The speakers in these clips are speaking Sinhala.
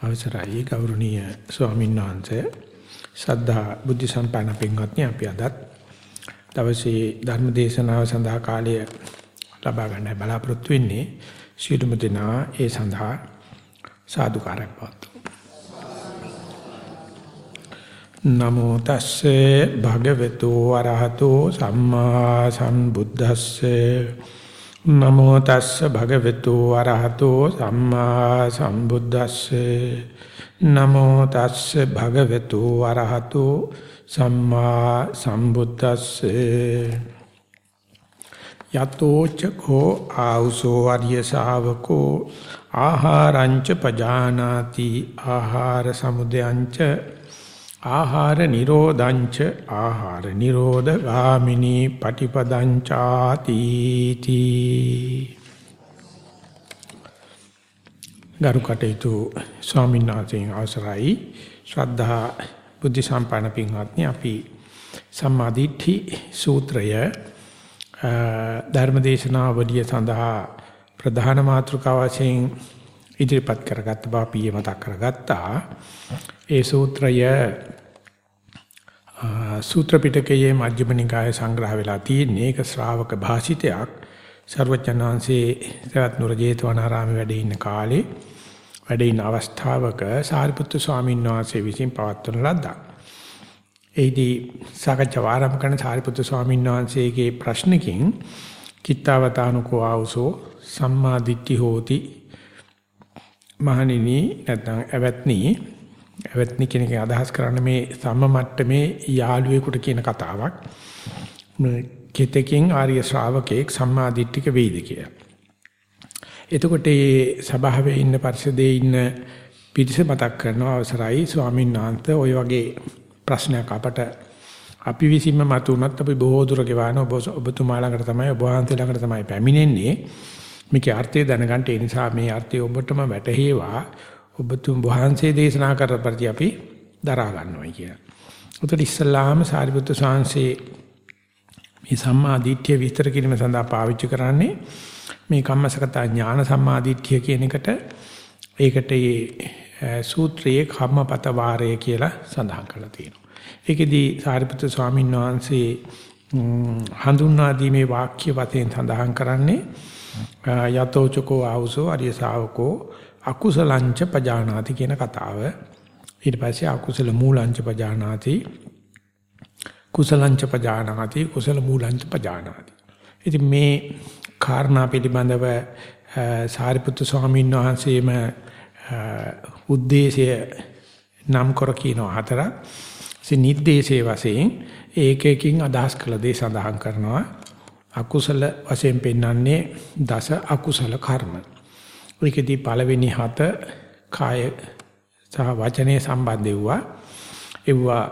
අවසරයි ගෞරවනීය ස්වාමීන් වහන්සේ. සද්ධා බුද්ධ සම්පන්න පින්වත්නි අපි අදත් දවසේ ධර්ම දේශනාව සඳහා කාලය ලබා ගන්න බලාපොරොත්තු වෙන්නේ. සියලුම දෙනා ඒ සඳහා සාදුකාරයක් පවතුමු නමෝ තස්සේ භගවතු වරහතෝ සම්මා සම්බුද්දස්සේ නමෝ තස්ස භගවතු වරහතෝ සම්මා සම්බුද්දස්සේ. නමෝ තස්ස භගවතු වරහතෝ සම්මා සම්බුද්දස්සේ. යතෝ චකෝ ආවුසෝ ආර්ය ශාවකෝ ආහාරංච පජානාති ආහාර සමුදයංච ආහාර නිරෝධංච ආහාර නිරෝධ ගාමිනී පටිපදංචාති තී ගරුකටේතු ස්වාමීන් වහන්සේගේ අවසරයි ශ්‍රද්ධා බුද්ධ සම්පන්න පින්වත්නි අපි සම්මාදිට්ඨි සූත්‍රය ධර්මදේශනාවලිය සඳහා ප්‍රධාන මාතෘකාව වශයෙන් ඉදිරිපත් කරගත්ත බව අපි මතක් කරගත්තා. ඒ සූත්‍රය සූත්‍ර පිටකයේ මජ්ක්‍ධිම නිකායේ සංග්‍රහ වෙලා තියෙන්නේ ඒක ශ්‍රාවක භාෂිතයක්. ਸਰවඥාන්සේ සවැත් නුර ජේතවනාරාමේ වැඩ ඉන්න කාලේ වැඩ ඉන්න අවස්ථාවක සාරිපුත්තු ස්වාමීන් වහන්සේ විසින් පවත්වන ලද්දා. එහිදී සාකච්ඡා ආරම්භ කරන සාරිපුත්තු ස්වාමීන් වහන්සේගේ ප්‍රශ්නකින් කිත්තාවතානුකෝ ආවසෝ සම්මා දිට්ඨි හෝති මහණෙනි නැත්නම් ඇවැත්නි ඇවැත්නි කියන එක අදහස් කරන්නේ මේ සම්ම මට්ටමේ යාළුවෙකුට කියන කතාවක්. කෙතකින් ආර්ය ශ්‍රාවකෙක් සම්මා දිට්ඨික වේද කියලා. එතකොට මේ සභාවේ ඉන්න පරිසදේ ඉන්න පිරිස මතක් කරනවා අවසරයි ස්වාමීන් වහන්සේ ওই වගේ ප්‍රශ්නයක් අපට අපි විසින්ම මතුනත් අපි බොහෝ දුර ගෙවන ඔබ ඔබතුමා ළඟට තමයි ඔබ වහන්සේ ළඟට තමයි පැමිණෙන්නේ. මේකේ අර්ථය දැනගන්න ඒ නිසා මේ අර්ථය ඔබටම වැටහෙවා ඔබතුම වහන්සේ දේශනා කරපරිදි අපි දරා ගන්නවයි කියලා. උතට ඉස්සල්ලාම සාරිපුත්‍ර සාංශේ මේ සම්මා දිට්ඨිය විස්තර කිරීම සඳහා පාවිච්චි කරන්නේ මේ කම්මසගත ඥාන සම්මා දිට්ඨිය කියන එකට ඒකට මේ සූත්‍රයේ කම්මපත වාරය කියලා සඳහන් කරලා තියෙනවා. ඒකෙදි සාරිපුත්‍ර ස්වාමීන් වහන්සේ හඳුන්වා දීමේ වාක්‍ය වශයෙන් සඳහන් කරන්නේ යතෝචකෝ ආවුසෝ අරිය ශාවකෝ අකුසලංච පජානාති කියන කතාව. ඊට පස්සේ අකුසල මූලංච පජානාති කුසලංච පජානාති කුසල මූලංච පජානාති. ඉතින් මේ කාරණා පිළිබඳව සාරිපුත්තු ස්වාමීන් වහන්සේම උද්දේශය නම් කර කියන හතරක්. සිනිද්දේශයේ වශයෙන් ඒකකින් අදහස් කළ දේ සඳහන් කරනවා. අකුසල වශයෙන් පෙන්වන්නේ දස අකුසල කර්ම. ඒකෙදී පළවෙනි හත කාය සහ වචනේ සම්බන්ධ වුණා. ඒවා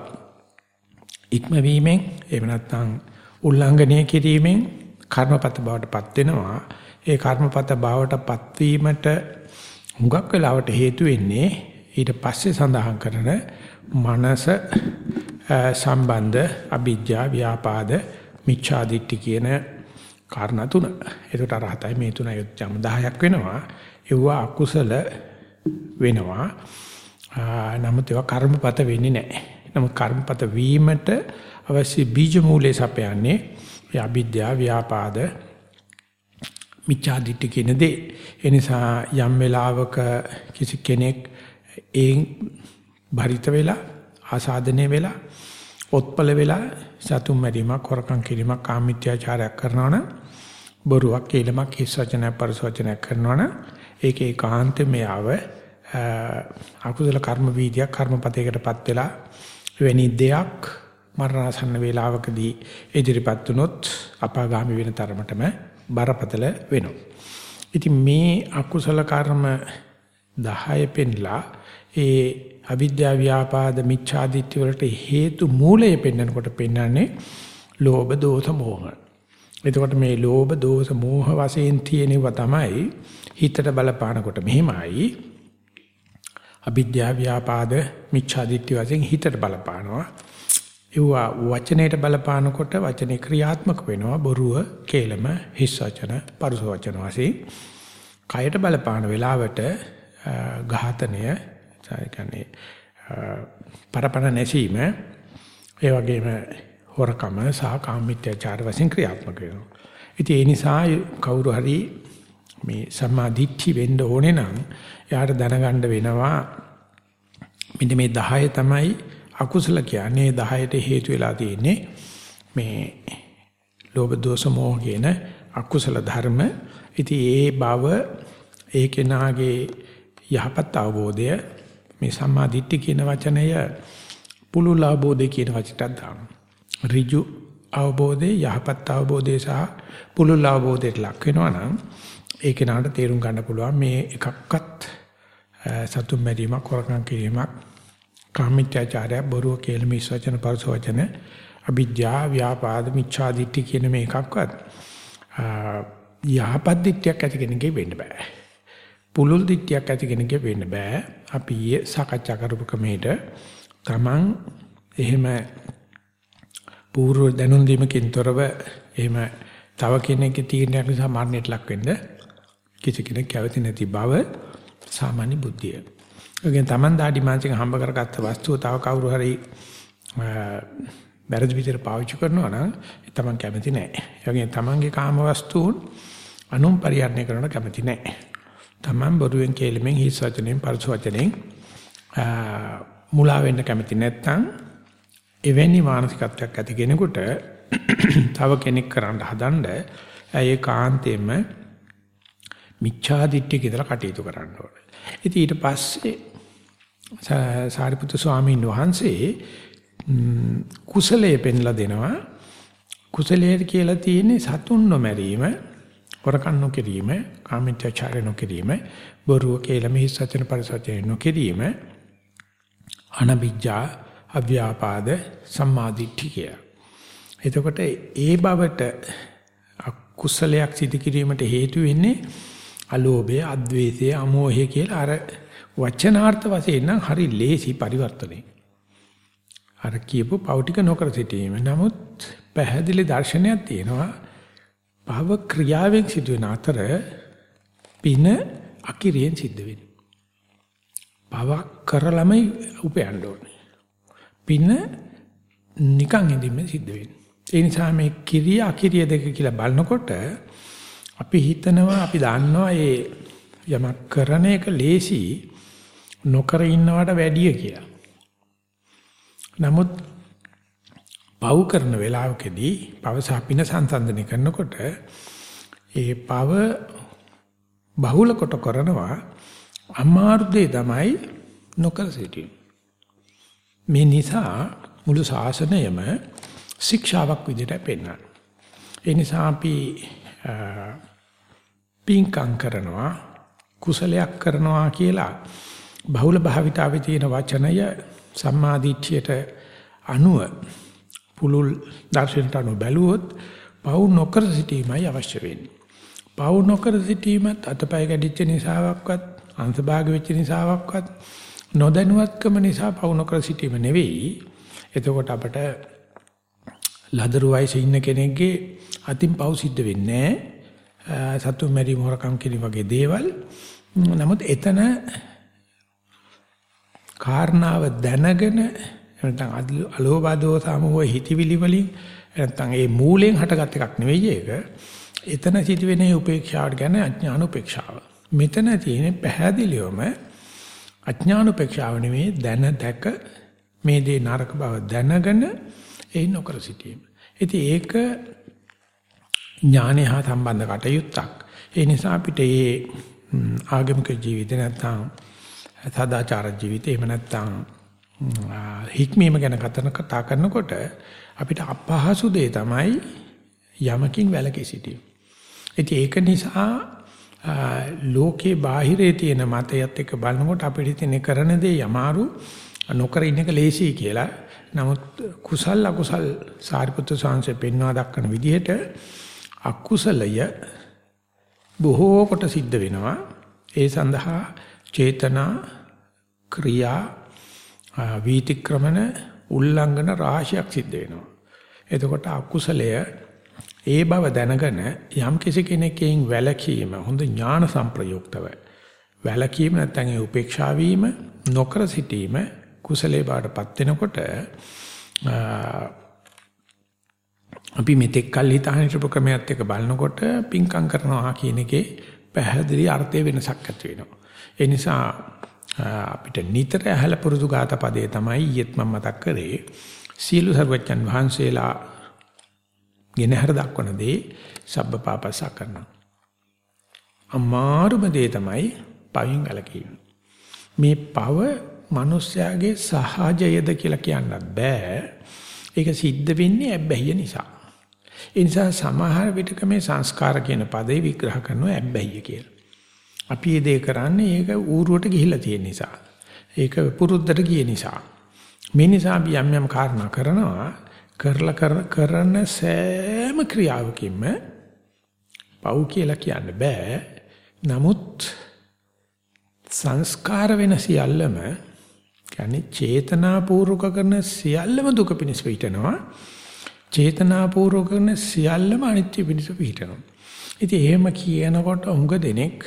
ඉක්මවීමෙන් එහෙම නැත්නම් උල්ලංඝනය කිරීමෙන් කර්මපත බවටපත් වෙනවා. ඒ කර්මපත බවටපත් වීමට හුඟක් වෙලාවට හේතු වෙන්නේ ඊට පස්සේ සඳහන් කරන මනස සම්බන්ධ අභිජ්ජා ව්‍යාපාද මිච්ඡාදිට්ඨි කියන කාරණා තුන. ඒකට අරහතයි මේ තුන යොච්චම 10ක් වෙනවා. ඒවා අකුසල වෙනවා. නමුත් ඒවා කර්මපත වෙන්නේ නැහැ. නමුත් කර්මපත වීමට අවශ්‍ය බීජ මූලයේ සපයන්නේ අවිද්‍යාව ව්‍යාපාද මිච්ඡාදිට්ඨි කියන දේ. ඒ නිසා යම් වෙලාවක කිසි කෙනෙක් ඒ භරිත වෙලා ආසාදනය වෙලා ඔත්පල වෙලා සතුම් මැරීමක් හොරකම් කිරීමක් කාමීත්‍යාචාරයක් කරනවා නම් බොරුවක් කේලමක් හිස් වචනයක් පරස වචනයක් කරනවා නම් ඒක ඒකාන්තයෙන් මෙයව අකුසල කර්ම වීදියක් කර්මපතයකටපත් වෙලා වෙනි දෙයක් මරණසන්න වේලාවකදී ඉදිරිපත් වුනොත් අපාගාමි වෙන තරමටම බරපතල වෙනවා. ඉතින් මේ අකුසල කර්ම 10 පෙන්ලා ඒ අවිද්‍යා ව්‍යාපාද මිච්ඡාදිත්‍ය වලට හේතු මූලය පෙන්වනකොට පෙන්වන්නේ ලෝභ දෝෂ මෝහ. එතකොට මේ ලෝභ දෝෂ මෝහ වශයෙන් තියෙනවා තමයි හිතට බලපානකොට මෙහෙමයි. අවිද්‍යා ව්‍යාපාද මිච්ඡාදිත්‍ය වශයෙන් හිතට බලපානවා. ඒවා වචනයට බලපානකොට වචනේ ක්‍රියාත්මක වෙනවා බොරුව, කේලම, හිස් වචන, පරුස වචන වශයෙන්. කයට බලපාන වෙලාවට ඝාතනය කියන්නේ පරපණ නැසීම ඒ වගේම හොරකම සහ කාමීත්‍යචාර වශයෙන් ක්‍රියාත්මක වෙනවා. ඉතින් ඒ නිසා කවුරු හරි මේ සම්මාදිට්ඨි වෙන්න ඕනේ නම් එයාට දැනගන්න වෙනවා මෙන්න මේ 10 තමයි අකුසල කියන්නේ 10ට හේතු වෙලා තියෙන්නේ මේ ලෝභ දෝෂ මොහ කියන අකුසල ධර්ම. ඉතින් ඒ බව ඒ කෙනාගේ යහපත් අවබෝධය මේ සම්මාදිට්ඨි කියන වචනය පුළුල් අවබෝධය කියන වචනට දානවා. ඍජු අවබෝධය යහපත් අවබෝධය සහ පුළුල් අවබෝධයට ලක් වෙනවා නම් ඒ කෙනාට තේරුම් ගන්න පුළුවන් මේ එකක්වත් සතුම් මැරීමක් කරකම් කිරීමක් කාමීත්‍යාචාරය බොරුව කේලම ඉස්වචන පරසවචන අවිද්‍යා ව්‍යාපාද මිච්ඡාදිට්ඨි කියන මේ එකක්වත් යහපත් දිට්ඨියක් ඇති කෙනෙක්ගේ වෙන්න බෑ. පුලුල් දිට්ඨියක් ඇති කෙනෙක්ගේ වෙන්න බෑ. අපි ඊයේ සාකච්ඡා කරපු ක්‍රමයට Taman එහෙම පූර්ව දැනුම් දීමකින් තොරව එහෙම තව කෙනෙක්ගේ තීරණයක් නිසා මරණයට ලක් වෙන්න කිසි කෙනෙක් කැවති නැති බව සාමාන්‍ය බුද්ධිය. ඒකෙන් Taman දාඩි මාංශික හම්බ කරගත්ත වස්තුව තව කවුරු හරි වැරදි විදිහට පාවිච්චි කරනවා නම් Taman කැමති නැහැ. ඒ වගේම Tamanගේ කාම වස්තුන් අනුන් පරිහරණය කරන කැමති නැහැ. Taman බොරුවෙන් කේලමෙන් හිස් වචනෙන් පරස වචනෙන් මුලා වෙන්න කැමති නැත්නම් එවැනි මානසිකත්වයක් ඇති කෙනෙකුට තව කෙනෙක් කරන්න හදන්න ඒ කාන්තේම මිච්ඡා දිට්ඨිය කියලා කටයුතු කරන්න ඕනේ. ඉතින් ඊට පස්සේ සාරිපුත්‍ර ස්වාමීන් වහන්සේ කුසලයේ පෙන්ලා දෙනවා. කුසලයේ කියලා තියෙන්නේ සතුන් නොමැරීම, හොරකම් නොකිරීම, කාමීත්‍යචාරය නොකිරීම, බොරුව කියලා මෙහි සත්‍යන පරිසත්‍ය නොකිරීම, අනබිජ්ජා, අව්‍යාපාද, සම්මාදිට්ඨිය. එතකොට ඒ බවට අකුසලයක් සිදු කිරීමට හේතු වෙන්නේ අලෝභය, අද්වේෂය, අමෝහය කියලා අර වචනාර්ථ වශයෙන් නම් හරි ලේසි පරිවර්තනය. අර කියපු පව් ටික නොකර සිටීම. නමුත් පැහැදිලි දර්ශනයක් තියෙනවා. භව ක්‍රියාවෙන් සිදුවෙන අතර පින අකිරියෙන් සිද්ධ වෙන්නේ. භව කරලමයි උපයන්න ඕනේ. පින නිකන් ඉඳින්න සිද්ධ වෙන්නේ. ඒ නිසා මේ කිරිය අකිරිය දෙක කියලා බලනකොට අපි හිතනවා අපි දන්නවා ඒ යමක් කරන එක ලේසි නොකර ඉන්නවට වැඩිය කියලා. නමුත් පව් කරන වෙලාවකදී පව සාපින සංසන්දනය කරනකොට ඒ පව බහුල කොට කරනවා අමාරු දෙය තමයි නොකර සිටීම. මේ නිසා මුළු ශාසනයම ශික්ෂාවක් විදිහට පෙන්වනවා. ඒ නිසා අපි පින්කම් කරනවා කුසලයක් කරනවා කියලා බහුල භාවිතාවේ තියෙන වචනය සම්මාදිට්ඨියට අනුව පුලුල් දර්ශනට අනුව බැලුවොත් පවු නොකර සිටීමයි අවශ්‍ය වෙන්නේ. පවු නොකර සිටීමත් අතපය ගැටිච්ච නිසාවක්වත් අංශභාග වෙච්ච නිසාවක්වත් නොදැනුවත්කම නිසා පවු නොකර සිටීම නෙවෙයි. එතකොට අපට ලදරු වයසේ ඉන්න කෙනෙක්ගේ අතින් පව් සිද්ධ වෙන්නේ නැහැ. සතු මෙරි මොරකම් කිරි වගේ දේවල්. නමුත් එතන කාරණාව දැනගෙන නැත්නම් අලෝභදෝ සමෝහ හිතවිලි වලින් නැත්නම් ඒ මූලයෙන් හටගත් එකක් නෙවෙයි ඒක. එතන සිදුවෙන උපේක්ෂාවට කියන්නේ අඥාන උපේක්ෂාව. මෙතන තියෙන්නේ පැහැදිලිවම අඥාන උපේක්ෂාව නෙවෙයි දැන දැක මේ දේ නරක බව දැනගෙන ඒ නොකර සිටීම. ඉතින් ඒක ඥානය හා සම්බන්ධ කටයුත්තක්. ඒ නිසා අපිට මේ ආගමික ජීවිත නැත්නම් සදාචාර ජීවිතේ එහෙම නැත්නම් හික්මීම ගැන කතා කරනකොට අපිට අපහසු දේ තමයි යමකින් වැළකී සිටීම. ඉතින් ඒක නිසා ලෝකේ බාහිරේ තියෙන මතයත් එක්ක බලනකොට අපිට තියෙන කරන දේ යමාරු නොකර ඉන්න එක ලේසියි කියලා. නමුත් කුසල් අකුසල් සාරිපුත්‍ර සාංශේ පෙන්වා දක්වන විදිහට අකුසලය බොහෝ කොට සිද්ධ වෙනවා. ඒ සඳහා චේතනා ක්‍රියා වීතික්‍රමන උල්ලංඝන රාශියක් සිද්ධ වෙනවා. එතකොට අකුසලය ඒ බව දැනගෙන යම් කෙනෙක්ගෙන් වැළකීම හොඳ ඥාන සංප්‍රයුක්තව වැළකීම නැත්නම් ඒ උපේක්ෂා වීම නොකර සිටීම කුසලයේ බාටපත් වෙනකොට අපි මෙතෙක් කල් හිතාන හිටපු ක්‍රමයක් එක බලනකොට පිංකම් කරනවා කියන එකේ පැහැදිලි අර්ථය වෙනසක් ඇති වෙනවා. ඒ නිසා අපිට නිතර ඇහල පුරුදු ගාත පදේ තමයි ඊයේත් මම මතක් කරේ. සීල සර්වඥන් වහන්සේලා ගෙනහැර දක්වන දේ සබ්බපාපසා කරනවා. අමාරුම දේ තමයි පවින් වැළකීම. මේ පව මිනිස්යාගේ සහජයද කියලා කියන්නත් බෑ. ඒක සිද්ධ වෙන්නේ ඇබ්බැහිය නිසා. ඒ නිසා සමහර විටක මේ සංස්කාර කියන පදේ විග්‍රහ කරනවා ඇබ්බැහිය කියලා. අපි මේ දේ කරන්නේ ඒක ඌරුවට ගිහිල්ලා තියෙන නිසා. ඒක පුරුද්දට ගිය නිසා. මේ නිසා අපි යම් යම් කාරණා කරනවා කරලා කරන සෑම ක්‍රියාවකින්ම පව් කියලා කියන්න බෑ. නමුත් සංස්කාර වෙන සියල්ලම කියන්නේ චේතනාපූර්වක කරන සියල්ලම දුක පිණිස පිටනවා. චේතනාපූර්වක කරන සියල්ලම අනිත්‍ය පිණිස පිටනවා. ඉතින් එහෙම කියනකොට උඟ දෙනෙක්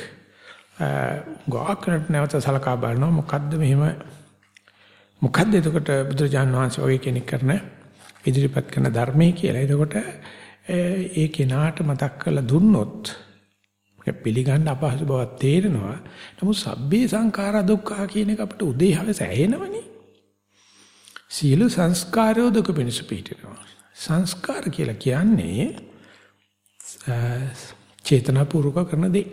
ගාකරට නැවත සලකා බලනවා මොකද්ද මෙහෙම මොකද්ද එතකොට බුදුරජාන් වහන්සේ වගේ කෙනෙක් කරන ඉදිරිපත් කරන ධර්මයේ කියලා. එතකොට ඒ කෙනාට මතක් කරලා දුන්නොත් පිළිගන්න අපහසු බවක් තේරෙනවා. නමුත් සබ්බේ සංඛාරා දුක්ඛා කියන එක අපිට උදේහවස ඇහෙනවනේ. සියලු සංස්කාරෝ දුක පිණිස පිටිනවා. සංස්කාර කියලා කියන්නේ චේතනාපූර්වක කරන දේ.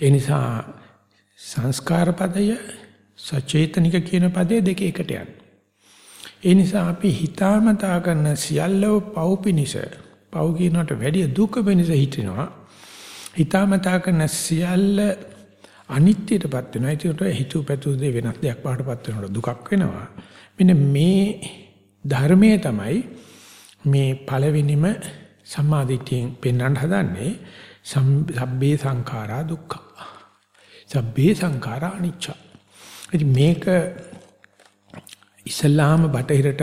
ඒ නිසා සංස්කාර පදය සචේතනික කියන පදේ දෙක එකට යනවා. ඒ නිසා අපි හිතාමතා කරන සියල්ලව පව් පිනිස පව් කියනකට වැඩිය දුක පිනිස හිටිනවා. හිතාමතා කරන සියල්ල අනිත්‍යයටපත් වෙනවා. ඒකට හිතුව පැතුව දේ වෙනස් දෙයක් පාටපත් වෙනකොට දුකක් වෙනවා. මෙන්න මේ ධර්මයේ තමයි මේ පළවෙනිම සම්මාදිටියෙන් පෙන්වන්න හදන්නේ සබ්බේ සංඛාරා දුක්ඛ. සබ්බේ සංඛාරා අනිච්ච. ඉතින් මේක ඉස්ලාම බටහිරට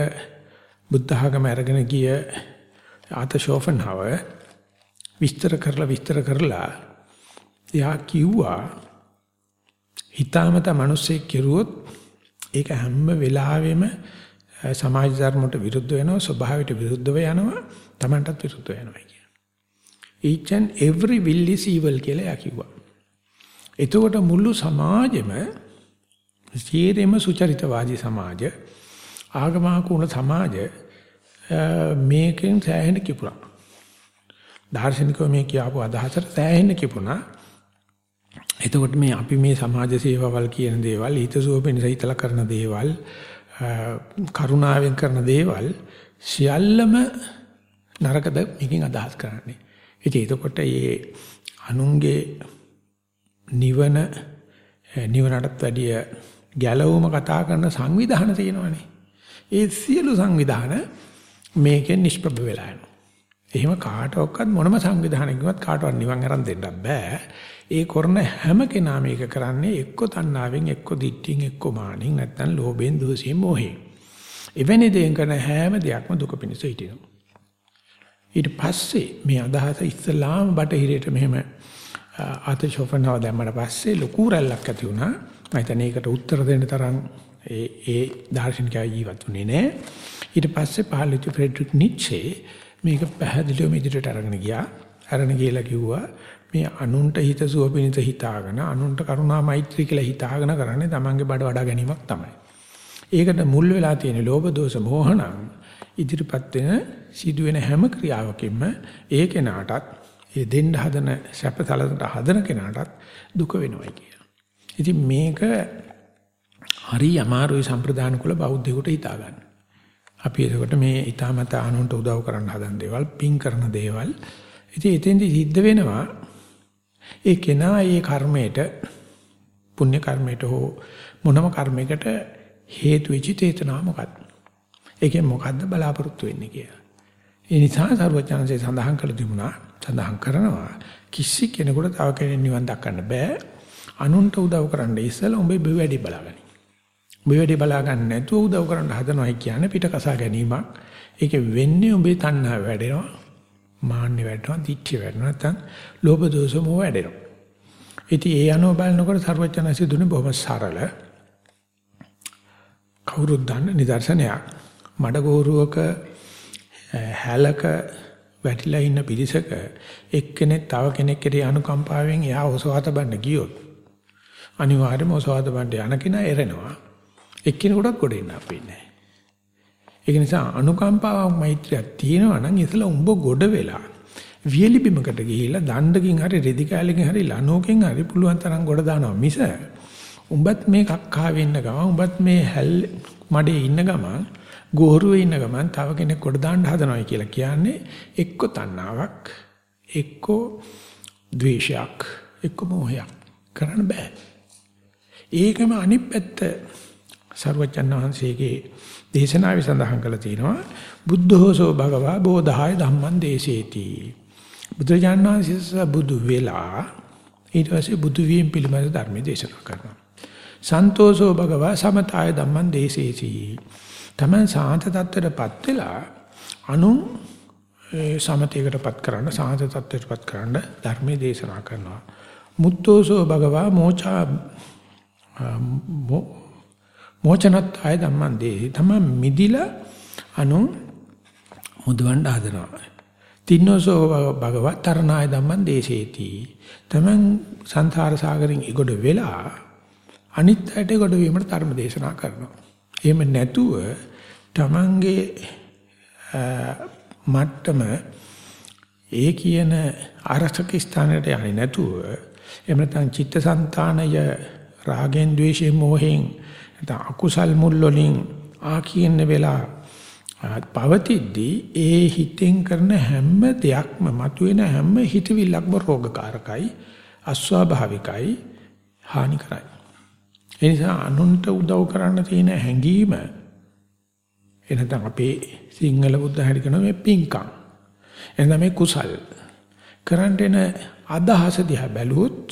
බුද්ධ ආගම අරගෙන ගිය ආත ෂෝෆන්හවර් විස්තර කරලා විස්තර කරලා එයා කිව්වා හිතාමතා මිනිස්සෙක් කෙරුවොත් ඒක හැම වෙලාවෙම සමාජ ධර්මයට විරුද්ධ වෙනවා ස්වභාවයට විරුද්ධව යනවා Tamanටත් විරුද්ධව යනවා කියන. each and every will is evil කියලා යා කිව්වා. එතකොට මුළු සමාජෙම සියරෙම සුචරිතවාදී සමාජ ආගමකුණ සමාජ මේකෙන් සෑහෙන කිපුණා. දාර්ශනිකව මේ කියපු අදහසට සෑහෙන කිපුණා. එතකොට මේ අපි මේ සමාජ සේවාවල් කියන දේවල් හිතසුව පිණිස හිතලා කරන දේවල් කරුණාවෙන් කරන දේවල් සියල්ලම නරකද මේකෙන් අදහස් කරන්නේ. ඉතින් එතකොට මේ අනුන්ගේ නිවන නිවනටත් වැඩිය ගැලවුම කතා කරන සංවිධාන තියෙනවානේ. ඒ සියලු සංවිධාන මේකෙන් නිෂ්ප්‍රභ වෙලා යනවා. එහෙම කාටවත් මොනම සංවිධානයකවත් කාටවත් නිවන් අරන් දෙන්න බෑ. ඒ කරන හැම කෙනා මේක කරන්නේ එක්ක තණ්හාවෙන් එක්ක දිට්ඨියෙන් එක්ක මානින් නැත්නම් ලෝභයෙන් දෝෂයෙන් මොහෙන්. එවැනි දෙයක් කරන හැම දෙයක්ම දුක පිණිස හිටිනවා. ඊට පස්සේ මේ අදහස ඉස්ලාම බටහිරට මෙහෙම ආතෂෝෆනව දැම්මට පස්සේ ලොකු රැල්ලක් ඇති වුණා. මම හිතන්නේ ඒකට උත්තර දෙන්න තරම් ඒ ඒ දාර්ශනිකයා ජීවත් වුණේ නෑ. ඊට පස්සේ පහළට ෆ්‍රෙඩරික් නිච්චේ මේක පැහැදිලිවම ඉදිරියට අරගෙන ගියා. අරගෙන ගිහලා කිව්වා මේ අනුන්ට හිත සුව පිණිස හිතාගෙන අනුන්ට කරුණා මෛත්‍රී කියලා හිතාගෙන කරන්නේ තමන්ගේ බඩ වඩා ගැනීමක් තමයි. ඒකට මුල් වෙලා තියෙන ලෝභ දෝෂ මෝහණං ඉදිරිපත් වෙන සිදුවෙන හැම ක්‍රියාවකින්ම ඒ කෙනාටත් ඒ දෙන්න හදන සැපතලකට හදන කෙනාටත් දුක වෙනවයි කියන. ඉතින් මේක හරි අමාරුයි සම්ප්‍රදාන කුල බෞද්ධයෙකුට හිතා ගන්න. අපි එතකොට මේ ඊ타මත අනුන්ට උදව් කරන්න හදන දේවල්, පින් කරන දේවල් ඉතින් එතෙන්දි සිද්ධ වෙනවා ඒ කෙනා ඒ කර්මයට පුණ්‍ය කර්මයට හෝ මොනම කර්මයකට හේතු වෙච්ච චේතනාව මොකක්ද? ඒකෙන් මොකද්ද බලාපොරොත්තු වෙන්නේ කියලා. ඒ නිසා සර්වඥාන්සේ සඳහන් කළ තිබුණා සඳහන් කරනවා කිසි කෙනෙකුට තව කෙනෙක් නිවන් දක්වන්න බෑ. අනුන්ට උදව් කරන්න ඉස්සෙල්ලා උඹේ බෙ වැඩි බලාගනි. උඹේ වැඩි බලා ගන්න නැතුව උදව් කරන්න හදනවයි කියන්නේ පිට කසා ගැනීමක්. ඒක වෙන්නේ උඹේ තණ්හාව වැඩෙනවා. මාන්නේ වැටෙනවා, දිච්චි වැටෙනවා නැත්නම් ලෝභ දෝෂ මොහ වැඩෙනවා. ඉතින් ඒ අනුව බලනකොට සර්වඥාන්සේ දුන්නේ බොහොම සරල කවුරුත් දන්න නිදර්ශනයක්. මඩ ගෝරුවක හැලක වැටිලා ඉන්න පිරිසක එක්කෙනෙක් තව කෙනෙක් කෙරේ අනුකම්පාවෙන් එයා ඔසවාත බන්න ගියොත් අනිවාර්යයෙන්ම ඔසවාත බන්න යන කෙනා එරෙනවා. එක්කිනෙකුටත් ගොඩ එන්න අපින්නේ ඒක නිසා අනුකම්පාවක් මෛත්‍රියක් තියෙනවා නම් ඉතල උඹ ගොඩ වෙලා වියලි බිමකට ගිහිල්ලා දණ්ඩකින් හරි රෙදි කැලකින් හරි ලනෝකෙන් හරි පුළුවන් තරම් ගොඩ දානවා මිස උඹත් මේ කක්කා වෙන්න ගම උඹත් මේ හැල් මඩේ ඉන්න ගමන් ගෝරුවේ ඉන්න ගමන් තව කෙනෙක් කොට දාන්න හදනවා කියලා කියන්නේ එක්ක තණ්හාවක් එක්ක ද්වේෂයක් එක්ක මොහයක් කරන්න බෑ. ඒකම අනිත් පැත්ත සර්වජන් වහන්සේගේ දේශනාවේ සඳහන් කරලා තියෙනවා බුද්ධෝසෝ භගවා බෝධාය ධම්මං දේශේති. බුදුරජාණන් වහන්සේ බුදු වෙලා ඊට පස්සේ බුදු වීම පිළිබඳ ධර්ම දේශනා කරනවා. සන්තෝෂෝ භගවා සමතාය ධම්මං දේශේති. තමන් සාන්ත තත්ත්වයටපත් වෙලා අනු සමතේකටපත් කරන්න සාන්ත තත්ත්වයටපත් කරන්න ධර්මයේ දේශනා කරනවා. මුත්තෝසෝ භගවා මෝචා මෝචනත්ය ධම්මං දේහි තමන් මිදිලා අනු මුදවන්න හදනවා. තින්නෝසෝ භගවත් තරණාය ධම්මං දේශේති. තමන් සංසාර සාගරෙන් ඉගොඩ වෙලා අනිත් අයට ඉගොඩ වීමට ධර්ම දේශනා කරනවා. එහෙම නැතුව තමන්ගේ මට්ටම ඒ කියන ආරක්ෂක ස්ථානයට යන්නේ නැතුව එහෙම නැත්නම් චිත්තසංතානය රාගෙන් ద్వේෂයෙන් මොහෙන් නැත්නම් අකුසල් මුල් වලින් ආ කියන වෙලා පවතිද්දී ඒ හිතෙන් කරන හැම දෙයක්ම මතුවෙන හැම හිතවිල්ලක්ම රෝගකාරකයි අස්වාභාවිකයි හානි කරයි. ඒ නිසා අනුන්ට උදව් කරන්න තියෙන හැඟීම එනතම් අපේ සිංහල බුද්ධ හැටි කරන මේ පිංකම්. එනතම් මේ කුසල්. කරන්න එන අදහස දිහා බැලුවොත්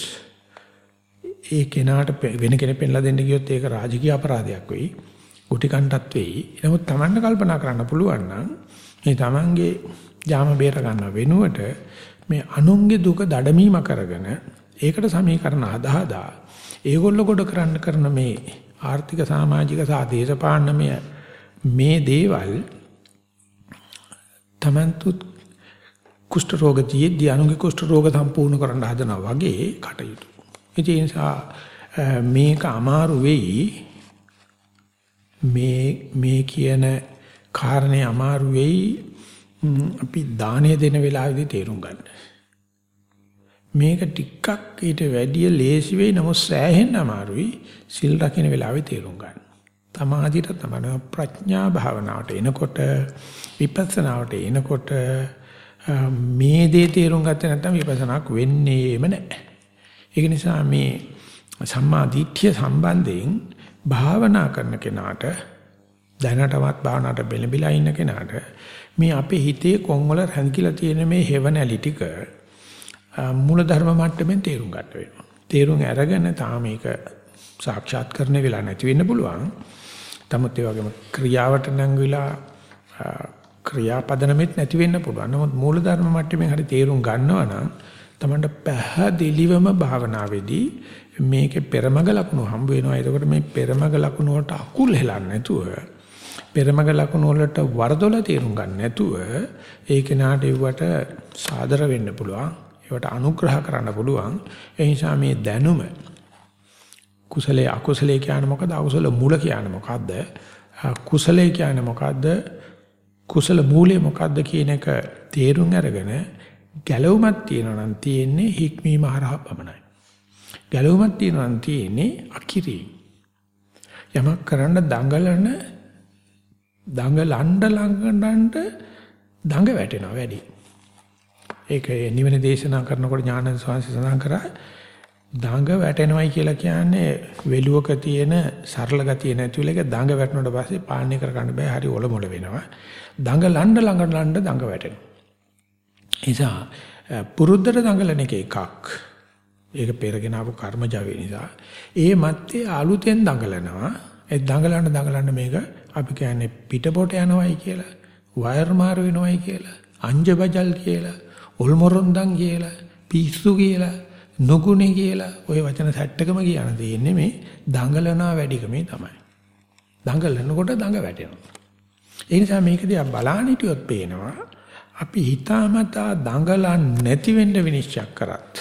ඒ කෙනාට වෙන කෙනෙක් පෙන්ලා දෙන්න ගියොත් ඒක රාජකීය අපරාධයක් වෙයි. ගුටි කණ්ඩත් වෙයි. නමුත් Tamanne කල්පනා කරන්න පුළුවන් නම් මේ Tamanගේ ජාම බේර ගන්න වෙනුවට මේ අනුන්ගේ දුක දඩමීම කරගෙන ඒකට සමීකරණ අදහදා ඒගොල්ලෝ කොට කරන්න කරන මේ ආර්ථික සමාජික සහ දේශපාලනමය මේ දේවල් තමන්තුත් කුෂ්ඨ රෝග තියෙද්දී අනුගේ කුෂ්ඨ රෝග සම්පූර්ණ කරන්න හදනවා වගේ කටයුතු. ඒ නිසා මේක අමාරු වෙයි මේ මේ කියන කාරණේ අමාරු වෙයි අපි දාණය දෙන වෙලාවේදී තේරුම් ගන්න. මේක ටිකක් ඊට වැඩිය ලේසි වෙයි නමුත් සෑහෙන්න අමාරුයි සිල් රකින්න වෙලාවේ තේරුම් ගන්න. තමාදිට තමයි ප්‍රඥා භාවනාවට එනකොට විපස්සනාවට එනකොට මේ දේ තේරුම් ගත්තේ නැත්නම් විපස්සනාක් වෙන්නේම නැහැ. ඒක නිසා මේ සම්මා දිට්ඨිය සම්බන්ධයෙන් භාවනා කරන කෙනාට දැනටවත් භාවනාවට බෙලබිලා ඉන්න කෙනාට මේ අපේ හිතේ කොන්වල රැඳිලා තියෙන මේ හේවණලි ටික මූල ධර්ම මට්ටමින් තේරුම් ගන්න වෙනවා. තේරුම් අරගෙන තාම මේක සාක්ෂාත් කරන්න වෙලා නැති වෙන්න පුළුවන්. නමුත් ඒ වගේම ක්‍රියාවට නැංගිලා ක්‍රියාපදනමෙත් නැති වෙන්න පුළුවන්. නමුත් මූල ධර්ම මට්ටමින් හරි තේරුම් ගන්නවා නම් තමන්ට පැහැදිලිවම භාවනාවේදී මේකේ පෙරමග ලකුණු හම්බ වෙනවා. එතකොට මේ පෙරමග ලකුණු වලට අකුල් හෙලන්නේ නැතුව පෙරමග ලකුණු වලට වරදොල තේරුම් ගන්න නැතුව ඒ කෙනාට ඒවට සාදර වෙන්න පුළුවන්. ඒවට අනුග්‍රහ කරන්න පුළුවන්. ඒ නිසා මේ දැනුම කුසලයේ අකුසලයේ කියන්නේ මොකද? අකුසල මූල කියන්නේ මොකද්ද? කුසලයේ කියන්නේ මොකද්ද? කුසල මූලය මොකද්ද කියන එක තේරුම් අරගෙන ගැලවුමක් තියෙනවා නම් තියෙන්නේ හික්මීම හරහා පමණයි. ගැලවුමක් තියෙනවා නම් තියෙන්නේ අකිරි. යමක් කරන්න දඟලන දඟලන්න ළඟනන්ට දඟ වැටෙනවා වැඩි. ඒක නිවන දේශනා කරනකොට ඥානන් ස්වාමීන් සඳහන් කරා දඟ වැටෙනවයි කියලා කියන්නේ වෙලුවක තියෙන සරල ගතිය නැතිවල එක දඟ වැටුණාට පස්සේ පාලනය කර ගන්න බෑ හරි ඔලොමොල වෙනවා. දඟ ලණ්ඩ ළඟ ලණ්ඩ දඟ වැටෙනවා. නිසා පුරුද්දට දඟලන එක එකක්. ඒක පෙරගෙන ආපු කර්මජ වේ නිසා. ඒ මැත්තේ අලුතෙන් දඟලනවා. ඒ දඟලන දඟලන මේක අපි කියන්නේ පිටපොට යනවයි කියලා. වයර් මාරු වෙනවයි කියලා. අංජබජල් කියලා, ඔල්මොරොන්දන් කියලා, පිස්සු කියලා, නොගුණේ කියලා ওই වචන සැට්ටකම කියන දෙන්නේ මේ දඟලනා වැඩිකමේ තමයි. දඟලනකොට දඟ වැටෙනවා. ඒ නිසා මේක දිහා බලන්න හිටියොත් පේනවා අපි හිතාමතා දඟලන් නැති වෙන්න විනිශ්චය කරත්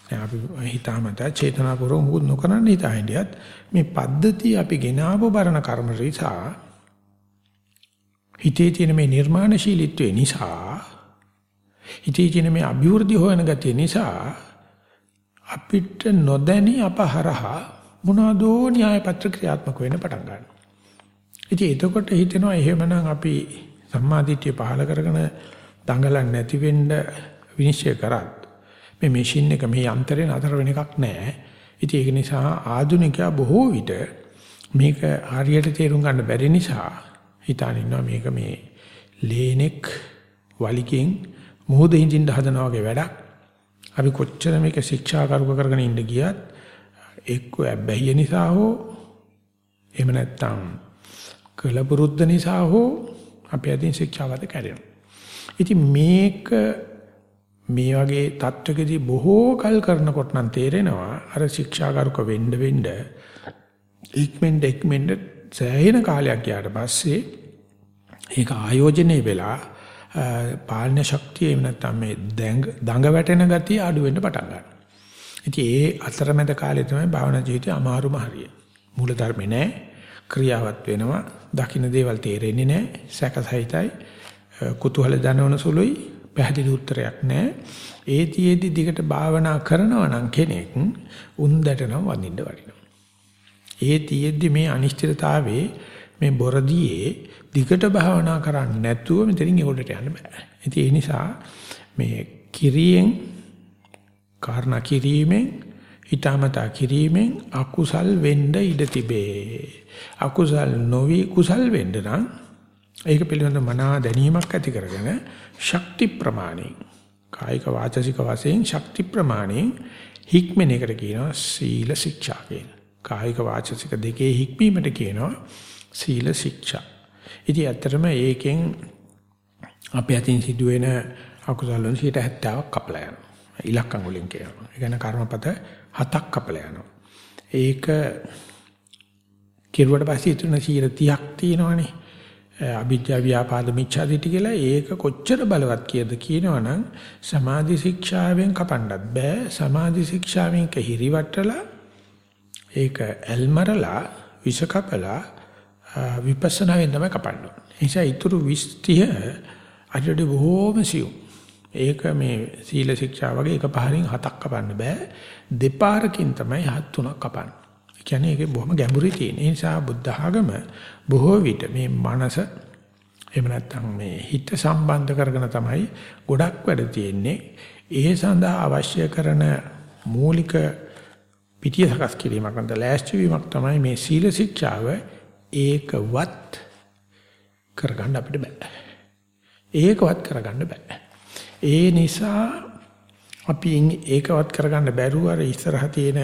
දැන් අපි හිතාමතා චේතනාපූර්වක මුකුත් නොකරන හිතා හිටියත් මේ පද්ධතිය අපි ගෙනාවු බරණ කර්ම නිසා හිතේ තියෙන මේ නිර්මාණශීලීත්වය නිසා හිතේ තියෙන මේ අභිවෘද්ධි හොයන ගතිය නිසා අපිට නොදැනි අපහරහා මොනවාදෝ න්‍යාය පත්‍ර ක්‍රියාත්මක වෙන්න පටන් ගන්නවා. ඉතින් එතකොට හිතෙනවා එහෙමනම් අපි සම්මාදිටිය පහල කරගෙන දඟලන්නේ නැති වෙන්න විනිශ්චය කරත් මේ මැෂින් එක මේ යන්ත්‍රේ නතර වෙන එකක් නෑ. ඉතින් ඒක නිසා ආධුනිකයා බොහෝ විට මේක හරියට තේරුම් ගන්න බැරි නිසා හිතාන ඉන්නවා මේක මේ ලේනෙක් වලිගෙන් මොහොත හිඳින්න හදනවා වගේ වැඩක්. අපි කොච්චර මේක ශික්ෂාකරුක කරගෙන ඉන්න ගියත් එක්ක බැහැ නිසා හෝ එහෙම නැත්නම් කලබුරුද්ද නිසා හෝ අපි අදින් ශික්ෂාවද කැඩෙනවා. ඉතින් මේක මේ වගේ தත්වකදී බොහෝ කල් කරනකොට නම් තේරෙනවා අර ශික්ෂාගරුක වෙන්න වෙන්න ඉක්මෙන් ඉක්මෙන් සෑහෙන කාලයක් ගියාට පස්සේ ඒක ආයෝජනයේ වෙලා පාලන ශක්තිය එහෙම නැත්නම් මේ දඟ වැටෙන ගතිය අඩු වෙන්න පටන් ගන්නවා. ඉතින් ඒ අතරමැද කාලේ තමයි භාවනා ජීවිතේ අමාරුම හරිය. මූල ධර්මේ නැහැ. ක්‍රියාවත් වෙනවා. දකින්න දේවල් තේරෙන්නේ නැහැ. සැකසහිතයි. කුතුහල දනවන සුළුයි. පැහැදිලි උත්තරයක් නැහැ. ඒ තියේදී දිගට භාවනා කරනවා නම් කෙනෙක් උන්දට නම් වඳින්න වටිනවා. ඒ තියේදී මේ අනිශ්චිතතාවයේ මේ බොරදියේ දිගට භාවනා කරන්නේ නැතුව මෙතනින් ඒකට යන්න බෑ. ඉතින් ඒ නිසා මේ කිරියෙන් කාරණා කිරීමෙන් හිතාමතා කිරීමෙන් අකුසල් වෙන්න ඉඩ තිබේ. අකුසල් නොවි කුසල් වෙන්න නම් ඒක පිළිබඳව මනා දැනීමක් ඇති කරගෙන ශක්ති ප්‍රමාණය කායික වාචසික වශයෙන් ශක්ති ප්‍රමාණය හික්මන එකට කියනවා සීල ශික්ෂා කියන. කායික වාචසික දෙකේ හික්මීමට කියනවා සීල ශික්ෂා. ඉතින් ඇත්තටම ඒකෙන් අපේ අතින් සිදුවෙන අකුසල වලින් 70ක් කපලා යනවා. ඉලක්කම් වලින් කියනවා. ඒ කියන්නේ කර්මපත හතක් කපලා යනවා. ඒක කෙරුවට පස්සේ ඉතුරු 30ක් තියෙනවනේ. අභිජ්ජා ව්‍යාපාද මිච්ඡාදිටි කියලා ඒක කොච්චර බලවත් කියද කියනවනම් සමාධි ශික්ෂාවෙන් කපන්නත් බෑ සමාධි ශික්ෂාවෙන් කහිරිවට්ටලා ඒක ඇල්මරලා විෂ කපලා විපස්සනාවෙන් තමයි කපන්න ඕනේ. ඒ නිසා ඊටු 20 අඩට බොහෝම සියුම්. ඒක මේ සීල ශික්ෂා වගේ එක පහරින් හතක් කපන්න බෑ. දෙපාරකින් තමයි හත් තුනක් කපන්න. ඒ කියන්නේ ඒකේ බොහොම ගැඹුරේ තියෙන. ඒ නිසා බුද්ධ ආගම බොහෝ විට මේ මනස එහෙම නැත්නම් මේ හිත සම්බන්ධ කරගෙන තමයි ගොඩක් වැඩ තියෙන්නේ. ඒ සඳහා අවශ්‍ය කරන මූලික පිටිය සකස් කිරීමක් නැත්නම් ලෑස්ති වීමක් තමයි මේ සීල ශික්ෂාව ඒකවත් කරගන්න අපිට බෑ. ඒකවත් කරගන්න බෑ. ඒ නිසා අපි ඒකවත් කරගන්න බැරුව අර ඉස්සරහ තියෙන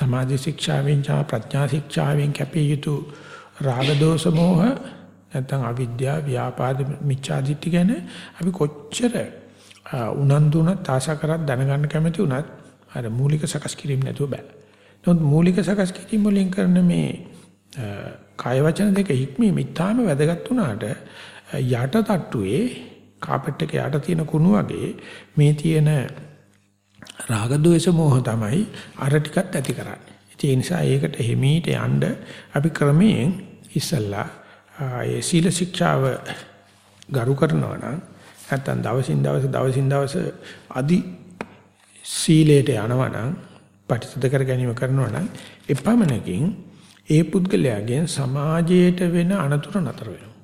සමාධි ශික්ෂාවෙන් සහ ප්‍රඥා ශික්ෂාවෙන් කැපිය යුතු රාග දෝෂ මොහ නැත්නම් අවිද්‍යාව ව්‍යාපාද මිච්ඡාදිත්‍ය ගැන අපි කොච්චර උනන්දු වුණත් ආශා කරත් දැනගන්න කැමති වුණත් අර මූලික සකස් කිරීම නැතුව බෑ. නමුත් මූලික සකස් කිරීම වලින් කරන මේ කාය වචන දෙක හික්මීම ඉතාම වැදගත් වුණාට යට තට්ටුවේ කාපට් එක යට තියෙන කුණු වගේ මේ තියෙන රාග ద్వේෂ මෝහ තමයි අර ටිකත් ඇති කරන්නේ. ඒ නිසා ඒකට හිමීට යන්න අපි ක්‍රමයෙන් ඉස්සල්ලා ඒ සීල ශික්ෂාව ගරු කරනවා නම් නැත්තම් දවසින් දවස දවසින් දවස අදි සීලයට යනවා නම් පටිසද කර ගැනීම කරනවා නම් එපමණකින් ඒ පුද්ගලයාගෙන් සමාජයට වෙන අනතුරු නතර වෙනවා.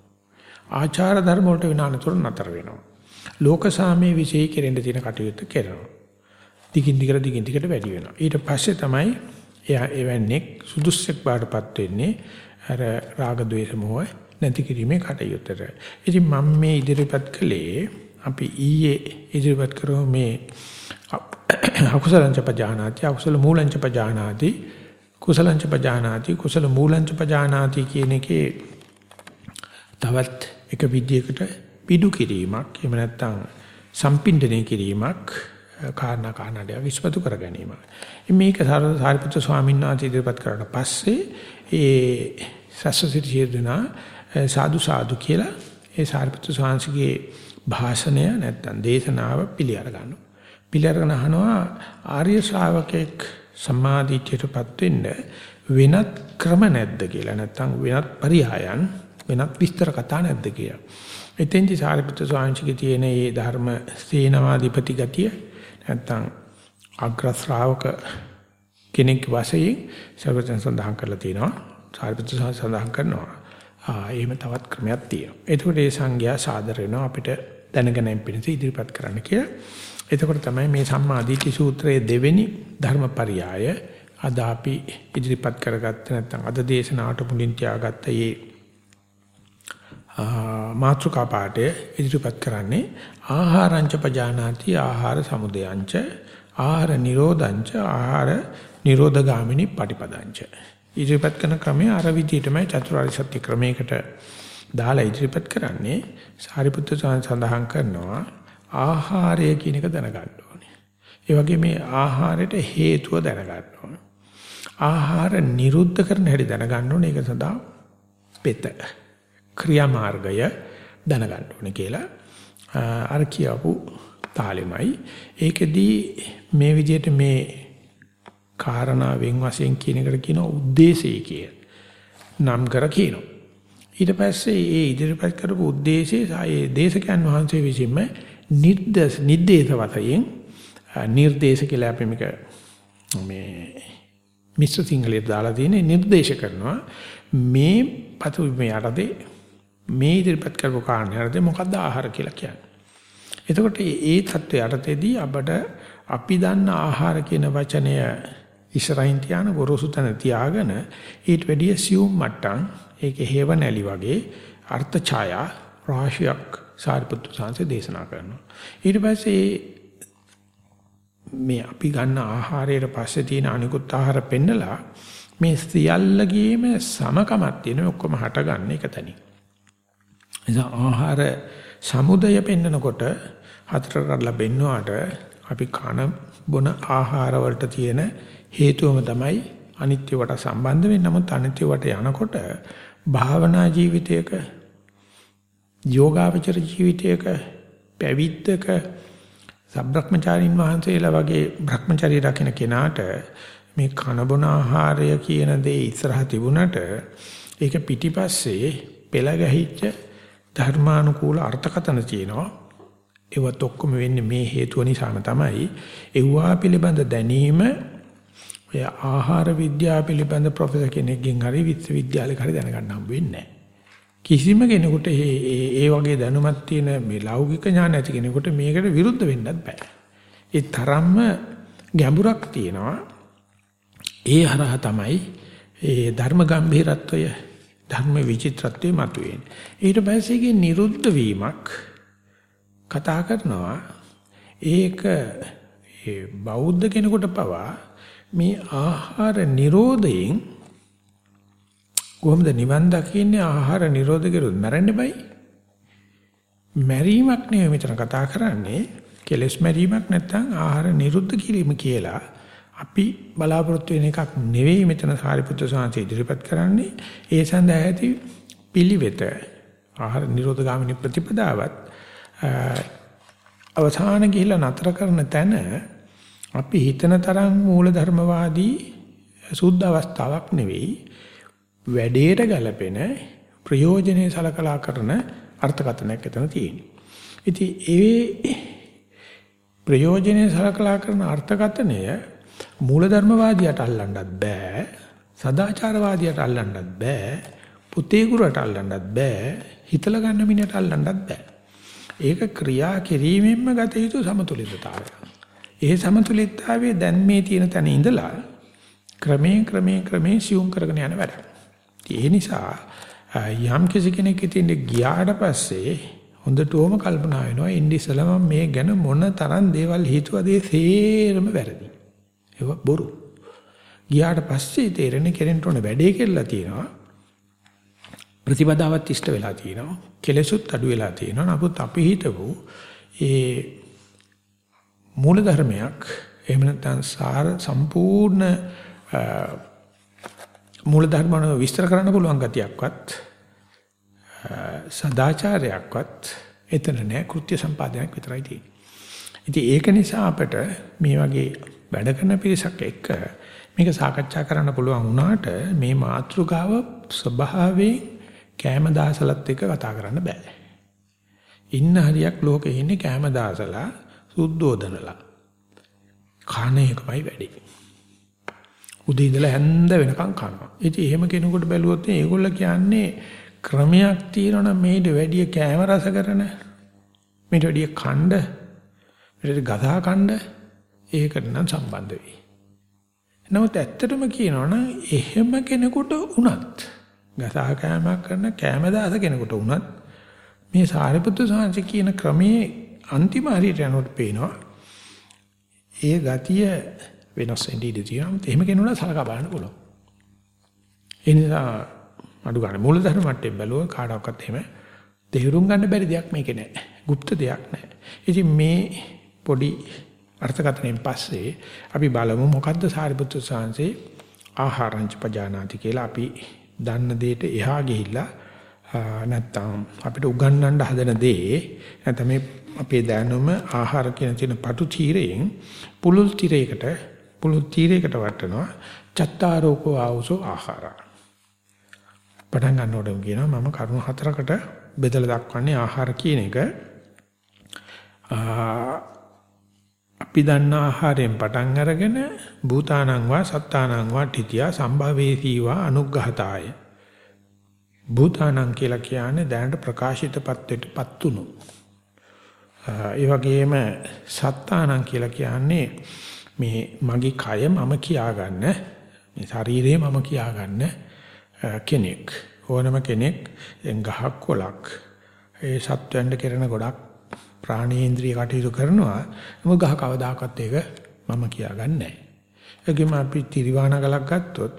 ආචාර ධර්ම වලට වෙන අනතුරු නතර වෙනවා. ලෝක සාමයේ විශේෂ කෙරෙන්න තියෙන කටයුතු කරනවා. දිගින් දිගට දිගින් දිගට වැඩි වෙනවා. ඊට පස්සේ තමයි එයා එවන්නේ සුදුස්සෙක් බාටපත් වෙන්නේ අර රාග ద్వේෂ මොහ නැති කිරීමේ කටයුත්තට. ඉතින් මම මේ ඉදිරිපත් කළේ අපි ඊයේ ඉදිරිපත් කරෝ මේ අකුසලංච පජානාති අකුසල මූලංච පජානාති කුසලංච පජානාති කුසල මූලංච පජානාති කියන එකේ තවත් එක විදියකට පිඩු කිරීමක් එහෙම නැත්නම් සම්පින්දනය කිරීමක් කාරණා කාරණාඩයක් ඉස්පතු කර ගැනීම. මේක සාරිපුත්‍ර ස්වාමීන් වහන්සේ ඉදිරිපත් කරලා පස්සේ ඒ සස්සසිරියදනා සාදු සාදු කියලා ඒ සාරිපුත්‍ර ස්වාමීන්ගේ භාෂණය නැත්නම් දේශනාව පිළිඅර ගන්නවා. පිළිඅරගෙන අහනවා ආර්ය ශ්‍රාවකෙක් සම්මාදිට්ඨියටපත් වෙන්න වෙනත් ක්‍රම නැද්ද කියලා නැත්නම් වෙනත් පරියායන් වෙනත් විස්තර කතා නැද්ද කියලා. එතෙන්දි සාරිපුත්‍ර ස්වාමීන්ගේ තියෙන මේ ධර්ම සේනාධිපති ගතිය නැත්නම් අග්‍ර ශ්‍රාවක කෙනෙක් වශයෙන් සර්වජන සඳහන් කරලා තියෙනවා. සාරිපුත්‍ර සඳහන් කරනවා. ආ එහෙම තවත් ක්‍රමයක් තියෙනවා. එතකොට ඒ සංඝයා සාදර වෙනවා අපිට දැනගෙන පිණිස ඉදිරිපත් කරන්න කියලා. එතකොට තමයි මේ සම්මා දිට්ඨි සූත්‍රයේ දෙවෙනි ධර්මපරියාය අද අපි ඉදිරිපත් කරගත්ත නැත්නම් අද දේශනාවට මුලින් තියාගත්ත මේ මාත්‍රිකා පාඩය ඉදිරිපත් කරන්නේ ආහාරංච පජානාති ආහාර සමුදයංච ආහාර නිරෝධංච ආහාර නිරෝධගාමිනී පටිපදංච ඉදිරිපත් කරන ක්‍රමය අර විදිහටමයි චතුරාර්ය සත්‍ය ක්‍රමයකට දාලා ඉදිරිපත් කරන්නේ සාරිපුත්‍ර සඳහන් කරනවා ආහාරය කියන එක දැනගන්න ඕනේ. ඒ වගේ මේ ආහාරයට හේතුව දැනගන්න ඕනේ. ආහාර නිරුද්ධ කරන හැටි දැනගන්න ඕනේ. ඒක සඳහා පෙත ක්‍රියාමාර්ගය දැනගන්න ඕනේ කියලා අර කියපු තාලෙමයි ඒකෙදී මේ විදිහට මේ කාරණා වෙන් වශයෙන් කියන එකට කියනවා ಉದ್ದೇಶය කිය. නම් කර කියනවා. ඊට පස්සේ ඒ ඉදිරිපත් කරපු ಉದ್ದೇಶය ඒ දේශකයන් වහන්සේ විසින්ම නිර්දේශ නිर्देश වතයෙන් නිර්දේශ කියලා අපි මේක මේ මිශ්‍ර සිංහලයට දාලා තියෙන නිර්දේශ කරනවා මේ පතු මේ යටදී මේ ඉදිරිපත් කරපු කාරණා යටදී මොකද්ද ආහාර කියලා කියන්නේ එතකොට ඒ தত্ত্বයට තෙදී අපට අපි දන්න ආහාර කියන වචනය ඉස්සරහින් තියාන ගොරෝසු තැන තියාගෙන ඊට වැඩිය සියුම් මට්ටම් ඒකේ හේව නැලි වගේ අර්ථ ඡායා රාශියක් සාරිපුත්තු සාංශේ දේශනා කරනවා. ඊට පස්සේ මේ අපි ගන්න ආහාරයට පස්සේ තියෙන අනිකුත් ආහාර පෙන්නලා මේ සියල්ලගේම සමකමක් තියෙන ඔක්කොම හටගන්න එක තනියි. නිසා ආහාර සමුදය පෙන්නකොට හතර කඩලා බෙන්නුවාට අපි කන බොන ආහාර වලට තියෙන හේතුවම තමයි අනිත්‍යවට සම්බන්ධ වෙන්නේ. නමුත් අනිත්‍යවට යනකොට භාවනා ජීවිතයක යෝගාවචර ජීවිතයක පැවිද්දක සබ්‍රක්‍මචාරින් වහන්සේලා වගේ භ්‍රක්‍මචාරී රකින්න කෙනාට මේ කනබොන ආහාරය කියන දේ ඉස්සරහ තිබුණට ඒක පිටිපස්සේ පෙළ ගැහිච්ච ධර්මානුකූල අර්ථකතන තියෙනවා. ඒවත් ඔක්කොම වෙන්නේ මේ හේතුව නිසාම තමයි. ඒවා පිළිබඳ දැනීම ඔය ආහාර විද්‍යාව පිළිබඳ ප්‍රොෆෙසර් කෙනෙක්ගෙන් හරි විශ්වවිද්‍යාලයක හරි දැනගන්න හම්බ වෙන්නේ කිසිම කෙනෙකුට ඒ වගේ දැනුමක් තියෙන මේ ලෞකික ඥාන ඇති කෙනෙකුට මේකට විරුද්ධ වෙන්නත් බෑ. ඒ තරම්ම ගැඹුරක් තියෙනවා. ඒ හරහා තමයි ඒ ධර්ම ගැඹිරත්වය ධර්ම විචිත්‍රත්වයේ මතුවෙන්නේ. ඊට පස්සේ ඒකේ නිරුද්ධ වීමක් කතා කරනවා. ඒක ඒ බෞද්ධ කෙනෙකුට පවා මේ ආහාර නිරෝධයෙන් කොහොමද නිවන් දකින්නේ ආහාර නිරෝධ කරුත් මැරෙන්න බයි. මැරීමක් නෙවෙයි මෙතන කතා කරන්නේ කෙලස් මැරීමක් නැත්නම් ආහාර නිරුද්ධ කිරීම කියලා අපි බලාපොරොත්තු වෙන එකක් නෙවෙයි මෙතන සාරිපුත්‍ර සාංශය ඉදිරිපත් කරන්නේ ඒ සඳහා ඇති පිළිවෙත ආහාර නිරෝධ ගාමිනී ප්‍රතිපදාවත් අවසාන ගිහිලා නතර කරන තැන අපි හිතන තරම් මූලධර්මවාදී සුද්ධ අවස්ථාවක් නෙවෙයි වැඩේට ගැලපෙන ප්‍රයෝජනේ සලකලා කරන අර්ථකථනයක් එතන තියෙනවා. ඉතින් ඒ ප්‍රයෝජනේ සලකලා කරන අර්ථකථනය මූලධර්මවාදියාට අල්ලන්නත් බෑ සදාචාරවාදියාට අල්ලන්නත් බෑ පුතේ ගුරුට අල්ලන්නත් බෑ හිතලා ගන්න මිනිහට අල්ලන්නත් බෑ ඒක ක්‍රියා කිරීමෙන්ම ගත යුතු සමතුලිතතාවය ඒ සමතුලිතතාවයේ දැන් මේ තියෙන තැන ඉඳලා ක්‍රමයෙන් ක්‍රමයෙන් ක්‍රමයෙන් සියුම් කරගෙන යන වැඩ. ඒ නිසා යම් කිසි කෙනෙක් ඉතින් ගියාට පස්සේ හොඳටම කල්පනා වෙනවා ඉන්දිසලම මේ ගැන මොන තරම් දේවල් හිතුවද ඒ සේරම වැරදි. ඒක බොරු. ගියාට පස්සේ තේරෙන්නේ කෙරෙන්න ඕන වැඩේ කියලා තියෙනවා. ප්‍රතිපදාවත් ඉෂ්ට වෙලා තියෙනවා. කෙලෙසුත් අඩු වෙලා තියෙනවා. නමුත් අපි හිතපු ඒ මූල ධර්මයක් එහෙම නැත්නම් සාර සම්පූර්ණ මූල ධර්මන විස්තර කරන්න පුළුවන් ගතියක්වත් සදාචාරයක්වත් එතන නෑ කෘත්‍ය සම්පාදනයක් විතරයි තියෙන්නේ. ඉතින් ඒක නිසා අපිට මේ වගේ වැඩ කරන පිරිසක් එක්ක මේක සාකච්ඡා කරන්න පුළුවන් වුණාට මේ මාතෘකාව ස්වභාවයෙන් කෑම දාසලත් එක්ක කතා කරන්න බෑ. ඉන්න හරියක් ලෝකේ ඉන්නේ කෑම දාසලා සුද්ධෝදනලා. කන එකමයි වැඩි. උදේ ඉඳලා හැන්ද වෙනකන් කනවා. ඉතින් එහෙම කෙනෙකුට බැලුවොත් ඒගොල්ල කියන්නේ ක්‍රමයක් තියෙනවනම් මේට වැඩි කෑම රස කරන මේට වැඩි කණ්ඩ මේට ගදා කණ්ඩ ඒකට නම් සම්බන්ධ වෙයි. නමුත් ඇත්තටම කියනවනම් එහෙම කෙනෙකුට උනත් ගසා කෑමක් කරන කෑමදාස කෙනෙකුට උනත් මේ සාරිපුත්‍ර සාංශ කියන ක්‍රමයේ අන්තිම හරියට යනකොට පේනවා ඒ ගතිය වෙනස් වෙන්න ඉඩ තියෙනවා. එහෙම කෙනෙකුට සලකා බලන්න පුළුවන්. ඒ නිසා අඩු ගන්න මූලධර්ම මට්ටම් බැලුවා කාටවත් එහෙම තේරුම් ගන්න බැරි දෙයක් මේකේ නැහැ. গুপ্ত දෙයක් නැහැ. ඉතින් මේ පොඩි අර්ථකථනයෙන් පස්සේ අපි බලමු මොකද්ද සාරිපුත්‍ර සාංශේ ආහාරංච පජානාති කියලා අපි දන්න දෙයට එහා ගිහිල්ලා නැත්තම් අපිට උගන්වන්න හදන දේ නැත්නම් මේ අපේ දැනුම ආහාර කියන තියෙන පටු තීරයෙන් පුලුල් තීරයකට පුලුල් තීරයකට වටනවා චත්තාරෝකෝ ආවසෝ ආහාර. පටන් ගන්නකොටම කියනවා මම කරුණු හතරකට බෙදලා දක්වන්නේ ආහාර කියන එක. අපි දන්න ආහාරයෙන් පටන් අරගෙන භූතානං වා සත්තානං වා තිතියා සම්භවේසී වා අනුග්‍රහතාය. භූතානං කියලා කියන්නේ දැනට ප්‍රකාශිතපත්වයටපත් උණු ඒ වගේම සත්තානං කියලා කියන්නේ මේ මගේ කය මම කියාගන්න මේ ශරීරය මම කියාගන්න කෙනෙක්. ඕනම කෙනෙක් ගහක් කොලක් ඒ සත්වයන්ට කෙරෙන ගොඩක් ප්‍රාණේන්ද්‍රිය කටයුතු කරනවා නමුත් ගහ කවදාකවත් ඒක මම කියාගන්නේ නැහැ. ඒකෙම අපි තිරිවාණ ගලක් ගත්තොත්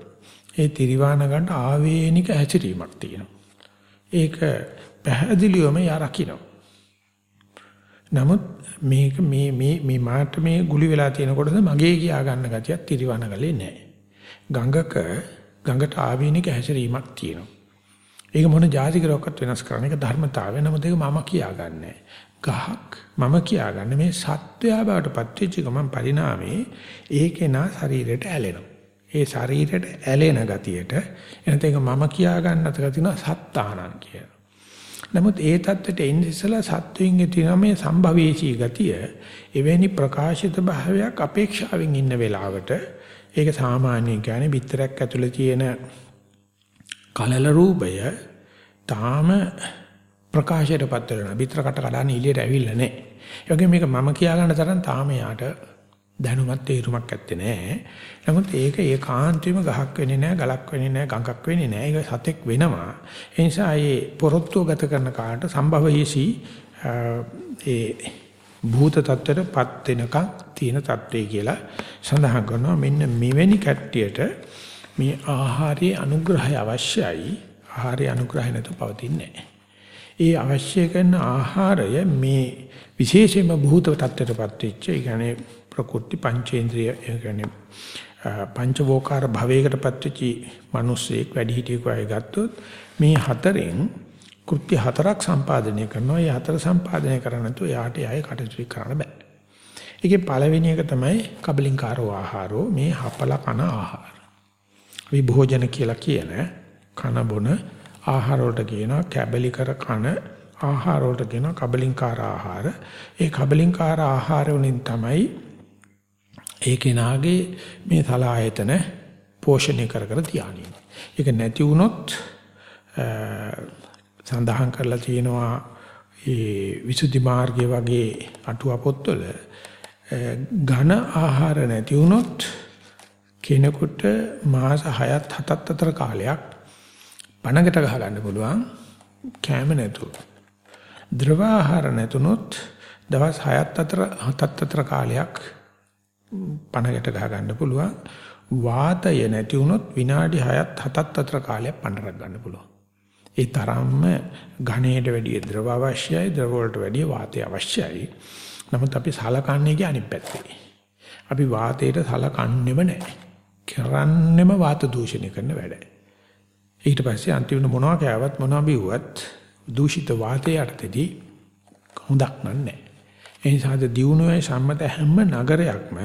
ඒ තිරිවාණ ගන්න ආවේනික හැසිරීමක් තියෙනවා. ඒක පැහැදිලිවම යා රකින්න. නමුත් මේක මේ මේ මේ මාට මේ ගුලි වෙලා තියෙන කොටස මගේ කියා ගන්න ගතියක් තිරිවාණ ගලේ නැහැ. ගඟක ගඟට ආවේනික හැසිරීමක් තියෙනවා. ඒක මොන જાති කරොක්වත් වෙනස් කරන එක ධර්මතාවය නමුත් ඒක මම කියාගන්නේ ගහක් මම කියාගන්නේ මේ සත්වයා බවට පත්වෙච්ච ගමන් පරිණාමේ ඒකේ නා ශරීරයට ඇලෙනවා. ඒ ශරීරයට ඇලෙන ගතියට එනත ඒක මම කියාගන්නත් ගතින සත්තානං කියලා. නමුත් ඒ தත්වෙට එන්නේ ඉස්සලා සත්වයින්ගේ තියෙන මේ සම්භවේශී ගතිය එවැනි ප්‍රකාශිත භාවයක් අපේක්ෂාවෙන් ඉන්න වෙලාවට ඒක සාමාන්‍යයෙන් කියන්නේ පිටරයක් ඇතුලේ තියෙන කලල රූපය තාම ප්‍රකාශයටපත් වෙලා නැහැ. පිටර කට කඩන එළියට ඇවිල්ලා නැහැ. ඒ වගේ මේක මම කියා ගන්න තරම් තාම යාට දැනුමක් තේරුමක් ඇත්තේ නැහැ. නමුත් ඒක ඒකාන්තයෙන්ම ගහක් වෙන්නේ නැහැ, ගලක් වෙන්නේ නැහැ, ගඟක් වෙන්නේ නැහැ. ඒක සතෙක් වෙනවා. ඒ නිසා මේ පොරොත්තුව ගත කරන කාට සම්භවයේසී ඒ භූත tattරපත් වෙනකන් තියෙන தત્ත්වය කියලා සඳහන් කරනවා. මෙන්න මෙවැනි කට්ටියට මේ ආහාරයේ අනුග්‍රහය අවශ්‍යයි. ආහාරයේ අනුග්‍රහය නැතුව පවතින්නේ නැහැ. ඒ අවශ්‍ය කරන ආහාරය මේ විශේෂයෙන්ම භූත tattරපත් වෙච්ච, ඒ කියන්නේ ප්‍රකෘති පංචේන්ද්‍රිය, ඒ කියන්නේ පංචවෝකාර භවයකටපත් වෙච්ච මිනිස්සෙක් වැඩි හිටියෙක් වගේ ගත්තොත් මේ හතරෙන් කෘත්‍ය හතරක් සම්පාදනය කරනවා. ඒ හතර සම්පාදනය කරන්නේ නැතුව යාට යයි කටයුතු කරන්න බෑ. ඒකේ පළවෙනි එක තමයි කබලින්කාරෝ ආහාරෝ මේ හපල කන ආහාර. විභෝජන කියලා කියන කන බොන ආහාර වලට කියනවා කැබලි කර කන ආහාර වලට කියනවා කබලින්කාර ආහාර. ඒ කබලින්කාර ආහාර වලින් තමයි ඒ කෙනාගේ මේ සලායතන පෝෂණය කර කර තියානින්. ඒක නැති වුණොත් සඳහන් කරලා තියෙනවා ඒ විසුද්ධි මාර්ගය වගේ අටුවා පොත්වල ඝන ආහාර නැති වුණොත් කෙනෙකුට මාස 6ත් 7ත් අතර කාලයක් පණකට ගහ ගන්න පුළුවන් කැම නැතුව. ද්‍රව ආහාර නැතුනොත් දවස් 6ත් අතර 7ත් අතර කාලයක් පණකට ගහ ගන්න පුළුවන්. වාතය නැති වුණොත් විනාඩි 6ත් 7ත් අතර කාලයක් පණරක් ගන්න පුළුවන්. ඒ තරම්ම ඝණයට වැඩිය ද්‍රව අවශ්‍යයි, ද්‍රව වලට වැඩිය වාතය අවශ්‍යයි. නමුත් අපි සලකන්නේ කිය අනිත් පැත්තේ. අපි වාතයට සලකන්නේම නැහැ. කරන්නේම වාත දූෂණය කරන වැඩ. ඊට පස්සේ අන්තිමට මොනවා කෑවත් මොනවා බිව්වත් දූෂිත වාතය යටතේදී හොඳක් නැහැ. ඒ නිසා දියුණුවේ සම්මත හැම නගරයක්ම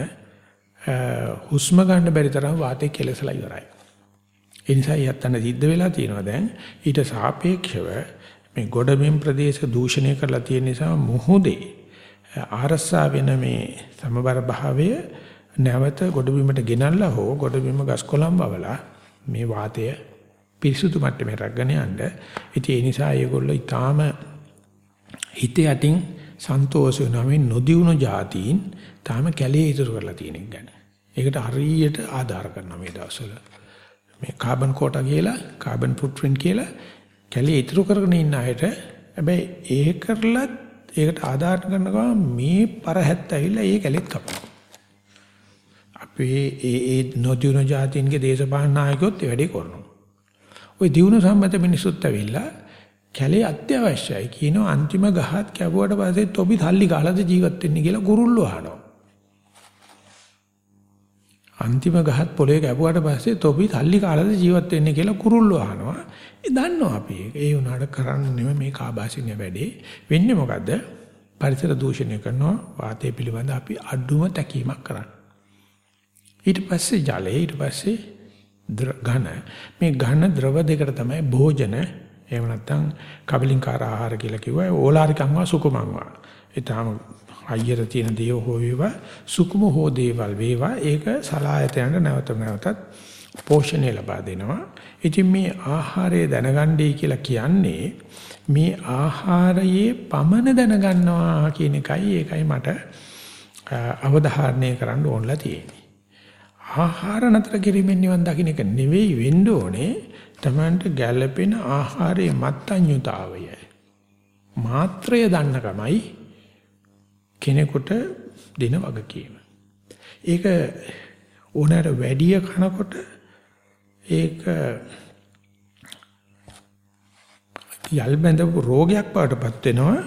හුස්ම ගන්න බැරි තරම් වාතය කෙලසලා ඉවරයි. ඒ නිසා යත්තන සිද්ධ වෙලා තියෙනවා දැන් ඊට සාපේක්ෂව මේ ගොඩබිම් ප්‍රදේශ දූෂණය කරලා තියෙන නිසා මොහොතේ ආරස්සා වෙන මේ සමබර භාවය නැවත ගොඩබිමට ගෙනල්ලා හෝ ගොඩබිම ගස් කොළන් වවලා මේ වාතය පිරිසුදු මට්ටමේ රැගෙන යන්න. ඉතින් ඒ නිසා ඒගොල්ලෝ ඊටාම හිත යටින් සන්තෝෂ වෙනවා මේ නොදියුණු જાතීන් තාම කැලේ ඉතුරු කරලා තියෙන එක ගැන. ඒකට හරියට ආධාර කරනවා මේ දවස්වල. මේ කාබන් කෝටා කියලා කාබන් ෆුට්ප්‍රින්ට් කියලා කැලේ ඉතුරු කරගෙන ඉන්න අයට හැබැයි ඒ කරලත් ඒකට ආධාර කරනවා මේ පරහැත්ත ඇවිල්ලා ඒ කැලෙත් කපනවා. අපේ ඒ ඒ නොදියුණු જાතින්ගේ දේශපාලන නායකයොත් ඒ වැඩේ කරනවා. ওই දියුණු සම්මත මිනිස්සුත් ඇවිල්ලා කැලේ අත්‍යවශ්‍යයි කියනවා අන්තිම ගහත් කැපුවට පස්සේ තොපි තල්ලි කාලද ජීවත් වෙන්නේ කියලා කුරුල්ලෝ අහනවා. අන්තිම ගහත් පොළවේ කැපුවට පස්සේ තොපි තල්ලි කාලද ජීවත් වෙන්නේ කියලා කුරුල්ලෝ අහනවා. ඒ දන්නවා අපි ඒක. ඒ උනාට කරන්නේ මේ කාබාසිනිය වැඩේ. වෙන්නේ මොකද්ද? පරිසර දූෂණය කරනවා වාතය පිළිබඳ අපි අඩුම තැකීමක් කරන්නේ. ඊට පස්සේ ජලය ඊට පස්සේ ඝන. මේ ඝන ද්‍රව දෙකට තමයි භෝජන එහෙම නැත්නම් කබලින්කාර ආහාර කියලා කිව්වා. ඕලාරිකංවා සුකුමංවා ඊටාම අයියර තියෙන දේව හෝ වේවා සුකුම හෝ දේවල් වේවා ඒක සලායතයන්ට නැවත නැවතත් පෝෂණය ලබා දෙනවා. ඉතින් මේ ආහාරය දැනගන්නයි කියලා කියන්නේ මේ ආහාරයේ පමණ දැනගන්නවා කියන එකයි ඒකයි මට අවධාරණය කරන්න ඕනලා තියෙන්නේ. ආහාර නතර කිරීමෙන් නිවන් දකින්න එක නෙවෙයි වෙන්න ඕනේ තමන්ට ගැළපෙන ආහාරයේ මත්ඤ්‍යතාවය මාත්‍රය දන්නකමයි කෙනෙකුට දෙන වගකීම. ඒක ඕනෑර වැඩි කනකොට ඒක යල් බැඳපු රෝගයක් බවටපත් වෙනවා.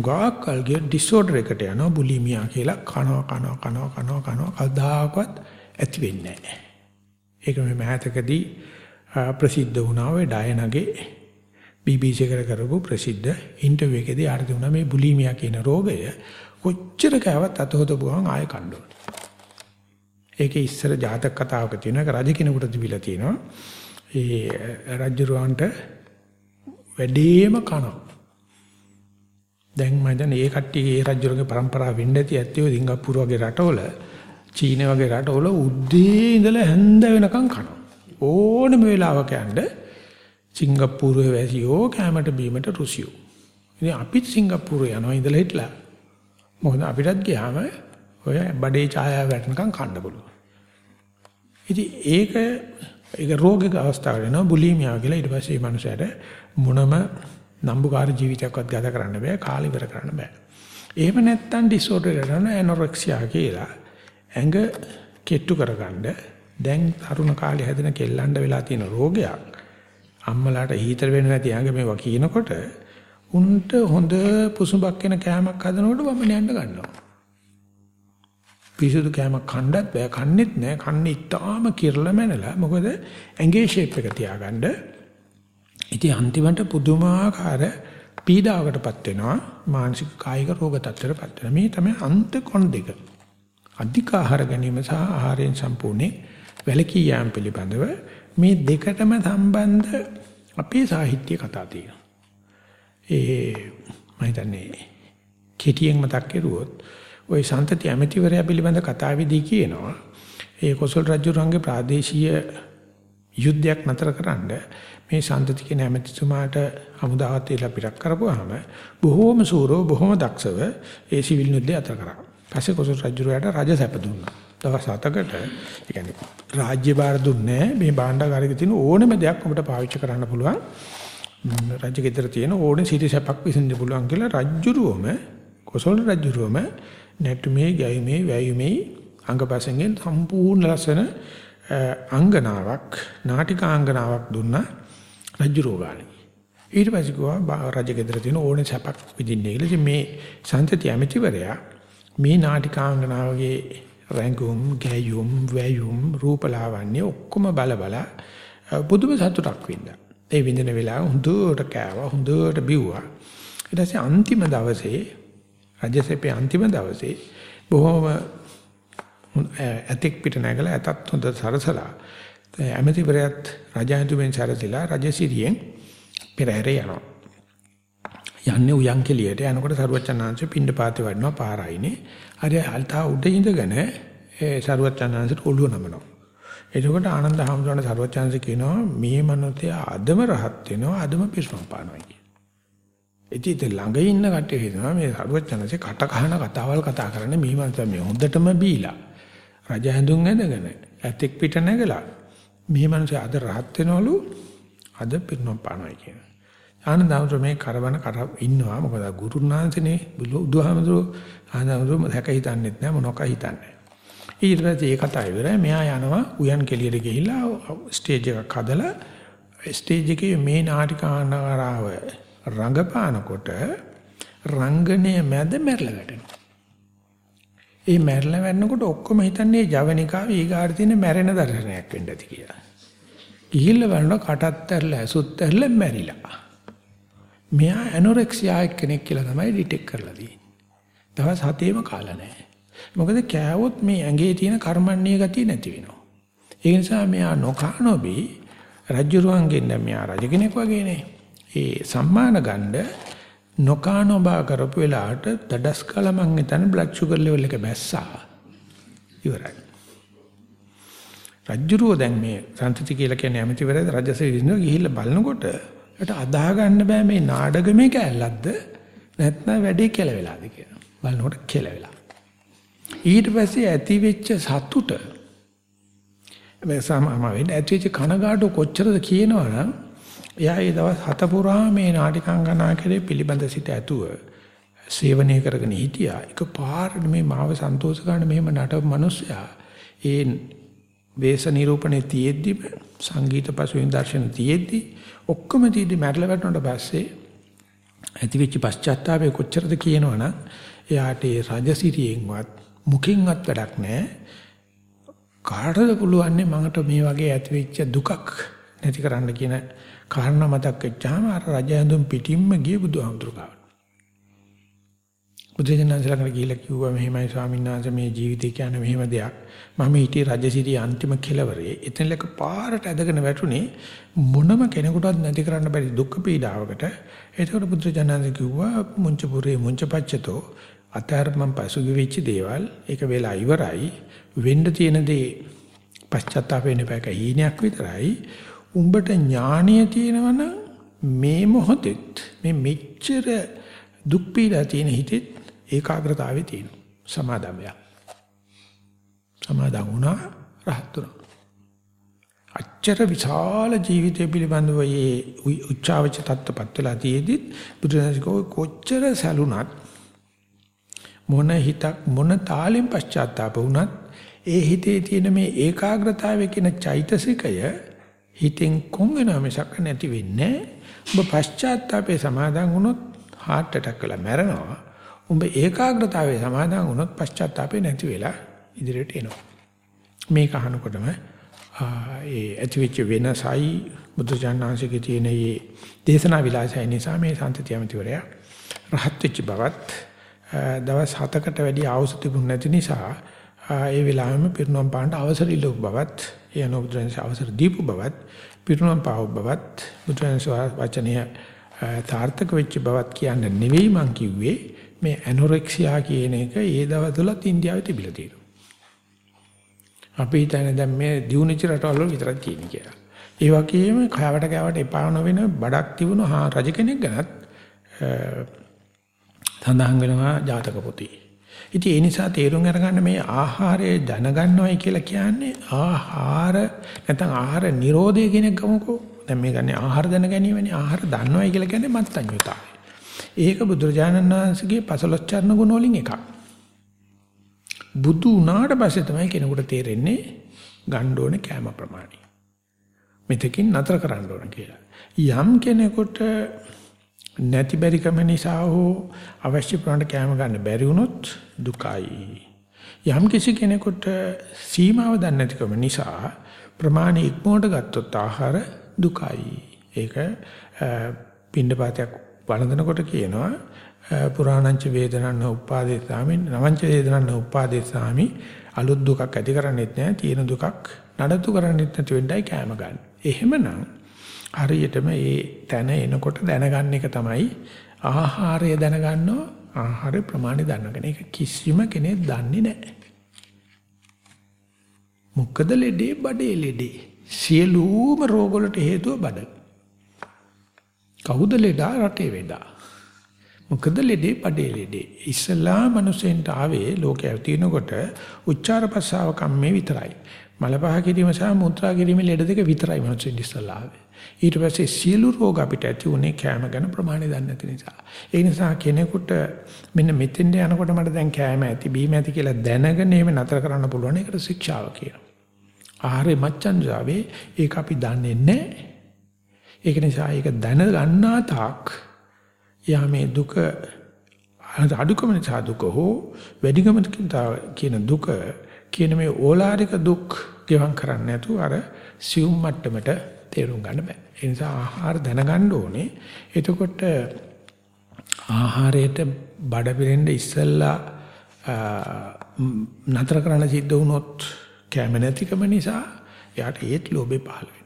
ගාකල් ගිය ඩිසෝඩර් එකට යනවා බුලිමියා කියලා කනවා කනවා කනවා කනවා කනවා කවදාකවත් ඇති වෙන්නේ නැහැ. ඒක මේ මහතකදී ප්‍රසිද්ධ වුණා ඔය ඩයනගේ BBC එකට කරපු ප්‍රසිද්ධ ඉන්ටර්විව් එකේදී ආර දුන්නා මේ බුලිමියා කියන රෝගය කොච්චර කෑවත් අතහොතපු ගමන් ආය කන්න ඕනේ. ඒකේ ඉස්සර ජාතක කතාවක තියෙන එක රජ කෙනෙකුට තිබිලා තියෙනවා. ඒ රජුරවන්ට වැඩිම කනවා. දැන් මම දැන් ඒ කට්ටිය ඒ රජුරගේ પરම්පරාව වෙන්න ඇති ඇත්තේ ඔය සිංගප්පූරු වගේ රටවල චීන වගේ රටවල උදේ ඉඳලා හැන්ද වෙනකන් කනවා. ඕනම වෙලාවක යන්න සිංගප්පූරුවේ වැසියෝ කැමට බීමට රුසියෝ. ඉතින් අපිත් සිංගප්පූරුවේ යනවා ඉඳලා හිටලා. මොකද අපිටත් ගියාම ඔය බඩේ ඡායාව වැටෙනකන් කන්න පුළුවන්. ඉතින් ඒක ඒක රෝගික අවස්ථාවල නෝ බුලිමියා කියලා ඊට පස්සේ මේ මනුස්සයාට මොනම නම්බුකාර ජීවිතයක්වත් ගත කරන්න බෑ කාලය ඉවර කරන්න බෑ. එහෙම නැත්තම් ඩිසෝඩර් එකට යන ඇනොරෙක්සියා කියලා ඇඟ කෙට්ටු කරගන්න දැන් තරුණ කාලේ හැදෙන කෙල්ලන්ට වෙලා තියෙන රෝගයක් අම්මලාට හීතර වෙන්නේ නැති ඇඟ මේවා කියනකොට උන්ට හොඳ පුසුඹක් වෙන කෑමක් හදනකොට වමන යන්න ගන්නවා. පිසුදු කෑමක් කන්නත් බෑ කන්නෙත් නෑ කන්නේ ඉතාලම කිරලා මැනලා මොකද ඇඟේ ෂේප් එක තියාගන්න. ඉතින් අන්තිමට පුදුමාකාර පීඩාවකටපත් වෙනවා මානසික කායික රෝග තත්ත්වයකටපත් වෙනවා. මේ තමයි අන්ත කොන් දෙක. අධික ආහාර ගැනීම සහ ආහාරයෙන් සම්පූර්ණ වැළකී යාම පිළිබඳව මේ දෙකටම සම්බන්ධ අපේ සාහිත්‍ය කතා තියෙනවා. ඒ මම හිතන්නේ කෙටියෙන් මතක් කරුවොත් ওই සම්තති ඇමතිවරයා පිළිබඳ කතාවේදී කියනවා ඒ කොසල් රජුරන්ගේ ප්‍රාදේශීය යුද්ධයක් නතරකරනද මේ සම්තති කියන ඇමතිතුමාට හමුදාවත් ඉලා පිටක් කරපුවාම බොහෝම සූරව බොහෝම දක්ෂව ඒ සිවිල් යුද්ධය අතර කරා. පස්සේ කොසල් රජුරයාට රජ සැප දුන්නා. දවස් 7කට ඒ කියන්නේ රාජ්‍ය භාර දුන්නේ මේ භාණ්ඩාගාරික තියෙන ඕනම දෙයක් ඔබට පාවිච්චි කරන්න පුළුවන්. රජගෙදර තියෙන ඕනේ සිටි සැපක් විසඳන්න පුළුවන් කියලා රජ්ජුරුවම කොසල් රජ්ජුරුවම නැටුමේ ගැයීමේ වැයීමේ අංගපසංගෙන් සම්පූර්ණ ලස්සන අංගනාවක් නාටිකාංගනාවක් දුන්නා රජ්ජුරුව ගානේ. ඊට පස්සේ ගියා රජගෙදර තියෙන ඕනේ සැපක් විඳින්නේ කියලා. ඉතින් මේ සම්තති ඇමතිවරයා මේ නාටිකාංගනාවගේ රැඟුම්, ගැයුම්, වැයුම්, රූපලාවන්‍ය ඔක්කොම බල බල පුදුම සතුටක් වින්දා. ඒ විඳින වෙලාව හොඳට කෑවා, හොඳට බිව්වා. ඊට පස්සේ අන්තිම දවසේ රජසෙපේ අන්තිම දවසේ බොහොම ඇතෙක් පිට නැගලා ඇතත් හොඳ සරසලා ඇමතිවරයාත් රජායතුමෙන් සැරසිලා රජසිරියෙන් පෙරහැරේ යනවා. යන්නේ උයන් කෙලියට යනකොට සරුවචනාංශ පිණ්ඩපාතේ වඩනවා පාරයිනේ. හරි අල්තා උඩ ඉඳගෙන ඒ සරුවචනාංශට ඔළුව නමනවා. එතකොට ආනන්ද හැමෝටම සරුවචනාංශ කියනවා මේ මනෝතය අදම රහත් වෙනවා අදම පිරිසම් පානවා කිය. ඉතින් ළඟ ඉන්න කට්ටිය හිතනවා මේ සරුවචනාංශේ කට කහන කතාවල් කතා කරන්නේ මේ මනස මේ හොඳටම බීලා. රජ හැඳුම් ඇඳගෙන ඇතෙක් පිට නැගලා මේ මනස අද රහත් වෙනවලු අද පිරිනම් පානවා කියන. ආනන්දවරු මේ කරවන කර ඉන්නවා මොකද ගුරුනාන්සනේ බුදුහාමතුරු ආනන්දවරු හැක හිතන්නෙත් නෑ මොනක හිතන්නේ. ඊට පස්සේ ඒ කතාව ඉවරයි මෙහා යනවා උයන් කෙලියට ගිහිල්ලා ස්ටේජ් එකක් හදලා ස්ටේජ් එකේ මේ නාටිකානාරාව රංගපානකොට රංගනයේ මැද මැරලා වැටෙනවා. ඒ මැරලා වැන්නකොට ඔක්කොම හිතන්නේ ජවනිකාව ඊගාට තියෙන මැරෙන දර්ශනයක් වෙන්න ඇති කියලා. ගිහිල්ලා බලනවා කටත් ඇරලා ඇසුත් ඇරලා මැරිලා. මෙයා ඇනොරෙක්සියා කෙනෙක් කියලා තමයි ඩිටෙක්ට් කරලා තියෙන්නේ. දවස් හතේම කාලා නැහැ. මොකද කෑවොත් මේ ඇඟේ තියෙන කර්මන්නේ ගතිය නැති වෙනවා. ඒ නිසා මෙයා නොකනොබී රජුරුවන්ගෙන් දැන් මෙයා රජ කෙනෙක් වගේනේ. ඒ සම්මාන ගන්න නොකානොබා කරපු වෙලාවට දඩස් කල මං එතන බ්ලඩ් ෂුගර් ලෙවල් එක බැස්සා. ඉවරයි. රජ්ජුරුව දැන් මේ සම්තති කියලා කියන්නේ ඇමතිවරයා රජසේ විසිනු ගිහිල්ලා බලනකොට ඒට අදාහ ගන්න බෑ මේ නාඩගමේ කැලලක්ද නැත්නම් වැඩේ කෙලවෙලාද කියලා. බලනකොට කෙලවෙලා. ඊට පස්සේ ඇති වෙච්ච සතුට මේ සමම වෙන්නේ ඇති වෙච්ච කනගාටු කොච්චරද කියනවනම් එයා ඒ දවස් හත පුරා මේ නාටිකංගනා කරේ පිළිබඳ සිට ඇතුව සේවනය කරගෙන හිටියා. එක පාරට මේ මාව සන්තෝෂ ගන්න මෙහෙම නටව මිනිස්සයා ඒ වේශ නිරූපණේ තියෙද්දි සංගීත පසුවෙන් දර්ශන තියෙද්දි ඔක්කොම තියෙද්දි මැරලා වැටුණාට පස්සේ ඇතිවෙච්ච පශ්චාත්තාපය කොච්චරද කියනවනම් එයාට ඒ රජසිරියෙන්වත් මුකින්වත් වැඩක් නැහැ. කාටද පුළුවන් මකට මේ වගේ ඇතිවෙච්ච දුකක් නැති කරන්න කියන කාරණා මතක් වෙච්චාම අර රජ ඇඳුම් පිටින්ම ගිය බුදුහාමුදුරු ගාවට. බුදුජනනාංශ ළඟට ගිහිල්ලා කිව්වා මෙහෙමයි ස්වාමීන් වහන්සේ මේ ජීවිතය කියන්නේ මෙහෙම දෙයක්. මම හිටියේ රජසිරිය අන්තිම කෙලවරේ. එතන ලක පාරට ඇදගෙන වැටුනේ මොනම කෙනෙකුටවත් නැති කරන්න බැරි දුක් පීඩාවකට. ඒකට බුදුජනනාංශ කිව්වා මුංචපුරේ මුංචපච්චතෝ අතරමං පසුගි වෙච්ච දේවල් ඒක වෙලා ඉවරයි. වෙන්න තියෙන දේ පශ්චාත්තාප වෙන්න බෑක හීනයක් විතරයි. උඹට ඥාණිය තියෙනවනම් මේ මොහොතෙත් මේ මෙච්චර දුක් පීඩා තියෙන හිතෙත් ඒකාග්‍රතාවේ තියෙනවා. සමාධමය. සමාදන් වුණා රහත් වුණා. අච්චර විශාල ජීවිතය පිළිබඳව මේ උච්චාවච තත්ත්වපත් වෙලා තියෙද්දිත් බුදුරජාණන් කොච්චර සැලුණත් මොන හිතක් මොන තාලෙන් පශ්චාත්තාප වුණත් ඒ හිතේ තියෙන මේ ඒකාග්‍රතාවය කියන චෛතසිකය හිතෙන් කොන් වෙනවා මිසක් නැති වෙන්නේ ඔබ පශ්චාත්තාපේ සමාදන් වුණොත් heart attack වෙලා මැරෙනවා උඹ ඒකාග්‍රතාවයේ සමාදන් වුණොත් පශ්චාත්තාපේ නැති වෙලා ඉදිරියට එනවා. මේක අහනකොටම ඒ ඇතිවෙච්ච වෙනසයි බුදුජානනාංශයේ තියෙන මේ දේශනා විලාසය නිසා මේ සම්තතිය ඇමතිවරයා රහත් වෙච්ච බවත් දවස් 7කට වැඩි ආවුස තිබුණ නැති නිසා ඒ වෙලාවෙම පිරුණම් පාන්න අවසර ඉල්ලපු බවත් ඒ අනුබුදුරන්ස අවසර දීපු බවත් පිරුණම් පාව බවත් බුදුරන්ස වචනය තාර්ථක වෙච්ච බවත් කියන්න නෙවෙයි මං කිව්වේ. මේ ඇනොරෙක්සියා කියන එක ඒ දවස්වලත් ඉන්දියාවේ තිබිලා තියෙනවා. අපි හිතන්නේ දැන් මේ දියුණුවච රටවල් වල විතරක් තියෙන කියලා. ඒ වගේම කයවට කයවට එපා නොවන බඩක් තිබුණු හා රජ කෙනෙක් ගැනත් සඳහන් වෙනවා ජාතක පොතේ. ඉතින් ඒ නිසා තේරුම් අරගන්න මේ ආහාරය දැනගන්නවයි කියලා කියන්නේ ආහාර නැත්නම් ආහාර නිරෝධය කියන එක ගමුකෝ. දැන් මේ ගන්නේ ආහාර දැන ගැනීමනේ ආහාර දන්නවයි කියලා කියන්නේ මත්ඤ්‍යතාවය. ඒක බුදුරජාණන් වහන්සේගේ පසලොච්චරණ ගුණ වලින් එකක්. බුදු වුණාට පස්සේ තමයි කෙනෙකුට තේරෙන්නේ ගන්න ඕනේ කැම ප්‍රමාණය. මෙතකින් නතර කරන්න ඕන කියලා. යම් කෙනෙකුට නැති බැරිකම නිසා හෝ අවශ්‍ය ප්‍රමාණයට කැම ගන්න බැරි වුණොත් දුකයි. යම් කිසි කෙනෙකුට සීමාව දන්නේ නැතිකම නිසා ප්‍රමාණ ඉක්මනට ගත්තොත් ආහාර දුකයි. ඒක පින්නපාතයක් වළඳනකොට කියනවා පුරාණංච වේදනන්න උපාදේසාමි නවංච වේදනන්න උපාදේසාමි අලුත් දුකක් ඇති කරන්නේත් නැහැ තියෙන දුකක් නඩත්තු කරන්නේත් නැති වෙන්නයි කැම ගන්න. එහෙමනම් හරියටම ඒ තැන එනකොට දැනගන්න එක තමයි ආහාරය දැනගන්නෝ ආහාර ප්‍රමාණය දැනගන්න. ඒක කිසිම කෙනෙක් දන්නේ නැහැ. මොකද ලෙඩේ බඩේ ලෙඩේ. සියලුම රෝග වලට හේතුව බඩ. කවුද ලෙඩා රටේ වෙඩා. මොකද ලෙඩේ බඩේ ලෙඩේ. ඉස්ලාම මිනිසෙන්ට ආවේ ලෝකයේ තියෙනකොට උච්චාර පස්සාව කම්මේ විතරයි. මල පහ කිරීම සහ මුත්‍රා කිරීම ලෙඩ දෙක විතරයි මිනිස්සුන් ඉස්සලා ආවේ. ඊට පස්සේ සියලු රෝග අපිට ඇති උනේ කෑම ගැන ප්‍රමාණය දන්නේ නැති නිසා. ඒ නිසා කෙනෙකුට මෙන්න මෙතෙන්ට යනකොට මට දැන් කෑම ඇති බීම ඇති කියලා දැනගෙන එහෙම නතර කරන්න පුළුවන් ඒකට ශික්ෂාව කියනවා. ආහාරේ මච්ඡන්ජාවේ ඒක අපි දන්නේ නැහැ. ඒක නිසා ඒක දැන ගන්නා තාක් යා මේ දුක අඩුකම නිසා දුක හෝ වැඩිකම කියන දුක කියන මේ ඕලාරික දුක් ගෙවම් කරන්නේ නැතුව අර සියුම් මට්ටමට තේරුම් ගන්න බෑ. ඒ නිසා ආහාර දැනගන්න ඕනේ. එතකොට ආහාරයට බඩ පිරෙන්න ඉස්සෙල්ලා නතර කරන්න සිද්ධ වුණොත් කැම නැතිකම නිසා එයාට ඒත් ලෝභේ පහළ වෙනවා.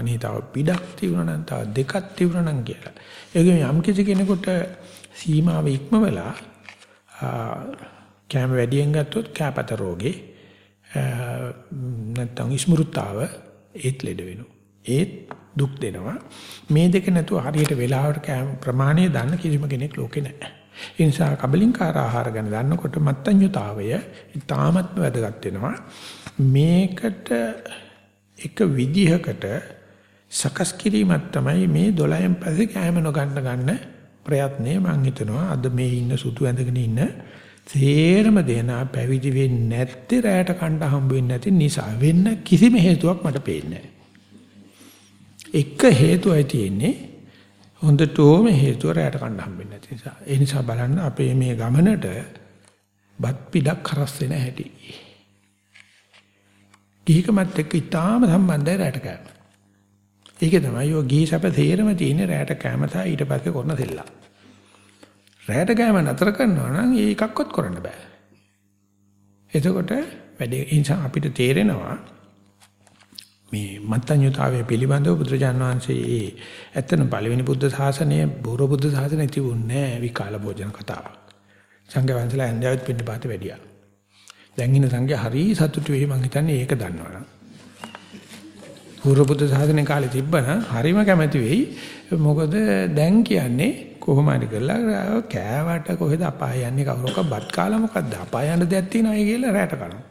අනේ තව පිටක් තිබුණා නම් තව දෙකක් තිබුණා නම් කියලා. ඒකෙන් යම් කිසි කෙනෙකුට සීමාව ඉක්මවලා කැම වැඩියෙන් ගත්තොත් කැපත රෝගේ නැත්නම් ස්මෘතාව ඒත් ලෙඩ වෙනවා. ඒත් දුක් දෙනවා. මේ දෙක නැතුව හරියට වෙලාවට කැම ප්‍රමාණය දන්න කිසිම කෙනෙක් ලෝකේ නැහැ. ඒ නිසා කබලින්කාර ආහාර ගැන දන්නකොට මත්ඤ්‍යතාවය ඉතාමත්ම වැදගත් වෙනවා. මේකට එක විදිහකට සකස් කිරීමක් තමයි මේ 12න් පස්සේ කැම නොගන්න ගන්න ප්‍රයත්නය මම හිතනවා අද මේ ඉන්න සුතු ඇඳගෙන ඉන්න තේරම දෙනා පැවිදි වෙන්නේ නැත්තේ රැයට කණ්ඩ හම්බ වෙන්නේ නැති නිසා වෙන්න කිසිම හේතුවක් මට පේන්නේ එක හේතුවයි තියෙන්නේ හොඳටම හේතුව රැයට කණ්ඩ හම්බෙන්නේ නැති නිසා. ඒ නිසා බලන්න අපේ මේ ගමනට බත් පිටක් කරස් වෙන හැටි. ගිහිකමත් එක්ක ඊටාම සම්බන්ධයි රැයට කෑම. ඒක තමයි ඔය ගිහි සැප තේරම තියෙන රැයට කෑම සහ ඊට පස්සේ කරන සෙල්ලම්. රැයට කෑම නතර කරනවා නම් ඒකක්වත් කරන්න බෑ. එතකොට වැඩේ නිසා අපිට තේරෙනවා මේ මත්ඤ්‍යතාවයේ පිළිබඳව බුදුරජාන් වහන්සේ ඒ ඇත්තන පළවෙනි බුද්ධ ශාසනය බෝර බුද්ධ ශාසනය තිබුණේ නැහැ විකාල භෝජන කතාවක්. සංඝ වහන්සේලා ඇඳවත් පින්න පාත වැඩියා. දැන් ඉන්න සංඝයා හරි සතුටු වෙයි මං හිතන්නේ ඒක දන්නවනම්. පූර්ව බුද්ධ ශාසනය කාලේ තිබ්බනම් හරිම කැමැති වෙයි. මොකද දැන් කියන්නේ කොහොම හරි කරලා කෑවට කොහෙද අපාය යන්නේ කවුරක බත් කාලා මොකද්ද අපාය යන්න දෙයක් තියෙනවයි කියලා රැට කරනවා.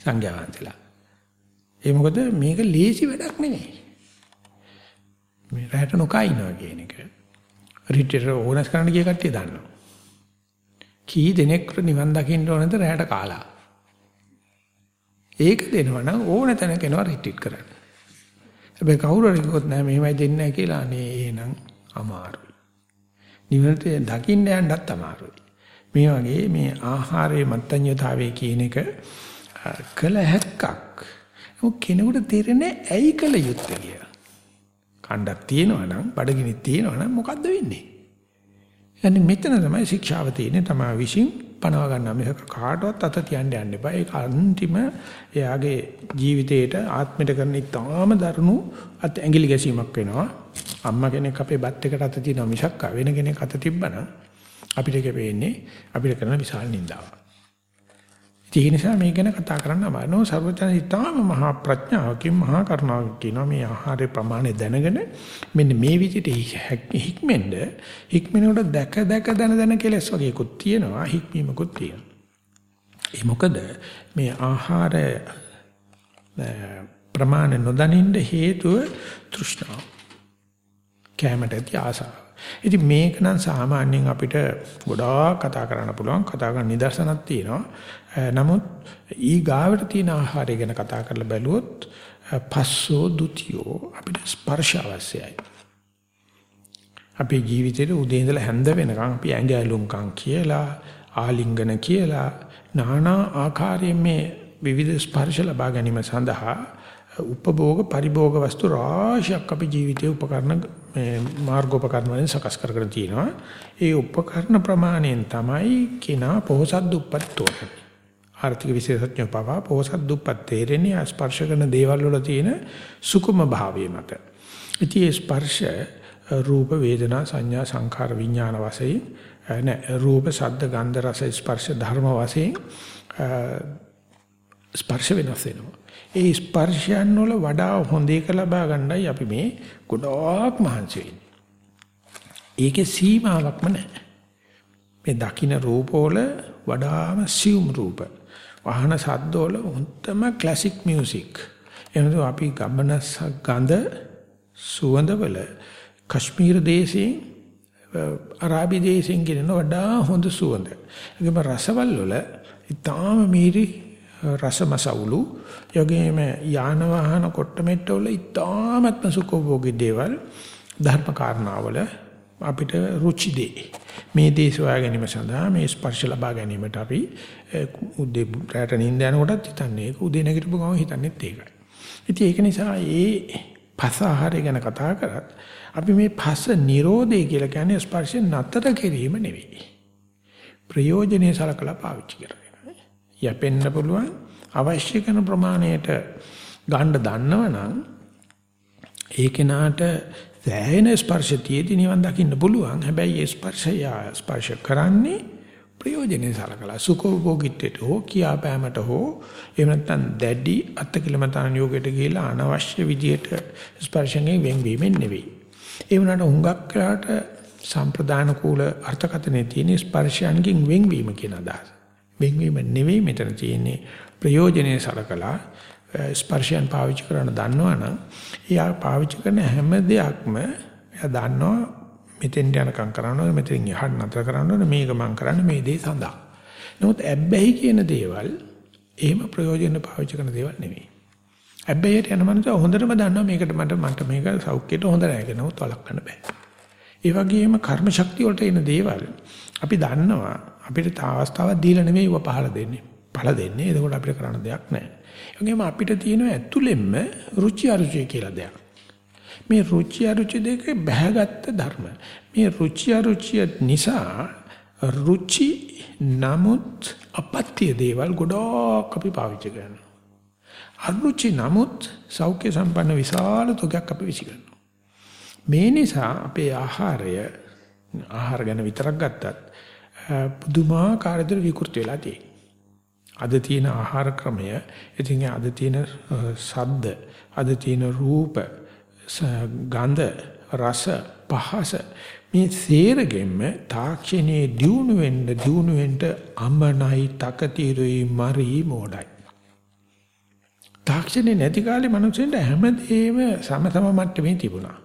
සංඝයා වහන්සේලා. ඒ මොකද මේක ලේසි වැඩක් නෙමෙයි. මේ රැට නොකා ඉනවා කියන එක. රිට්‍රීට් ඕනස් කරන්න ගිය කට්ටිය දන්නවා. කී දෙනෙක් නිවන් දකින්න ඕනද රැට කාලා. ඒක දෙනවනම් ඕන තැනක එනවා රිට්‍රීට් කරන්න. හැබැයි කවුරු හරි කිව්වොත් නෑ මෙහෙමයි දෙන්නේ නැහැ කියලා අනේ එහෙනම් අමාරුයි. නිවනට දකින්න යන්නත් අමාරුයි. මේ වගේ මේ ආහාරයේ මත්ඤ්‍යතාවයේ කියන එක කළ හැක්කක්. මොක කෙනෙකුට තේරෙන්නේ ඇයි කළ යුත්තේ කියලා. කණ්ඩක් තියෙනවා නම් බඩගිනි තියෙනවා නම් මොකද්ද වෙන්නේ? يعني මෙතන තමයි ශික්ෂාව තියෙන්නේ තමා විශ්ින් පණව ගන්න මිසක කාටවත් අත තියන්න යන්න එපා. ඒක අන්තිම එයාගේ ජීවිතේට ආත්මයට කරන ඉතාම දරුණු අත් ඇඟිලි ගැසීමක් වෙනවා. අම්මා කෙනෙක් අපේ බත් එකට අත තියනවා මිසක් වෙන කෙනෙක් අත තිබ්බනම් අපිට ඒක වෙන්නේ අපිට කරන විශාල නින්දාවක්. ඒ නිසා මේ ගැන කතා කරන්න අමාරුනෝ සර්වඥ ඉතාම මහා ප්‍රඥාවකින් මහා කරුණාවකින් කියනවා මේ ආහාරයේ ප්‍රමාණය දැනගෙන මෙන්න මේ විදිහට හික්මෙන්ද හික්මෙනකොට දැක දැක දන දන කෙලස් වගේකුත් තියෙනවා හික්මීමකුත් තියෙනවා. ඒ මොකද මේ ආහාර ප්‍රමාණය නොදනින්න හේතුව තෘෂ්ණාව. කැමට ඇති ආසාව. ඉතින් මේක නම් සාමාන්‍යයෙන් අපිට ගොඩාක් කතා කරන්න පුළුවන්. කතා කරන නිදර්ශනක් තියෙනවා. නමුත් ඊ ගාවට තියෙන ආහාරය ගැන කතා කරලා බැලුවොත් පස්සෝ ဒ ුතියෝ අපිට ස්පර්ශ අවශ්‍යයි. අපේ ජීවිතේට උදේ ඉඳලා හැන්ද වෙනකන් අපි ඇඟ ඇලුම්කම් කියලා ආලිංගන කියලා নানা ආකාරයෙන් මේ විවිධ ස්පර්ශ ලබා ගැනීම සඳහා උපභෝග පරිභෝග වස්තු රාශියක් අපි ජීවිතේ උපකරණ මේ මාර්ගෝපකරණ වලින් සකස් කරගෙන තියෙනවා. ඒ උපකරණ ප්‍රමාණයෙන් තමයි කිනා පොහසත් දුප්පත් තෝරන්නේ. ආර්ථික විශේෂඥ පවා පොහසත් දුප්පත් තේරෙන්නේ ස්පර්ශ කරන දේවල් වල තියෙන සුකුම භාවය මත. ඉතින් ස්පර්ශ රූප වේදනා සංඥා සංඛාර විඥාන වශයෙන් නෑ රූප ශබ්ද ගන්ධ රස ස්පර්ශ ධර්ම වශයෙන් ස්පර්ශ වෙනස් වෙනවා. ඒ ස්පර්ශයන් වල වඩා හොඳ එක ලබා ගන්නයි අපි මේ ගොඩාක් මහන්සි වෙන්නේ. ඒකේ සීමාවක්ම නැහැ. මේ දකින්න රූපවල වඩාම සියුම් රූප. වහන සද්දවල උන්ටම ක්ලාසික් මියුසික්. එනදු අපි ගමන ගඳ සුවඳවල කශ්මීර දේශයෙන් අරාබි දේශයෙන් ගෙනන වඩා හොඳ සුවඳ. ඒකම රසවල වල ඊටාම මීරි රසමසවුලු යෝගේම යාන වාහන කොට මෙට්ට වල ඊටාමත්ම සුඛෝභෝගී දේවල් ධර්ම කාරණාවල අපිට රුචි දෙයි. මේ දේ සොයා ගැනීම සඳහා මේ ස්පර්ශ ලබා ගැනීමට අපි උදේ රැට නිින්ද යනකොටත් හිතන්නේ ඒක උදේ නැගිටපු ගමන් හිතන්නේත් ඒකයි. ඉතින් ඒක නිසා ඒ පස ආහාරය ගැන කතා කරත් අපි මේ පස නිරෝධය කියලා කියන්නේ ස්පර්ශ නතර කිරීම නෙවෙයි. ප්‍රයෝජනෙයි සලකලා පාවිච්චි කරගෙන. යැපෙන්න පුළුවන් අවශ්‍ය කරන ප්‍රමාණයට ගන්න දන්නවනම් ඒ කෙනාට සෑහෙන ස්පර්ශතියේදී නිවන් දකින්න පුළුවන්. හැබැයි ඒ ස්පර්ශය ස්පර්ශ කරන්නේ ප්‍රයෝජනෙ සලකලා සුඛෝභෝගීත්වයට හෝ කියාපෑමට හෝ එහෙම නැත්නම් දැඩි අත්කිලමතාන යෝගයට ගිහිලා අනවශ්‍ය විදියට ස්පර්ශයෙන් වෙන්වීමෙන් නෙවෙයි. ඒ වුණාට හුඟක් කරාට සම්ප්‍රදාන කූල අර්ථකථනයේ තියෙන ස්පර්ශයන්ගෙන් වෙන්වීම කියන අදහස. වෙන්වීම නෙවෙයි මෙතන තියෙන්නේ ප්‍රයෝජනෙ සලකලා ස්පර්ශයන් පාවිච්චි කරන දන්නවනම් එයා පාවිච්චි කරන හැම දෙයක්ම එයා දන්නවා මෙතෙන් යනකම් කරනවා මෙතෙන් යහන්න නතර කරනවා මේක මං කරන්නේ මේ දේ සඳහා. නමුත් ඇබ්බැහි කියන දේවල් එහෙම ප්‍රයෝජන පාවිච්චි කරන දේවල් නෙවෙයි. ඇබ්බැහියට යන මනුස්සයා හොඳටම දන්නවා මේකට මට මට මේක සෞඛ්‍යයට හොඳ නැහැ කියලා නමුත් වළක්වන්න බෑ. ඒ වගේම කර්ම ශක්තිය වලට එන දේවල් අපි දන්නවා අපිට තාවස්තාවක් දීලා නෙමෙයි ඒව පහළ දෙන්නේ. පළ දෙන්නේ. එතකොට අපිට කරන්න දෙයක් නැහැ. ඒගොම අපිට තියෙන ඇතුළෙන්ම රුචි අරුචි කියලා දෙයක්. මේ රුචි අරුචි දෙක බැහැගත් ධර්ම. මේ රුචි අරුචිය නිසා රුචි නමුත් අපත්‍ය දේවල් ගොඩක් අපි පාවිච්චි කරනවා. අරුචි නමුත් සෞඛ්‍ය සම්පන්න විශාල තොගයක් අපි විසි කරනවා. මේ නිසා අපේ ආහාරය ආහාර ගැන විතරක් ගත්තත් පුදුමාකාර විදිහට විකෘති වෙලා තියෙනවා. අද තියෙන ආහාර ක්‍රමය, ඉතින් අද තියෙන ශබ්ද, අද තියෙන රූප, ගන්ධ, රස, පහස මේ සේරගෙම තාක්ෂණයේ දියුණු වෙන්න දියුණු වෙන්න අමනයි තකතිරුයි මරි මොඩයි. තාක්ෂණේ නැති කාලේ මිනිස්සුන්ට හැමදේම සමතම මට්ටමේ තිබුණා.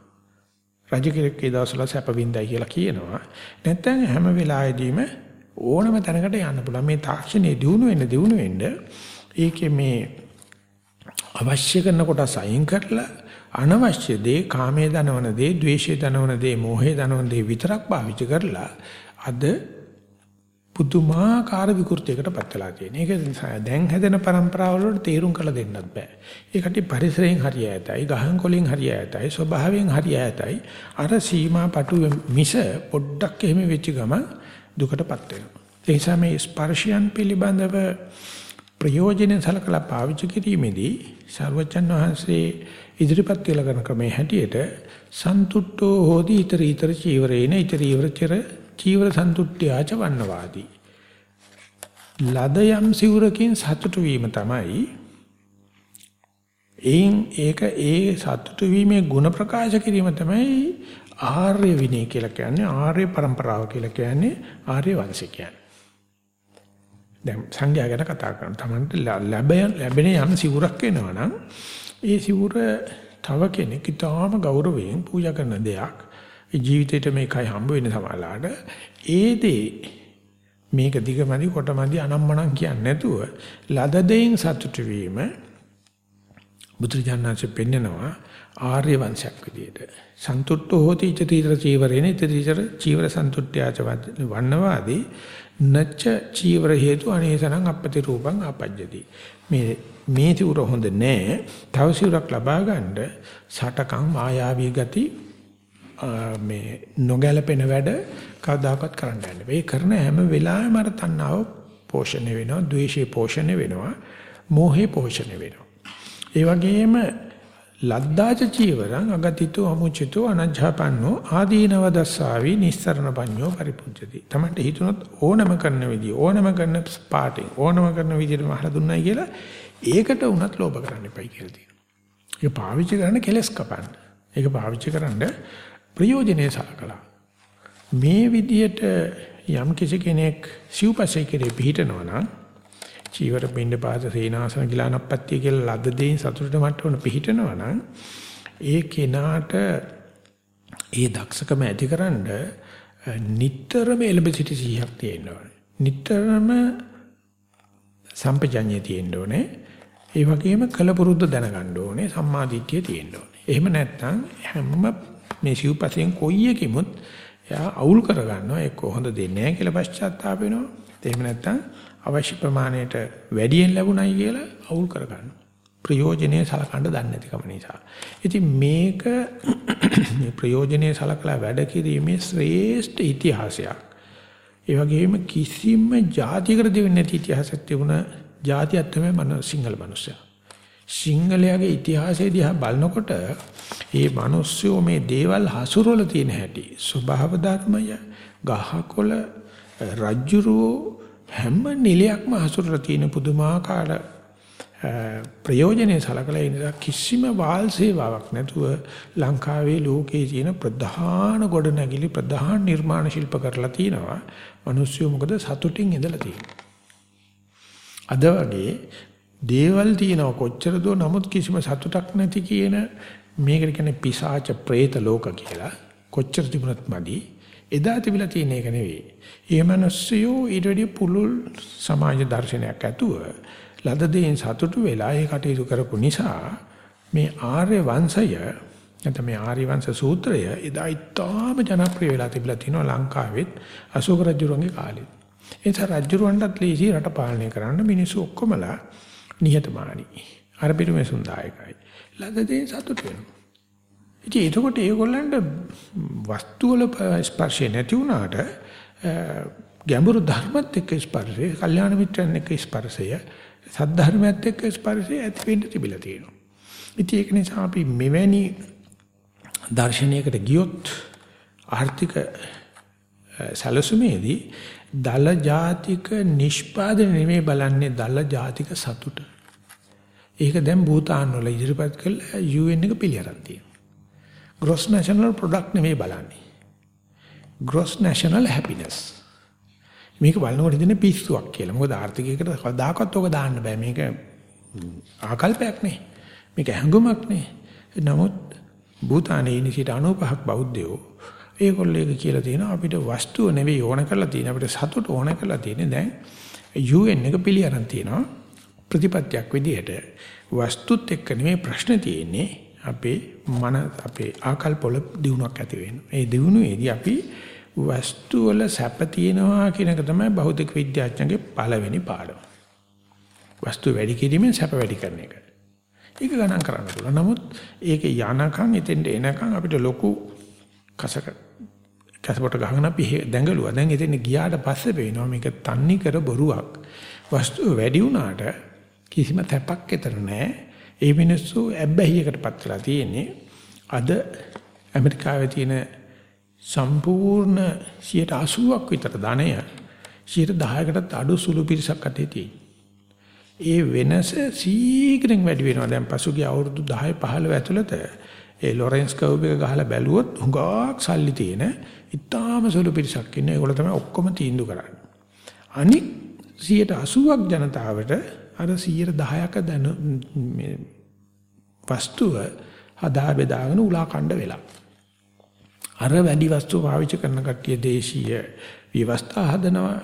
රජ කෙනෙක් ඒ දවස්වල සැප වින්දයි කියලා කියනවා. නැත්නම් හැම වෙලාවෙදීම ඕනම තැනකට යන්න පුළුවන්. මේ තාක්ෂණයේ දියුණු වෙන්න දියුණු වෙන්න ඒකේ මේ අවශ්‍ය කරන කොටස අයින් කරලා අනවශ්‍ය දේ, කාමයේ දනවන දේ, ද්වේෂයේ දනවන දේ, මෝහයේ දනවන දේ විතරක් පාවිච්චි කරලා අද පුදුමාකාර විකෘතියකට පත් වෙලා තියෙන. ඒක දැන් හැදෙන પરම්පරාවල වලට තේරුම් කරලා දෙන්නත් බෑ. ඒකට පරිසරයෙන් හරිය ඇතයි, ගහන් කොලින් හරිය ඇතයි, ස්වභාවයෙන් හරිය ඇතයි. අර සීමා පටු මිස පොඩ්ඩක් එහෙම වෙච්ච ගමන් දුකටපත් වෙනවා. ඒ නිසා මේ ස්පර්ශයන් පිළිබඳව ප්‍රයෝජනෙන් සලකලා පාවිච්චි කිරීමේදී සර්වචන් වහන්සේ ඉදිරිපත් කළ කරන ක්‍රමයේ හැටියට සන්තුට්ඨෝ හෝති ඊතර ඊතර චීවරේන ඊතර ඊවරචර චීවර සන්තුට්ඨ්‍යාච වන්නවාදී ලද යම් සිවුරකින් සතුටු වීම තමයි එයින් ඒක ඒ සතුටු වීමේ ಗುಣ ප්‍රකාශ කිරීම තමයි ආර්ය විනය කියලා කියන්නේ ආර්ය પરම්පරාව කියලා කියන්නේ ආර්ය වංශය කියන්නේ. දැන් සංඝයා ගැන කතා කරන තමන්ට ලැබෙන ලැබෙන යම් සිවුරක් වෙනවා නම් ඒ සිවුර තව කෙනෙක් ඊටාම ගෞරවයෙන් පූජා කරන දෙයක් ජීවිතේට මේකයි හම්බ වෙන්නේ සමාලාට. ඒ දේ මේක දිගමදි කොටමදි අනම්මනම් කියන්නේ නැතුව ලද දෙයින් සතුටු වීම බුදුරජාණන්සේ පෙන්නනවා ආර්ය වංශයක් විදියට. සන්තුට්ඨෝ හෝති චිතීතර චීවරේන ඉතීතර චීවර සන්තුට්ඨ්‍යාච වන්නවාදී නච්ච චීවර හේතු අනේසනං අපපති රූපං ආපජ්ජති. මේ මේ තිවුර හොඳ නෑ. තව සිවුරක් ලබා ගන්න සටකම් මායාවී ගති මේ නොගැලපෙන වැඩ කවදාකවත් කරන්න යන්න බෑ. ඒ කරන හැම වෙලාවෙම අර තණ්හාව පෝෂණය වෙනවා, ද්වේෂය පෝෂණය වෙනවා, මෝහය පෝෂණය වෙනවා. ඒ වගේම ලද්දාච චීවරං අගතිතෝ අමුචිතෝ අනජ්ජාපන්නෝ ආදීනව දස්සාවි නිස්සරණ පඤ්ඤෝ පරිපුජ්ජති. තමන්ට හිතුනොත් ඕනම කරන විදිය ඕනම කරන පාටින් ඕනම කරන විදියට මහලා දුන්නයි කියලා ඒකට උනත් ලෝභ කරන්න එපයි කියලා තියෙනවා. ඒක පාවිච්චි කරන්න කෙලස් කපන්න. ඒක පාවිච්චි කරන්න ප්‍රයෝජනේ සලකලා. මේ විදියට යම් කෙනෙක් සිව්පස්සේ කෙරේ පිහිටනවා නම් චීවර පින්ඩ පාත සේනාසන ගිලානප්පත්තිය කියලා ලද්ද දෙයින් සතුටට මට්ටවන පිහිටනවා නම් ඒ කෙනාට ඒ දක්ෂකම ඇතිකරනද නිටතරම එළඹ සිටි සිහියක් තියෙන්න ඕනේ. නිටතරම සම්පජඤ්ඤය තියෙන්න ඕනේ. ඒ වගේම කලපුරුද්ද දැනගන්න ඕනේ. සම්මාදිට්ඨිය තියෙන්න ඕනේ. එහෙම නැත්නම් හැම මේ සිව්පසෙන් කොයි එකෙමුත් එයා අවුල් කරගන්නවා. ඒක හොඳ දෙන්නේ නැහැ කියලා පශ්චාත්තාප වෙනවා. එහෙම නැත්නම් අවශ්‍ය ප්‍රමාණයට වැඩියෙන් ලැබුණයි කියලා අවුල් කරගන්නවා. ප්‍රයෝජනේ සලකන්න දන්නේ නැතිකම නිසා. ඉතින් මේක මේ ප්‍රයෝජනේ සලකලා වැඩ කිරීමේ ශ්‍රේෂ්ඨ ඉතිහාසයක්. ඒ වගේම කිසිම ජාතියකට දෙන්නේ නැති ඉතිහාසයක් තිබුණ ජාතියක් තමයි මන සිංහල මිනිස්සයා. සිංහලයාගේ ඉතිහාසය දිහා බලනකොට ඒ මිනිස්සු මේ දේවල් හසුරවල තියෙන හැටි ස්වභාව ධර්මය ගහකොළ රජ්ජුරුවෝ හැම නිලයක්ම හසුරලා තියෙන පුදුමාකාර ප්‍රයෝජනේ සලකලා ඉඳලා කිසිම වාල් සේවාවක් නැතුව ලංකාවේ ලෝකයේ තියෙන ප්‍රධාන ගොඩනැගිලි ප්‍රධාන නිර්මාණ ශිල්ප කරලා තිනවා. මිනිස්සු මොකද සතුටින් ඉඳලා තියෙන්නේ. අද වගේ දේවල් තියෙනවා කොච්චර දෝ නමුත් කිසිම සතුටක් නැති කියන මේකට කියන්නේ පිසාච പ്രേත ලෝක කියලා. කොච්චර තිබුණත් මදි. එදා තිබිලා තියෙන එක නෙවෙයි. ඒ මිනිස්සු ඊට වැඩි පුළුල් සමාජ දර්ශනයක් ඇතුව ලද දෙයින් සතුටු වෙලා ඒ කටයුතු කරපු නිසා මේ ආර්ය වංශය නැත්නම් මේ ආර්ය වංශ සූත්‍රය එදා ඉතාම ජනප්‍රිය වෙලා තිබිලා තිනවා ලංකාවෙත් අශෝක රජුරන්ගේ කාලේ. ඒ නිසා රජුරවන්ටත් ලීසි රට පාලනය කරන්න මිනිස්සු ඔක්කොමලා නිහතමානී. අර පිරුමේසුන් දායකයි. ලද දෙයින් සතුටු වෙනවා. ඉතින් එතකොට ඒගොල්ලන්ට වස්තු වල ස්පර්ශය නැති වුණාට ගැඹුරු ධර්මත් එක්ක ස්පර්ශය, කල්යාණ මිත්‍රයන් එක්ක ස්පර්ශය, සද්ධර්මයත් එක්ක ස්පර්ශය ඇති වෙන්න තිබිලා තියෙනවා. ඉතින් ඒක නිසා අපි මෙවැනි දර්ශනයකට ගියොත් ආර්ථික සැලසුමේදී දල ජාතික නිෂ්පාදනය නෙමෙයි බලන්නේ දල ජාතික සතුට. ඒක දැන් භූතාන් වල ඉදිරිපත් කළා UN එක පිළිඅරන් තියෙනවා. Gross national product නෙමෙයි බලන්නේ. gross national happiness. මේක බලනකොට ඉතින් පිස්සුවක් කියලා. මොකද ආර්ථිකයකට කවදාකවත් ඔක දාන්න බෑ. මේක ආකල්පයක් නේ. මේක හැඟුමක් නේ. නමුත් භූතානයේ ඉන්න 95ක් බෞද්ධයෝ ඒගොල්ලෝ ඒක කියලා තියෙනවා අපිට වස්තුව නෙවෙයි ඕන කරලා තියෙන අපිට සතුට ඕන කරලා තියෙන දැන් UN එක පිළිඅරන් තියෙනවා ප්‍රතිපත්තියක් විදිහට වස්තුත් එක්ක නෙමෙයි ප්‍රශ්න තියෙන්නේ අපේ මන අපේ ආකල්පවල දියුණුවක් ඇති වෙනවා. ඒ දියුණුවේදී අපි වස්තු වල සැප තියෙනවා කියන එක තමයි භෞතික විද්‍යාඥයන්ගේ පළවෙනි පාඩම. වස්තු වැඩි කිරීමෙන් සැප වැඩි කරන එක. ඒක ගණන් කරන්න පුළුවන්. නමුත් ඒක යනකම් එතෙන්ට එනකම් අපිට ලොකු කසක කසපට ගහගෙන අපි දැඟලුවා. දැන් එතෙන් ගියාට පස්සේ පේනවා මේක තන්නේ කර බොරුවක්. වස්තු වැඩි වුණාට කිසිම තැපක් එතන නැහැ. ඒ මිනිස්සු ඇබ්බැහියකටපත් වෙලා තියෙන්නේ අද ඇමරිකාවේ තියෙන සම්පූර්ණ 80ක් විතර ධනය 10%කටත් අඩු සුළු පිරිසක් අතේ තියෙන. ඒ වෙනස සීඝ්‍රයෙන් වැඩි වෙනවා. දැන් පසුගිය අවුරුදු 10 15 ඇතුළත ඒ ලොරෙන්ස් කර්ව් එක ගහලා බැලුවොත් හුඟක් සල්ලි තියෙන ඉතාම සුළු පිරිසක් ඉන්න ඒගොල්ලෝ තමයි ඔක්කොම තීන්දුව කරන්නේ. අනික් 80ක් ජනතාවට අර 110ක දැන මේ වස්තුව හදා බෙදාගෙන උලා කණ්ඩ වෙලා. අර වැඩි වස්තු පාවිච්චි කරන කට්ටිය දේශීය විවස්ථා හදනවා.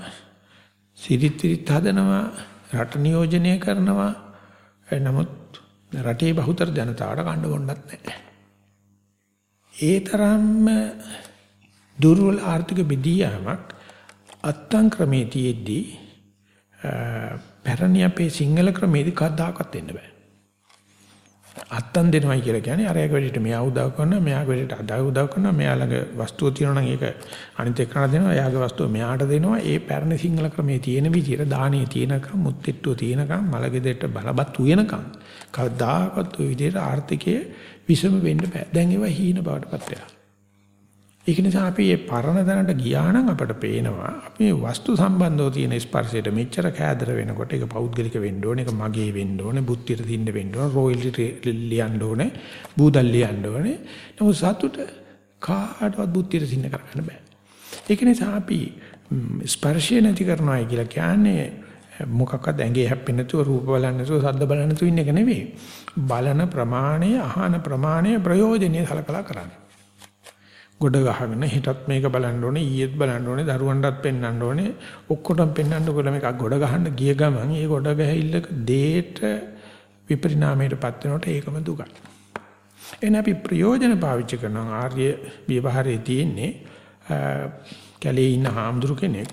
සිරිත් විරිත් හදනවා. රට නියෝජනය කරනවා. නමුත් රටේ බහුතර ජනතාවට කණ්ඩ බොන්නත් නැහැ. ඒ තරම්ම දුර්වල ආර්ථික බෙදීයාමක් අත්තං ක්‍රමේ තියෙද්දී පැරණි අපේ සිංහල ක්‍රමේදී කවදාකවත් වෙන්න බෑ. අත්තන් දෙනවයි කියලා කියන්නේ අරයක වැඩිට මෙයා උදව් කරනවා මෙයාගේ වැඩිට අදා උදව් කරනවා මෙයා ළඟ වස්තුව තියෙනවා නම් ඒක අනිත් එක්කනට දෙනවා එයාගේ වස්තුව මෙයාට දෙනවා. ඒ පැරණි සිංහල ක්‍රමයේ තියෙන විදිහට දානේ තියෙනකම් මුත්තිට්ටුව තියෙනකම් මලගෙදරට බලබත් උයනකම් කවදාකවත් ওই විදිහට ආර්ථිකයේ විසම වෙන්න බෑ. දැන් ඒවා හීන බවටපත් වෙනවා ඒක නිසා අපි මේ පරණ දැනට ගියා නම් අපට පේනවා අපි වස්තු සම්බන්ධව තියෙන ස්පර්ශයට මෙච්චර කෑදර වෙනකොට ඒක පෞද්ගලික වෙන්න ඕනේ ඒක මගේ වෙන්න ඕනේ බුද්ධියට දින්න වෙන්න ඕනේ රොයල්ටි ලියන්න ඕනේ බූදල් ලියන්න ඕනේ. නමුත් සතුට කාටවත් බුද්ධියට දින්න කරගන්න බෑ. ඒක නිසා අපි ස්පර්ශය නැති කරනවා කියලා කියන්නේ මොකක්වත් ඇඟේ හැප්පෙන්නේ නැතුව රූප බලන්නේ නැතුව ශබ්ද බලන්නේ නැතුව ඉන්න එක නෙවෙයි. බලන ප්‍රමාණය අහන ප්‍රමාණය ප්‍රයෝජනෙයි සලකලා කරන්නේ. ගොඩ ගහගෙන හිතත් මේක බලන්න ඕනේ ඊයේත් බලන්න ඕනේ දරුවන්ටත් පෙන්වන්න ඕනේ ඔක්කොටම පෙන්වන්න ඕනේ මේක ගොඩ ගහන්න ගිය ගමන් ඒ ගොඩ ගැහිල්ලක දේට විපරිණාමයටපත් වෙනකොට ඒකම දුකයි. එන අපි ප්‍රයෝජන පාවිච්චි කරනවා ආර්ය විවහාරයේ තියෙන්නේ කැලේ ඉන්න හාමුදුරු කෙනෙක්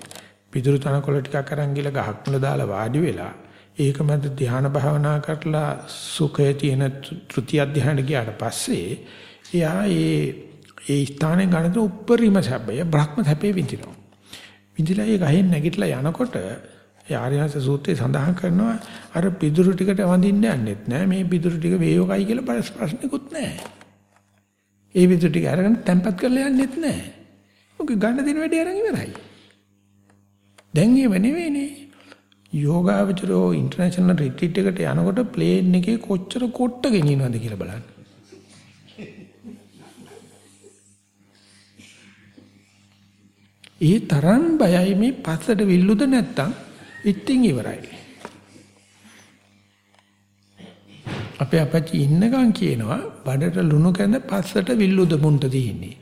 පිටුරු තනකොළ ටිකක් අරන් ගිල ගහක් මුල දාලා වාඩි වෙලා ඒක මැද ධ්‍යාන භාවනා කරලා සුඛය තියෙන තෘතිය ධ්‍යාන ගියාට පස්සේ එයා ඒ ඒ ස්ථානේ ගණිත උප්පරිම සැපය බ්‍රහ්ම සැපේ විඳිනවා. විඳිලා ඒ ගහෙන් නැගිටලා යනකොට ආර්යහංස සූත්‍රයේ සඳහන් කරනවා අර පිදුරු ටිකට වඳින්න යන්නෙත් නෑ මේ පිදුරු ටික වේයෝකයි කියලා ප්‍රශ්නකුත් නෑ. ඒ පිදුරු ටික අරගෙන තැම්පත් කරලා යන්නෙත් නෑ. ඔක ගන්න දින වැඩි අරන් ඉවරයි. දැන් ඒව නෙවෙයිනේ. යෝගාවචරෝ ඉන්ටර්නැෂනල් රිට්‍රීට් එකට යනකොට ප්ලේන් එකේ කොච්චර කොට්ට ගෙනියනවද කියලා බලන්න. ඒ තරම් බයයි මේ පස්සට විල්ලුද නැත්තම් ඉතින් ඉවරයි. අපේ අපච්චි ඉන්නකම් කියනවා බඩට ලුණු කැඳ පස්සට විල්ලුද මුන්ට තියෙන්නේ.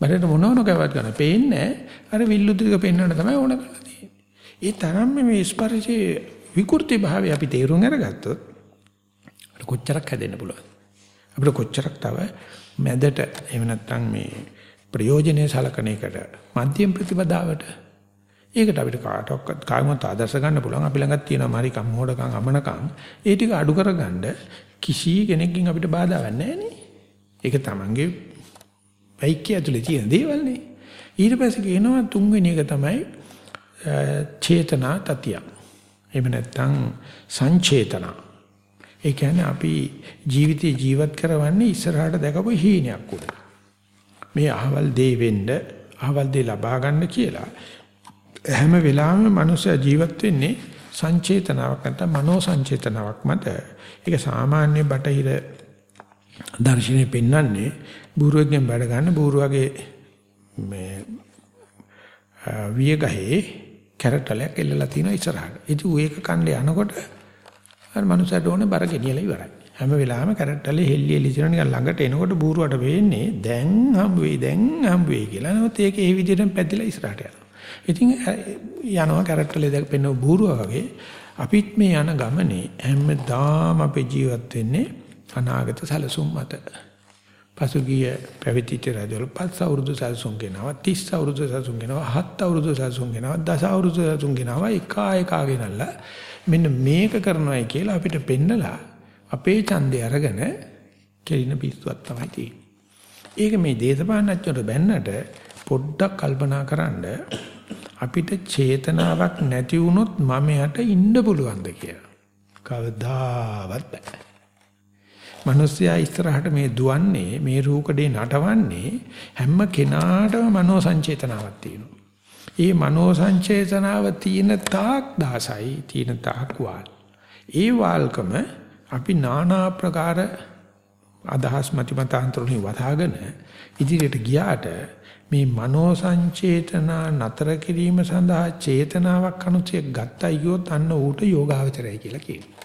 බඩට මොනවන කවවත් ගන්න පේන්නේ අර විල්ලුද ටික පෙන්වන්න තමයි ඕන කරලා තියෙන්නේ. ඒ තරම් මේ ස්පර්ශයේ විකෘති භාවය අපි තේරුම් අරගත්තොත් කොච්චරක් හැදෙන්න පුළුවන්. අපිට කොච්චරක් තව මැදට එහෙම නැත්නම් මේ ප්‍රයෝජනේ සලකන එකට මධ්‍යම ප්‍රතිපදාවට. ඒකට අපිට කාටවත් කායිමත් ආදර්ශ ගන්න පුළුවන්. අපි ළඟත් තියෙන මරිකම් මෝඩකම් අමනකම්. ඒ ටික අඩු කරගන්න කිසි කෙනෙක්ගෙන් අපිට බාධාවක් නැහැ ඒක තමන්ගේ වෛක්‍ය ඇතුලේ තියෙන දේවල් නේ. ඊට පස්සේ කියනවා තුන්වෙනි එක තමයි චේතනා තතිය. එහෙම නැත්නම් සංචේතනා. ඒ කියන්නේ අපි ජීවිතේ ජීවත් කරවන්නේ ඉස්සරහට දැකපු හීනයක් උඩ. මේ අහවල් දේ වෙන්න අහවල් දේ ලබා ගන්න කියලා හැම වෙලාවෙම මනුස්සයා ජීවත් වෙන්නේ සංචේතනාවක් නැත්නම් මනෝ සංචේතනාවක් මත ඒක සාමාන්‍ය බටහිර දර්ශනේ පෙන්වන්නේ බූරුවෙක්ගෙන් බඩ ගන්න බූරුවගේ මේ වියගහේ කැරටලයක් එල්ලලා තියෙනවා ඉස්සරහට. ඉතින් ඌ ඒක කන්නේ යනකොට අර මනුස්සයාට ඕනේ බර ගෙනියලා ඉවරයි. හැම වෙලාවෙම කැරට්ටලේ හෙල්ලි එලි ඉතන නිකන් ළඟට එනකොට බූරුවට වෙන්නේ දැන් හම්බ වෙයි දැන් හම්බ වෙයි කියලා. නමුත් ඒක ඒ විදිහටම පැතිලා ඉස්සරහට යනවා. ඉතින් යනවා කැරට්ටලේ දැක පෙන්න බූරුවා වගේ අපිත් මේ යන ගමනේ හැමදාම අපේ ජීවත් වෙන්නේ අනාගත සැලසුම් මත. පසුගිය පැවිදිච්ච රජවල පස් අවුරුදු සැලසුම් ගෙනවා 30 අවුරුදු සැලසුම් ගෙනවා 7 අවුරුදු සැලසුම් ගෙනවා 10 අවුරුදු සැලසුම් ගෙනවා එක එකා ගෙනල්ලා මෙන්න මේක කරනවායි කියලා අපිට පෙන්නලා අපේ ඡන්දය අරගෙන කෙලින පිස්සුවක් තමයි තියෙන්නේ. ඒක මේ දේශපාලනඥයන්ට බැන්නට පොඩ්ඩක් කල්පනා කරන්න අපිට චේතනාවක් නැති වුණොත් මම යට ඉන්න පුළුවන්ද කියලා. කවදාවත් බෑ. මිනිස්සයා ඉස්සරහට මේ දුවන්නේ මේ රූකඩේ නටවන්නේ හැම කෙනාටම මනෝ සංචේතනාවක් තියෙනවා. ඒ මනෝ සංචේතනාව තියෙන තාක් දාසයි තියෙන තාක් වාල්. ඒ වාල්කම අපි নানা ආකාර අදහස් මතිමතාන්තර වලින් වදාගෙන ඉදිරියට ගියාට මේ මනෝ සංචේතනා නතර කිරීම සඳහා චේතනාවක් අනුචේ ගත්තයි ගියොත් අන්න ඌට යෝගාවචරය කියලා කියනවා.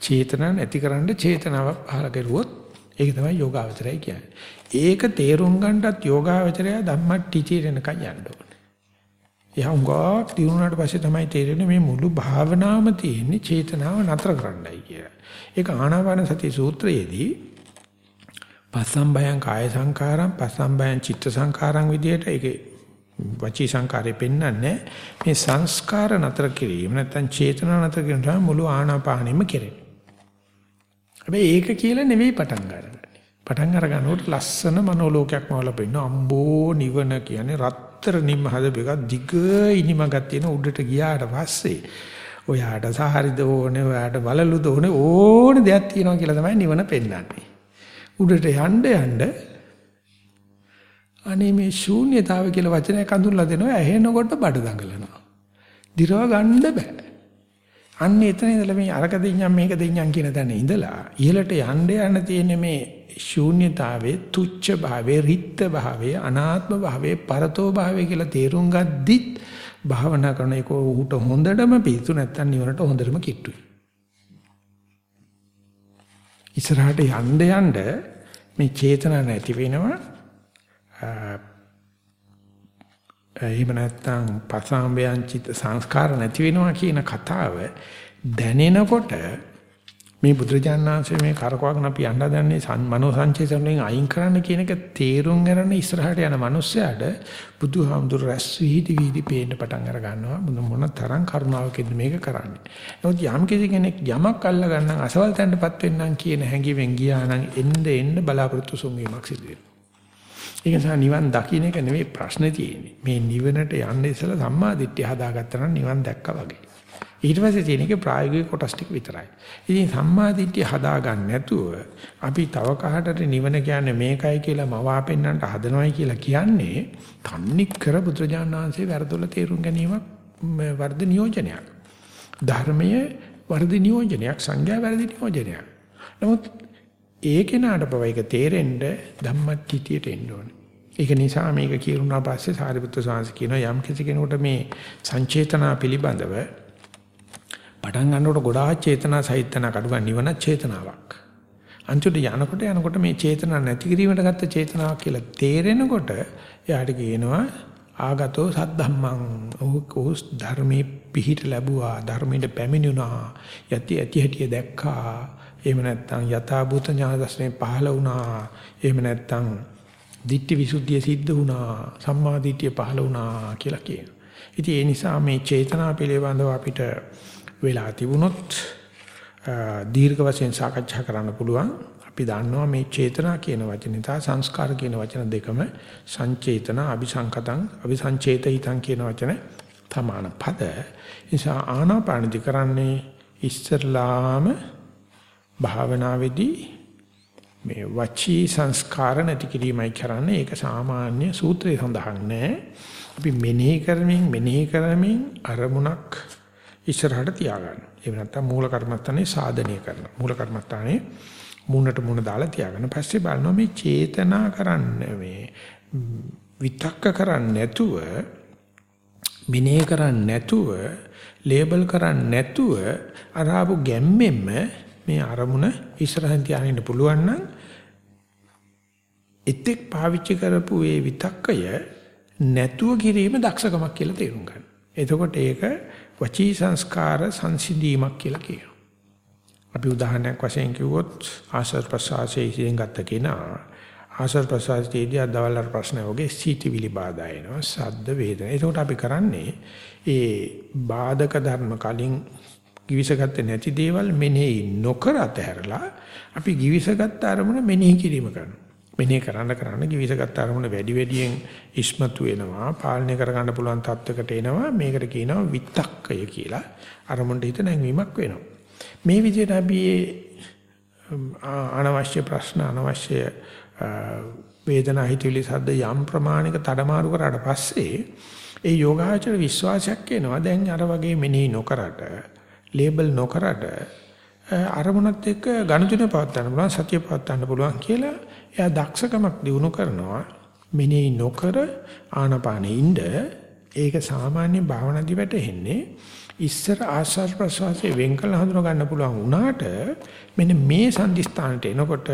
චේතනා නැතිකරන්න චේතනාවක් පහල කරුවොත් ඒක තමයි යෝගාවචරය කියන්නේ. ඒක තේරුම් ගන්නටත් යෝගාවචරය ධම්මටිචිරෙනකන් යන්න ඕනේ. එයා උඟාක් දිනුනාට පස්සේ තමයි තේරෙන්නේ මේ මුළු භාවනාවම තියෙන්නේ චේතනාව නතර කරන්නයි කියලා. ඒක ආනාපාන සති සූත්‍රයේදී පස්සම්බයං කාය සංකාරම් පස්සම්බයං චිත්ත සංකාරම් විදියට ඒකේ වචී සංකාරේ පෙන්වන්නේ මේ සංස්කාර නතර කිරීම නැත්නම් චේතනා නතර කිරීම තමයි මුළු ආනාපානෙම කෙරෙන්නේ. හැබැයි ඒක කියලා නෙවෙයි පටන් ගන්න. පටන් අර ගන්නකොට ලස්සන මනෝලෝකයක් මවල පෙන්න අම්බෝ නිවන කියන්නේ රත්තරනින්ම හදපු එකක් දිග ඉනිමගක් තියෙන උඩට ගියාට පස්සේ ඔයාට සහරිද ඕනේ ඔයාට බලලුද ඕනේ ඕන දෙයක් තියෙනවා කියලා තමයි නිවන පෙන්වන්නේ. උඩට යන්න යන්න අනේ මේ ශූන්‍යතාව කියලා වචනයක් අඳුරලා දෙනවා ඇහෙනකොට බඩ දඟලනවා. දිරව ගන්න බෑ. අන්න එතන ඉඳලා මේ අරක දෙඤ්ඤම් මේක දෙඤ්ඤම් කියන තැන ඉඳලා ඉහළට යන්න යන තියෙන මේ ශූන්‍යතාවයේ තුච්ඡ භාවයේ රිත්ත භාවයේ අනාත්ම භාවයේ පරතෝ භාවයේ කියලා තේරුම් ගද්දිත් භාවනා කරන එක උහුට හොඳටම පිසු නැත්තම් නිවනට හොඳටම කිට්ටුයි. ඉස්සරහට යන්න යන්න මේ චේතන නැති වෙනවා එහෙම නැත්නම් පසාම්බයන් චිත්ත සංස්කාර නැති වෙනවා කියන කතාව දැනෙනකොට මේ බුදුරජාණන්සේ මේ කරකවගෙන අපි යන්න දන්නේ මනෝ සංචේතනයෙන් අයින් කරන්න කියන එක තේරුම් ගන්න ඉස්සරහට යන මිනිස්සයාට බුදුහාමුදුර රැස් වීදි වීදි පේන්න පටන් අර ගන්නවා මොන මොන තරම් කරුණාවකින්ද මේක කරන්නේ. නමුත් යම් කිසි කෙනෙක් යමක් අල්ල ගන්න අසවල් තැනටපත් වෙන්නම් කියන හැඟීමෙන් ගියා නම් එන්න එන්න බලාපොරොත්තු සුන්වීමක් සිදු වෙනවා. ඒක නිසා නිවන් දකින්න එක නෙවෙයි ප්‍රශ්නේ තියෙන්නේ. මේ නිවනට යන්න ඉස්සලා සම්මා දිට්ඨිය හදාගත්තා නම් නිවන් දැක්කා වගේ. ඊට පස්සේ තියෙන එක ප්‍රායෝගික කොටස් ටික විතරයි. ඉතින් සම්මා දිට්ඨිය හදාගන්න නැතුව අපි තව කහටට නිවන කියන්නේ මේකයි කියලා මවාපෙන්නන්ට හදනවයි කියලා කියන්නේ තන්නේ කර බුදුරජාණන් වහන්සේ වැරදොල තේරුම් ගැනීමක් වර්ධ නියෝජනයක්. ධර්මයේ වර්ධ නියෝජනයක් සංඥා වර්ධ නියෝජනයක්. නමුත් ඒ කෙනාට බව ඒක තේරෙන්න ධම්මටිටියට එන්න ඕනේ. ඒක නිසා මේක කියුණා පස්සේ සාරිපුත්‍ර සාංශ කියනවා යම් කිසි කෙනෙකුට මේ සංචේතනා පිළිබඳව පටන් ගන්නකොට ගොඩාක් චේතනා සහිතන කඩුවන් නිවන චේතනාවක්. අන්තිමට යනකොට යනකොට මේ චේතනා නැති කිරීමට ගත්ත චේතනාවක් කියලා තේරෙනකොට එයාට කියනවා ආගතෝ සද්ධම්මං ඕකෝ ධර්මයේ පිහිට ලැබුවා ධර්මයට පැමිණුණා යටි ඇති හැටි දැක්කා එහෙම නැත්නම් යථාභූත ඥාන දර්ශනේ පහළ වුණා. එහෙම නැත්නම් ditthi visuddhiය සිද්ධ වුණා. සම්මා දිට්ඨිය පහළ වුණා කියලා කියනවා. ඉතින් ඒ නිසා මේ චේතනා පිළිබඳව අපිට වෙලා තිබුණොත් දීර්ඝ වශයෙන් සාකච්ඡා කරන්න පුළුවන්. අපි දන්නවා මේ චේතනා කියන වචනේ තා සංස්කාර කියන වචන දෙකම සංචේතන, අபிසංකතං, අபிසංචේතිතං කියන වචන සමාන පද. නිසා ආනාපානදි කරන්නේ ඉස්සරලාම භාවනාවේදී මේ වචී සංස්කාර නැති කිරීමයි කරන්නේ ඒක සාමාන්‍ය සූත්‍රයේ සඳහන් නැහැ. අපි මෙනෙහි කරමින් මෙනෙහි කරමින් අරමුණක් ඉස්සරහට තියාගන්න. ඒ නැත්තම් මූල කර්මත්තානේ සාධනය කරනවා. මූල කර්මත්තානේ මුණට මුණ දාලා තියාගන්න. පස්සේ බලනවා මේ චේතනා කරන්න මේ විතක්ක කරන්නේ නැතුව මෙනෙහි කරන්නේ නැතුව ලේබල් කරන්නේ නැතුව අරාබු ගැම්මෙන්න මේ අරමුණ ඉස්සරහින් තියාගෙන පුළුවන් නම් එතෙක් පාවිච්චි කරපු ඒ විතක්කය නැතුව කිරීම දක්ෂකමක් කියලා තේරුම් ගන්න. එතකොට ඒක වචී සංස්කාර සංසිඳීමක් කියලා කියනවා. අපි උදාහරණයක් වශයෙන් කිව්වොත් ආශ්‍රව ප්‍රසආසයේ ඉඳන් ගත්ත කෙනා ආශ්‍රව ප්‍රසආසයේදී අදවල් ප්‍රශ්න වගේ සීතිවිලි බාධා එනවා සද්ද වේදනා. එතකොට අපි කරන්නේ ඒ බාධක ධර්ම කලින් givisගත්තේ නැති දේවල් මෙනෙහි නොකර අතහැරලා අපි givisගත් අරමුණ මෙනෙහි කිරීම කරනවා. මෙනෙහි කරන්න කරන්න givisගත් අරමුණ වැඩි වැඩියෙන් ඉස්මතු වෙනවා, පාලනය කරගන්න පුළුවන් තත්වයකට එනවා. මේකට කියනවා විත්තක්කය කියලා. අරමුණට හිත නැංවීමක් වෙනවා. මේ විදිහට අපි අනවශ්‍ය ප්‍රශ්න අනවශ්‍ය වේදනා හිතවිලි සද්ද යම් ප්‍රමාණයක තඩමාරු කරාට පස්සේ ඒ යෝගාචර විශ්වාසයක් එනවා දැන් අර වගේ මෙනෙහි නොකරට ලේබල් නොකරට අරමුණත් එක්ක ගණතුනේ පවත්වන්න පුළුවන් සතිය පවත්වන්න පුළුවන් කියලා එයා දක්ෂකමක් දිනු කරනවා මෙනෙහි නොකර ආනපානෙ ඉඳ ඒක සාමාන්‍ය භාවනාදි වැටෙන්නේ ඉස්සර ආස්වාද ප්‍රසවාසයේ වෙන් කළ හඳුනා ගන්න පුළුවන් වුණාට මෙන්න මේ සංදිස්ථානට එනකොට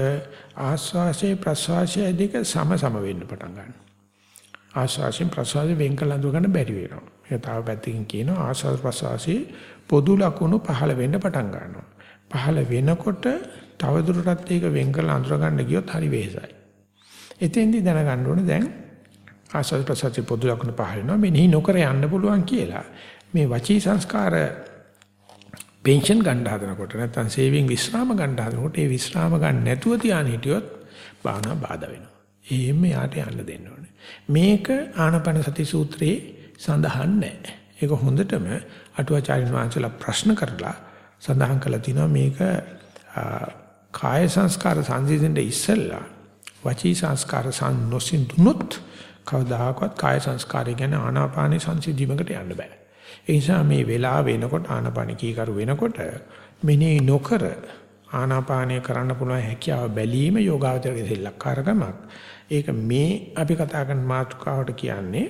ආස්වාසේ ප්‍රසවාසයේ දෙක සම සම වෙන්න පටන් ගන්නවා. ආස්වාසයෙන් ප්‍රසවාසයෙන් වෙන් කළ හඳුනා ගන්න බැරි වෙනවා. ඒක තව පැත්තකින් කියනවා ආස්වාද ප්‍රසවාසයේ පොදු ලකුණු පහළ වෙන්න පටන් ගන්නවා. පහළ වෙනකොට තවදුරටත් ඒක වෙන් කළ අඳුර ගන්න ගියොත් හරි වෙහෙසයි. එතෙන්දි දැනගන්න ඕනේ දැන් ආස්වාද ප්‍රසවාසයේ පොදු ලකුණු පහළ වෙනවා මෙනෙහි නොකර යන්න පුළුවන් කියලා. මේ වචී සංස්කාර පෙන්ෂන් ගන්න හදනකොට නැත්නම් සේවිං විශ්‍රාම ගන්න හදනකොට ඒ විශ්‍රාම ගන්න නැතුව තියාන හිටියොත් භාවනා බාධා වෙනවා. එහෙම යාට යන්න දෙන්න ඕනේ. මේක ආනපන සති සූත්‍රයේ සඳහන් නැහැ. ඒක හොඳටම අටුවාචාර්ය වංශලා ප්‍රශ්න කරලා සඳහන් කළා තිනවා මේක කාය සංස්කාර සංසිඳෙන්න ඉස්සෙල්ලා වචී සංස්කාර සං නොසිඳුනොත් කවදාකවත් කාය සංස්කාරය ගැන ආනාපාන සංසිඳීමකට යන්න බෑ. ඒ නිසා මේ වෙලාව වෙනකොට ආනාපාන කීකරු වෙනකොට මෙනේ නොකර ආනාපානය කරන්න පුළුවන් හැකියාව බැලීම යෝගාවචරයේ සෙල්ලක්කාරකමක්. ඒක මේ අපි කතා කරන මාතෘකාවට කියන්නේ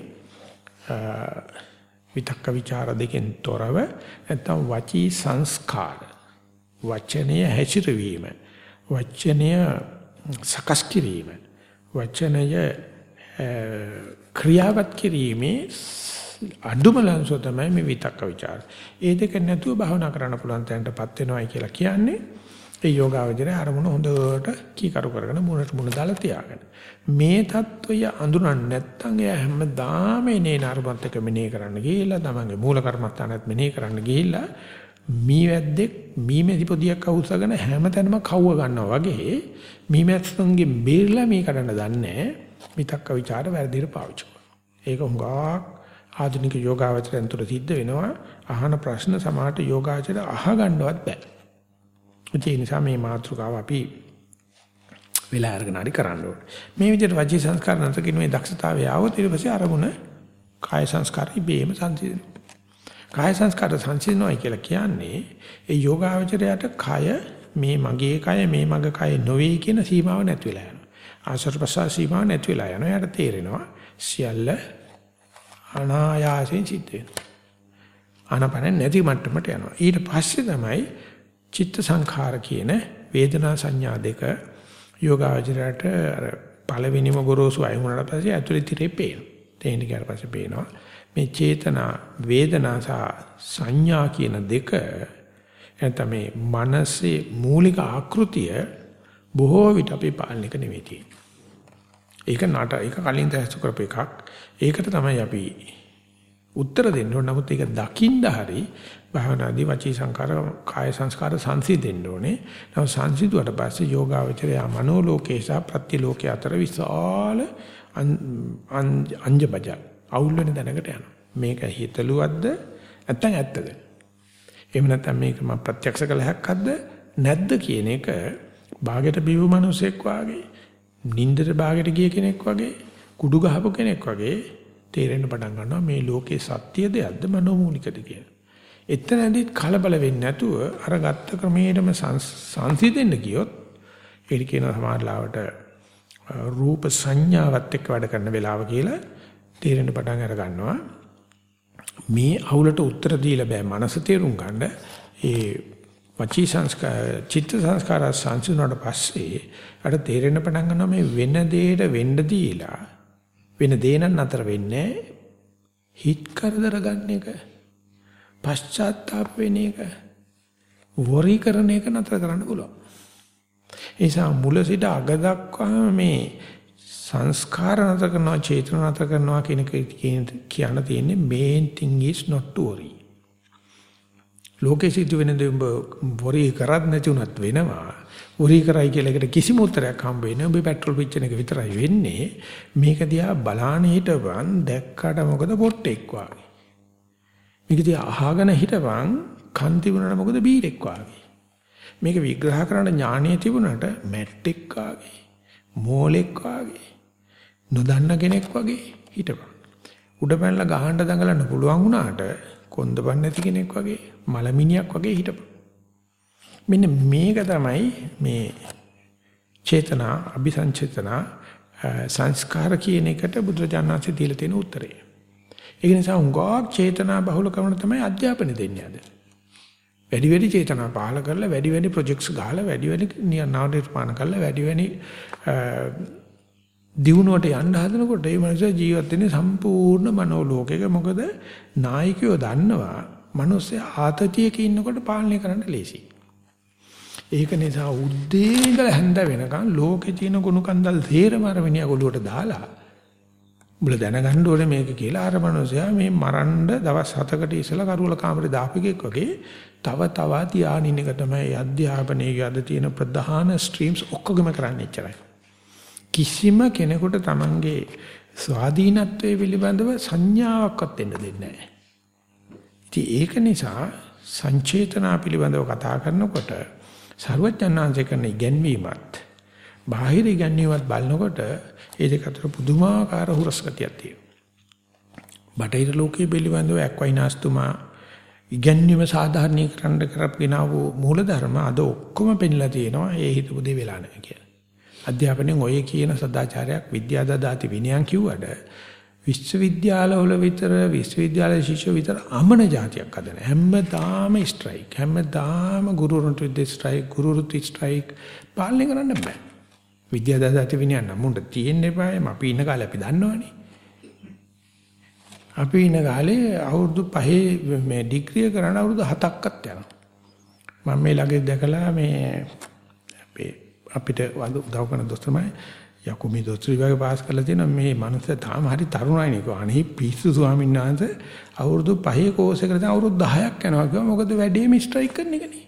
විතක්ක ਵਿਚාර දෙකෙන් තොරව නැත්නම් වචී සංස්කාර වචනය හැසිරවීම වචනය සකස් කිරීම වචනය ක්‍රියාවත් කිරීමේ අඳුම ලංසෝ තමයි මේ විතක්ක ਵਿਚාර. ඒ දෙක නැතුව භවනා කරන්න පුළුවන් තැනටපත් වෙනවයි කියලා කියන්නේ ඒ යෝගාවචරය අරමුණ හොඳට කීකරු කරගෙන මුණට මුණ දාලා තියාගන්න. මේ தত্ত্বය අඳුරන්නේ නැත්නම් එයා හැමදාම එනේ නර්මත්තක මෙනේ කරන්න ගිහිල්ලා තමන්ගේ මූල කර්මස්ථානත් මෙනේ කරන්න ගිහිල්ලා මීවැද්දෙක් මීමැදි පොදියක් අවුස්සගෙන හැමතැනම කවුව ගන්නවා වගේ මීමැස්සන්ගේ බේරලා මේ කඩන්න දන්නේ මිතක්ක ਵਿਚාර වැරදිට පාවිච්චි ඒක හුඟක් ආධුනික යෝගාවචරයන් තුළ සිද්ධ වෙනවා. අහන ප්‍රශ්න සමහරට යෝගාචර අහගන්නවත් බෑ. ඒ නිසා මේ මාතෘකාව අපි වෙලා අරගෙන හරි කරන්න ඕනේ. මේ විදිහට වචී සංස්කාර නැතර කිනුවේ දක්ෂතාවය આવොත් ඊට පස්සේ අරමුණ කාය සංස්කාර ඉබේම සංසිඳෙනවා. කාය සංස්කාර සංසිඳනොයි කියලා කියන්නේ ඒ යෝගාවචරයට කය මේ මගේ කය මේ මගේ කය නොවේ කියන සීමාව නැති වෙලා යනවා. ආශ්‍රව ප්‍රසාර සීමාව නැති වෙලා යනවා. යාට තේරෙනවා සියල්ල අනායාසයෙන් සිද්ධ වෙනවා. ආනපන නැති මට්ටමට යනවා. ඊට පස්සේ තමයි චිත්ත සංඛාර කියන වේදනා සංඥා දෙක යෝගාවචරයට අර පළවෙනිම ගොරෝසු අය වුණාට පස්සේ ඇතුළේ තිරේ පේනවා. තේින්න ගියාට පස්සේ පේනවා මේ චේතනා වේදනා සහ සංඥා කියන දෙක නැත්නම් මේ මනසේ මූලික ආකෘතිය බොහෝ විට අපේ පාලනයක නෙවෙයි තියෙන්නේ. ඒක නට ඒක කලින් දැස්තු කරපු එකක්. ඒකට තමයි අපි උත්තර දෙන්න ඕන. නමුත් ඒක දකින්න හරි භාවනාදී වචී සංකාර කාය සංස්කාර සංසිඳෙන්න ඕනේ. නමුත් සංසිඳුවට පස්සේ යෝගාවචරය මනෝලෝකේ සහ ප්‍රත්‍යලෝකේ අතර විශාල අංජබජ අවුල් වෙන දැනකට යනවා. මේක හිතලුවද්ද නැත්නම් ඇත්තද? එහෙම නැත්නම් මේක මම ප්‍රත්‍යක්ෂ කළ හැක්කක්ද නැද්ද කියන එක ਬਾගෙට බිව් මිනිසෙක් වාගේ නින්දට ਬਾගෙට ගිය කෙනෙක් වගේ කුඩු ගහපු කෙනෙක් වගේ තේරෙන්න පටන් ගන්නවා මේ ලෝකේ සත්‍ය දෙයක්ද මනෝමූලිකද කියලා. එතනදිත් කලබල වෙන්නේ නැතුව අර ගත්ත ක්‍රමයටම සංසිඳෙන්න ගියොත් ඒක කියන සමාජලාවට රූප සංඥාවත් එක්ක වැඩ කරන වෙලාව කියලා තේරෙන්න පටන් අර ගන්නවා. මේ අවුලට උත්තර දීලා බෑ. මනස තේරුම් ගන්න ඒ වචී සංස්කාර චිත්ත සංස්කාර සංසිඳුණාට පස්සේ අර තේරෙන්න පටන් ගන්නවා මේ වෙන දෙයට වෙන්න දීලා වෙන දේ නම් නතර වෙන්නේ හිත කරදර ගන්න එක. පශ්චාත්තාප වෙන එක වොරි කරන එක නතර කරන්න පුළුවන් ඒ නිසා මුල සිට අග දක්වාම මේ සංස්කාර නතර කරනවා චේතන නතර කරනවා කියන කියන තියෙන්නේ main thing is not to worry. ලෝකෙ සිද්ධ වෙන දේ උඹ වොරි කරත් නැති උනත් වෙනවා. වොරි කරයි කියලා එකට කිසිම උත්තරයක් හම්බ වෙන්නේ ඔබ පෙට්‍රල් පිච්චෙන එක විතරයි වෙන්නේ. මේක දිහා බලාන හිටවන් දැක්කට මොකද පොට්ටෙක් වාගේ. මේක දිහා අහගෙන හිටවන් කන් තිබුණාට මොකද බීරෙක් වාගේ. මේක විග්‍රහ කරන්න ඥාණය තිබුණාට මැට්ටෙක් වාගේ. මෝලෙක් වාගේ. නොදන්න කෙනෙක් වගේ හිටපන්. උඩ පැනලා ගහන්න දඟලන්න පුළුවන් වුණාට කොන්දපන් නැති කෙනෙක් වගේ මලමිනියක් වගේ හිටපන්. මෙන්න මේක තමයි මේ චේතනා අபிසංචේතනා සංස්කාර කියන එකට බුදුරජාණන්සේ දීලා තියෙන උත්තරය. ඒ නිසා උංගාවක් චේතනා බහුල කරන තමයි අධ්‍යාපනය දෙන්නේ අද. වැඩි වැඩි චේතනා පහල කරලා වැඩි වැඩි ප්‍රොජෙක්ට්ස් ගහලා වැඩි වැඩි නව නිර්මාණ කරලා වැඩි වැඩි දියුණුවට යන්න හදනකොට මේ මනුස්සයා ජීවත් වෙන්නේ සම්පූර්ණ මනෝලෝකයක මොකද නායකයෝ දන්නවා මනුස්සයා ආතතියක ඉන්නකොට පාලනය කරන්න ලේසියි. ඒක නිසා උද්දී ඉඳලා හැන්ද වෙනකන් ලෝකේ තියෙන ගුණ කන්දල් තේරම අර මිනිහා ගොළුවට දාලා උඹලා දැනගන්න ඕනේ මේක කියලා අර මනුස්සයා මේ මරන්න දවස් 7කට ඉස්සලා කරුවල කාමරේ දාපිකෙක් වගේ තව තව තියානින් එක තමයි අධ්‍යාපනයේ යද තියෙන ප්‍රධාන ස්ට්‍රීම්ස් ඔක්කොගම කරන්න ඉච්චරයි. කිසිම කෙනෙකුට Tamange ස්වාධීනත්වයේ පිළිබඳව සංඥාවක්වත් දෙන්න දෙන්නේ නැහැ. ඉතින් ඒක නිසා සංචේතනා පිළිබඳව කතා කරනකොට සරුවචනාංශ කරන ඉගැන්වීමත් බාහිර ඉගැන්වීමත් බලනකොට ඒ දෙක අතර පුදුමාකාර හුරස්ගතියක් තියෙනවා. බටහිර ලෝකයේ පිළිබඳව එක්වයිනාස්තුමා ඉගැන්වීම සාධාරණීකරණ කරපගෙන වූ මූලධර්ම අද ඔක්කොම පෙන්ලා තියෙනවා ඒ හිතපු දේ වෙලා නැහැ කියලා. අධ්‍යාපනයෙන් ඔය කියන සදාචාරයක් විද්‍යාදාති විනයන් කිව්වට විශ්වවිද්‍යාලවල විතර විශ්වවිද්‍යාල ශිෂ්‍ය විතර අමන જાතියක් අද නැහැ. හැමදාම ස්ට්‍රයික් හැමදාම ගුරුවරුන්ට විද්‍ය ස්ට්‍රයික් ගුරුරුත් ස්ට්‍රයික් පාලනය කරන්න බෑ. විද්‍යාදාති විනයන් නමුන්ට තියෙන්න එපායි අපි ඉන්න කාලේ අපි දන්නවනේ. අපි ඉන්න කාලේ අවුරුදු 5 මේ ඩිග්‍රිය කරන අවුරුදු 7ක්වත් යනවා. මම මේ ළඟදී දැකලා මේ අපේ අපිට උදව් කරන දොස්තරමයි යකෝ මේ දොස්තර විභාගේ පාස් කරලා තියෙනවා. මේ මනුස්සයා තාම හරි තරුණයි නේ අනේ පිස්සු ස්වාමීන් වහන්සේ අවුරුදු 5 කෝස් එකකට දැන් අවුරුදු 10ක් යනවා කිව්වා. මොකද වැඩේම ස්ට්‍රයික් කරන එකනේ.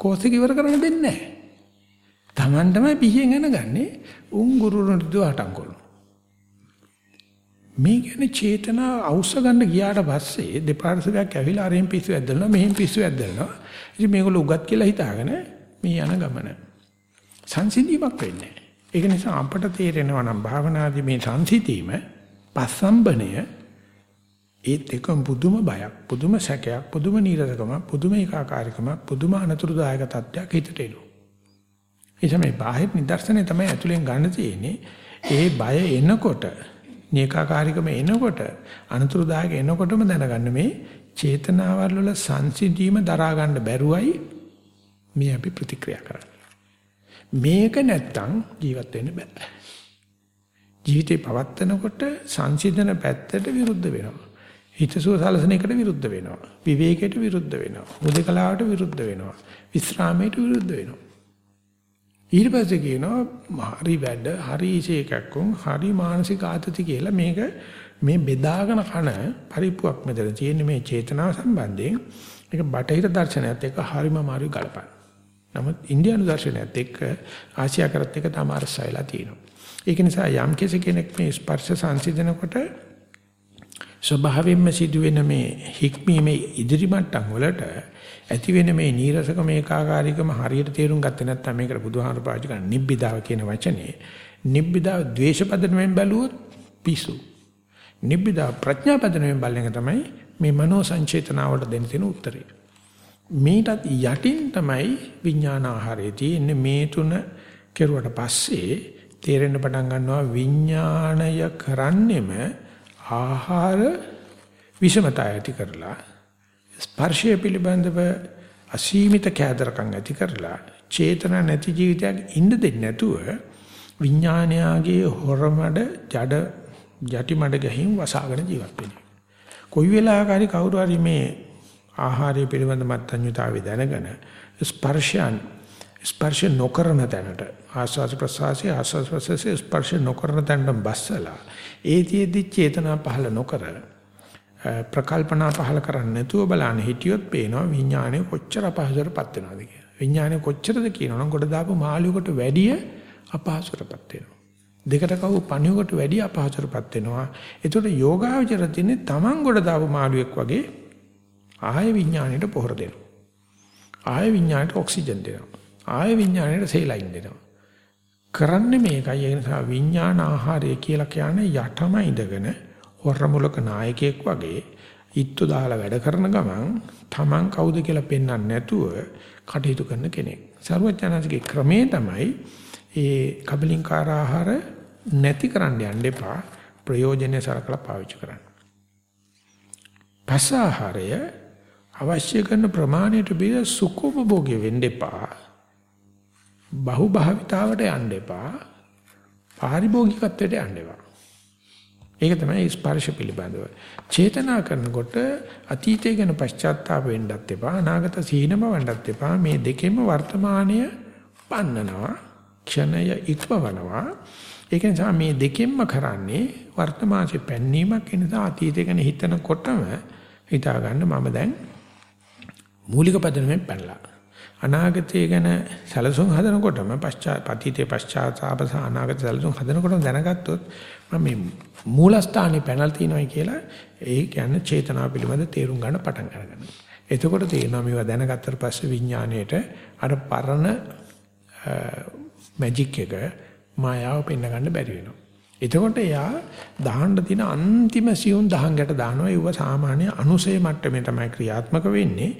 කෝස් එක ඉවර කරන්න දෙන්නේ නැහැ. Taman තමයි පිහින් යනගන්නේ උන් ගුරුතුමෝ දුවටම් කරනවා. මේ කියන්නේ චේතනා අවශ්‍ය ගන්න ගියාට පස්සේ දෙපාර්ශ්වයක් ඇවිල්ලා අරෙන් පිස්සු ඇද්දලා මෙහෙන් පිස්සු ඇද්දලා ඉතින් මේගොල්ලෝ උගත් කියලා හිතාගෙන මේ යන ගමන සංසිඳීමක් වෙන්නේ ඒක නිසා අපට තේරෙනවා නම් භාවනාදී මේ සංසිතීම පස්සම්බණය ඒත් එක පුදුම බයක් පුදුම සැකයක් පුදුම නීරසකම පුදුම ඒකාකාරීකම පුදුම අනතුරුදායක තත්ත්වයක් හිතට එනවා. ඒ තමයි බාහිර නිදර්ශනය තමයි ඇතුලෙන් ගන්න තියෙන්නේ ඒ බය එනකොට නේකාකාරීකම එනකොට අනතුරුදායක එනකොටම දැනගන්න මේ චේතනාවල් වල සංසිඳීම දරා ගන්න බැරුවයි මේ අපි ප්‍රතික්‍රියා කරන්නේ මේක නැත්තම් ජීවත් වෙන්න බෑ. ජීවිතේ පවත්නකොට සංසිඳන පැත්තට විරුද්ධ වෙනවා. හිතසුව සලසන එකට විරුද්ධ වෙනවා. විවේකයට විරුද්ධ වෙනවා. මුදකලාවට විරුද්ධ වෙනවා. විස්රාමයට විරුද්ධ වෙනවා. ඊට පස්සේ කියනවා හරි වැඩ, හරි ඉසේකක්කුම්, හරි මානසික ආතති කියලා මේක මේ බෙදාගෙන කන පරිප්පුවක් මෙතන තියෙන මේ චේතනාව සම්බන්ධයෙන් ඒක බටහිර දර්ශනයත් එක්ක හරිම මාරු ගලපන. නමුත් ඉන්දියානු දර්ශනයත් එක්ක ආසියාකරත් එක්ක තම අරසයිලා තියෙනවා. ඒක නිසා යම් කෙනෙක් මේ ස්පර්ශ සංසිඳනකොට ස්වභාවයෙන්ම සිදුවෙන මේ හික්මීමේ ඉදිරි මට්ටම් වලට ඇති වෙන මේ නීරසකම ඒකාකාරීකම හරියට තේරුම් ගත්තේ නැත්නම් මේකට බුදුහාමර පාවිච්චි කරන නිබ්බිදාව කියන වචනේ. නිබ්බිදාව ද්වේෂපදණයෙන් බැලුවොත් පිසු. නිබ්බිදාව ප්‍රඥාපදණයෙන් බලන එක තමයි මේ මනෝ සංචේතනාවට දෙන්න තියෙන උත්තරේ මේකත් යටින් තමයි විඥාන ආහාරයේ තියෙන්නේ මේ තුන කෙරුවට පස්සේ තේරෙන්න පටන් ගන්නවා විඥාණය කරන්නෙම ආහාර විෂමතාව ඇති කරලා ස්පර්ශය පිළිබඳව අසීමිත කෑදරකම් ඇති කරලා චේතන නැති ජීවිතයක් ඉන්න දෙන්නේ නැතුව විඥානයාගේ හොරමඩ ජඩ යටි මඩ ගහින් වසාගෙන ජීවත් වෙනවා. කොයි වෙලාවකරි කවුරු හරි මේ ආහාරය පිළිබඳ මත්ඤ්‍යතාවය දැනගෙන ස්පර්ශයන් ස්පර්ශ නොකරන තැනට ආස්වාද ප්‍රසවාසයේ ආස්වාද ප්‍රසවාසයේ ස්පර්ශ නොකරන තැනට බස්සලා ඒතිෙදි චේතනා පහළ නොකර ප්‍රකල්පනා පහළ කරන්නේ නැතුව බලන්න හිටියොත් පේනවා විඥානය කොච්චර අපහසුරපත් වෙනවද කියලා. විඥානය කොච්චරද කියනවනම් කොට දාපු මාළියකට වැඩිය අපහසුරපත් වෙනවා. දෙකට කවු පණියකට වැඩිය අපහසුරපත් වෙනවා. ඒතකොට යෝගාවචර තින්නේ Taman කොට දාපු මාළියෙක් වගේ ආය විඥාණයට පොහොර දෙනවා. ආය විඥාණයට ඔක්සිජන් දෙනවා. ආය විඥාණයට සේලයින් දෙනවා. කරන්නේ මේකයි ඒ නිසා විඥාන ආහාරය කියලා කියන්නේ යටම ඉඳගෙන හොරමුලක නායකයෙක් වගේ ඉත්තු දාලා වැඩ කරන ගමන් Taman කවුද කියලා පෙන්වන්න නැතුව කටයුතු කරන කෙනෙක්. සර්වඥාන්සේගේ ක්‍රමේ තමයි ඒ කබලින්කාර ආහාර නැති කරන්න යන්න එපා. ප්‍රයෝජනෙ සරකලා පාවිච්චි කරන්න. පසාහාරය අවශ්‍ය කරන ප්‍රමාණයට බිර සුඛෝපභෝගී වෙන්න එපා. බහුභාවිතාවට යන්න එපා. පාරිභෝගිකත්වයට යන්න එපා. ඒක තමයි ස්පර්ශ පිළිබඳව. චේතනා කරනකොට අතීතය ගැන පශ්චාත්තාප වෙන්නත් එපා. අනාගත සීනම වන්නත් එපා. මේ දෙකෙම වර්තමානය පන්නනවා. ක්ෂණය ඉක්මවනවා. ඒක නිසා මේ දෙකෙන්ම කරන්නේ වර්තමානයේ පැන්නීමක් ඒ නිසා අතීතය ගැන හිතනකොටම හිතා ගන්න මම දැන් මූලික පදනමෙන් පැනලා අනාගතය ගැන සැලසුම් හදනකොටම පශ්චාත් අතීතයේ පශ්චාත්තාප සහ අනාගත සැලසුම් හදනකොටම දැනගත්තොත් මම මේ මූලස්ථානේ පැනල් තියනවායි කියලා ඒ කියන්නේ චේතනාව පිළිබඳ තේරුම් ගන්න පටන් අරගන්නවා. එතකොට තේරෙනවා මේවා දැනගත්තට පස්සේ විඥාණයට අර පරණ මැජික් එක මායාව පෙන්න ගන්න බැරි වෙනවා. එතකොට එයා දාහන්න තියෙන අන්තිම සියුම් දහංගට දානවා. ඒව සාමාන්‍ය අනුසය මට්ටමේ තමයි ක්‍රියාත්මක වෙන්නේ.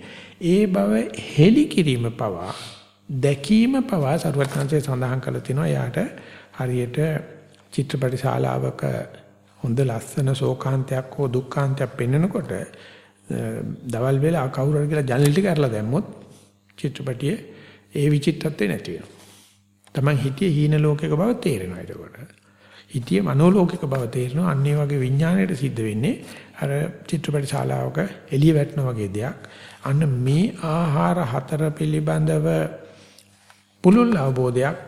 ඒ බව හෙලි කිරීම පවා දැකීම පවා සරුවත්ංශය සඳහන් කරලා තිනවා. එයාට හරියට චිත්‍රපට ශාලාවක හොඳ ලස්සන ශෝකාන්තයක් හෝ දුක්ඛාන්තයක් පෙන්වනකොට දවල් වෙලා කවුරු හරි කියලා ජනල් ටික අරලා දැම්මොත් චිත්‍රපටියේ ඒ විචිත්තත්වේ නැති වෙනවා. Taman හිතියේ හීන ලෝකයක බව තේරෙනවා එතකොට. හිතියේ මනෝලෝකික බව තේරෙනවා. අන්න ඒ වගේ විඥාණයට සිද්ධ වෙන්නේ අර චිත්‍රපට ශාලාවක එළිය වැටෙනා වගේ දෙයක්. අන්න මේ ආහාර හතර පිළිබඳව පුළුල් අවබෝධයක්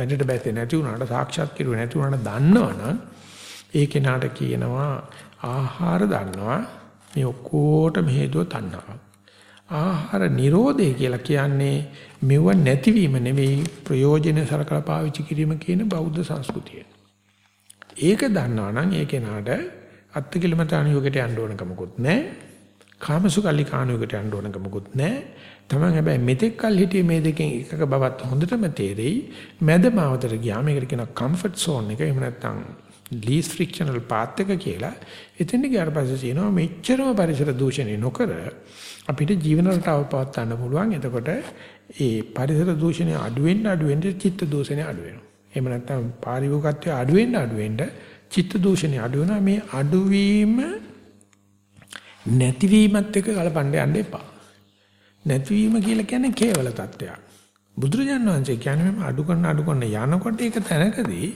වැඩට බැත්තේ නැති වුණාට සාක්ෂාත් කිරුවේ නැති වුණාට දන්නවනම් ඒ කෙනාට කියනවා ආහාර දන්නවා මේ ඔක්කොටම හේතුව තණ්හාව. ආහාර නිරෝධය කියලා කියන්නේ මෙව නැතිවීම නෙවෙයි ප්‍රයෝජන සරකලා පාවිච්චි කිරීම කියන බෞද්ධ සංස්කෘතිය. ඒක දන්නවනම් ඒ කෙනාට අත්තිකිලමතාන යෝගයට යන්න ඕනකමකුත් නැහැ. කාමසුකල්ලි කාණුවකට යන්න ඕනකමකුත් නැහැ. Taman හැබැයි මෙතෙක් කල් හිටියේ මේ දෙකෙන් එකක බවත් හොඳටම තේරෙයි. මැද මාවතට ගියාම ඒකට කියනවා comfort zone එක. එහෙම නැත්නම් least frictional path එක කියලා. එතෙන් ගියාට පස්සේ කියනවා මෙච්චරම පරිසර දූෂණය නොකර අපිට ජීවන රටාව පවත් ගන්න පුළුවන්. එතකොට ඒ පරිසර දූෂණය අඩු වෙන්න අඩු වෙන්න චිත්ත දූෂණය අඩු වෙනවා. එහෙම නැත්නම් පාරිභෝගිකත්වය අඩු වෙන්න අඩු වෙන්න චිත්ත දූෂණය අඩු වෙනවා. මේ අඩුවීම නැතිවීමත් එක්ක කලපන්න යන්න එපා. නැතිවීම කියලා කියන්නේ කේවල තත්ත්වයක්. බුදුරජාණන් වහන්සේ කියන්නේ මේ අඩු කරන අඩු කරන යනකොට ඒක තැනකදී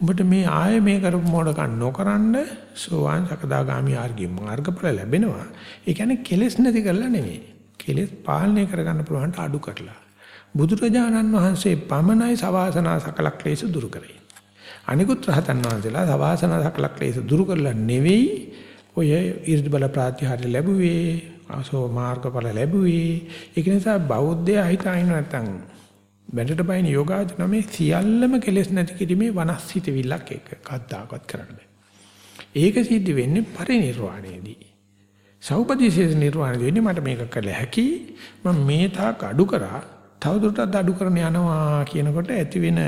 උඹට මේ ආයේ මේ කරපු මොඩකම් නොකරන්න සෝවාන් සකදාගාමි ආර්ගි මාර්ගඵල ලැබෙනවා. ඒ කියන්නේ කෙලෙස් නැති කරලා නෙවෙයි. කෙලෙස් පාලනය කරගන්න පුළුවන් අඩු කරලා. බුදුරජාණන් වහන්සේ පමණයි සවාසනා සකල ක්ලේශ දුරු කරේ. අනිකුත් රහතන් වහන්සේලා සවාසනා සකල ක්ලේශ දුරු කරලා නෙවෙයි ඔය ඊර්ධ බල ප්‍රාතිහාර්ය ලැබුවේ අසෝ මාර්ගඵල ලැබුවේ ඒක නිසා බෞද්ධයා හිතාගෙන නැත්තම් වැඩට බයින යෝගාචන මේ සියල්ලම කෙලෙස් නැති කිරීමේ වනස්සිතවිල්ලක් එක කද්දාකත් කරන්න බෑ. ඒක සිද්ධ වෙන්නේ පරිණිරවාණයේදී. සෞපදීශේෂ නිර්වාණය වෙන්නේ මට මේක කළ හැකි මම මේ තාක් අඩු කරා තවදුරටත් අඩු කරන යනවා කියනකොට ඇති වෙන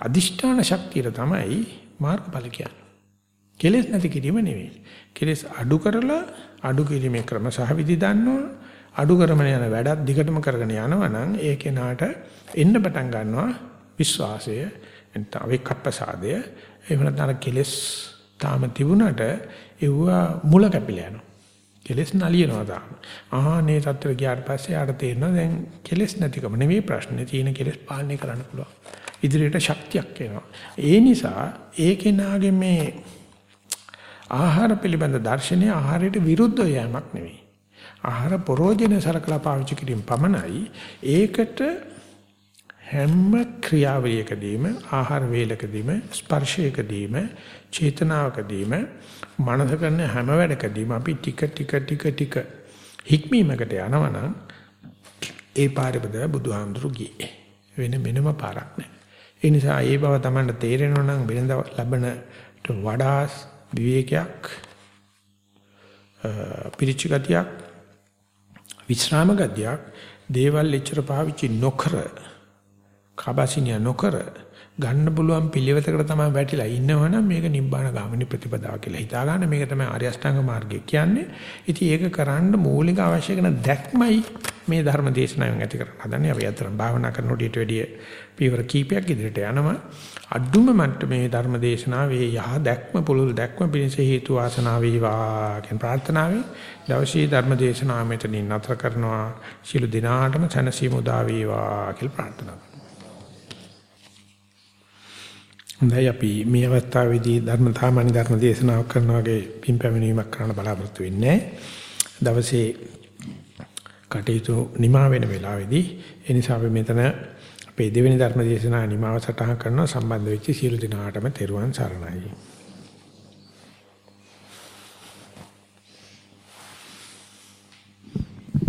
අදිෂ්ඨාන ශක්තිය තමයි මාර්ගඵල කියන්නේ. කෙලෙස් නැති කිරීම නෙවෙයි. කෙලෙස් අඩු කරලා අඩු කිරීමේ ක්‍රම සහ විදි දන්නවා. අඩු කරගෙන යන වැඩක් දිගටම කරගෙන යනවා නම් ඒ කෙනාට එන්න පටන් ගන්නවා විශ්වාසය නැත්නම් අවික්කප්පසාදය. එහෙම නැත්නම් කෙලෙස් තාම තිබුණට ඒව මුල කැපිලා යනවා. කෙලෙස් නලියනවා තාම. ආහනේ තත්ත්ව ගියාට පස්සේ ආට තේරෙනවා දැන් කෙලෙස් නැතිකම නෙමෙයි ප්‍රශ්නේ. තියෙන කෙලෙස් පාලනය කරන්න පුළුවන්. ඉදිරියට ශක්තියක් එනවා. ඒ නිසා ඒ කෙනාගේ මේ ආහාර පිළිබඳ දර්ශනය ආහාරයට විරුද්ධ යෑමක් නෙවෙයි. ආහාර පරෝජන සරකලා පාවිච්චි කිරීම පමණයි. ඒකට හැම ක්‍රියාවලියකදීම ආහාර වේලකදීම ස්පර්ශයකදීම චේතනාවකදීම මනස කරන හැම වැඩකදීම අපි ටික ටික ටික ටික හික්මීමකට යනවනම් ඒ පාරේ බද බුදුහාමුදුරු ගියේ වෙන වෙනම පාරක් නැහැ. ඒ නිසා ඒ බව Tamanට තේරෙනවා නම් වෙනද ලබනට වඩා විවේකයක් පිරිච්ච ගතියක් විශ්‍රාම ගතියක් දේවල් එච්චර පාවිච්චි නොකර කබසිනිය නොකර ගන්න පුළුවන් පිළිවෙතකට තමයි වැටිලා. ඉන්නවනම් මේක නිබ්බාන ගාමිනී ප්‍රතිපදාව කියලා හිතා ගන්න. මේක තමයි ආර්ය අෂ්ටාංග මාර්ගය කියන්නේ. ඉතින් ඒක කරන්න මූලික අවශ්‍ය කරන දැක්මයි මේ ධර්ම දේශනාවෙන් ඇති කරගන්න හදන්නේ. අපි අතරම භාවනා කරනකොට ඊට වැඩිය පියවර කීපයක් ඉදිරියට යනවා. අඩුම මට්ටමේ ධර්ම දේශනාවේ යහ දැක්ම පුළුල් දැක්ම පිණිස හේතු වාසනා වේවා කියන ප්‍රාර්ථනාවෙන් දවසේ ධර්ම දේශනාව මෙතනින් නතර කරනවා. සියලු දිනාටම සැනසීම උදා වේවා කියලා ප්‍රාර්ථනා හොඳයි. අපි මේ අවස්ථාවේදී ධර්ම සාමාන්‍ය ධර්ම දේශනාවක් කරන වගේ පින් පැමිණීමක් කරන්න බලාපොරොත්තු වෙන්නේ දවසේ කටයුතු නිමා වෙන වෙලාවේදී ඒ නිසා අපි මෙතන අපේ දෙවෙනි ධර්ම දේශනාව නිමාව සටහන් කරනවා. සම්බන්ධ වෙච්ච සියලු දෙනාටම තෙරුවන් සරණයි.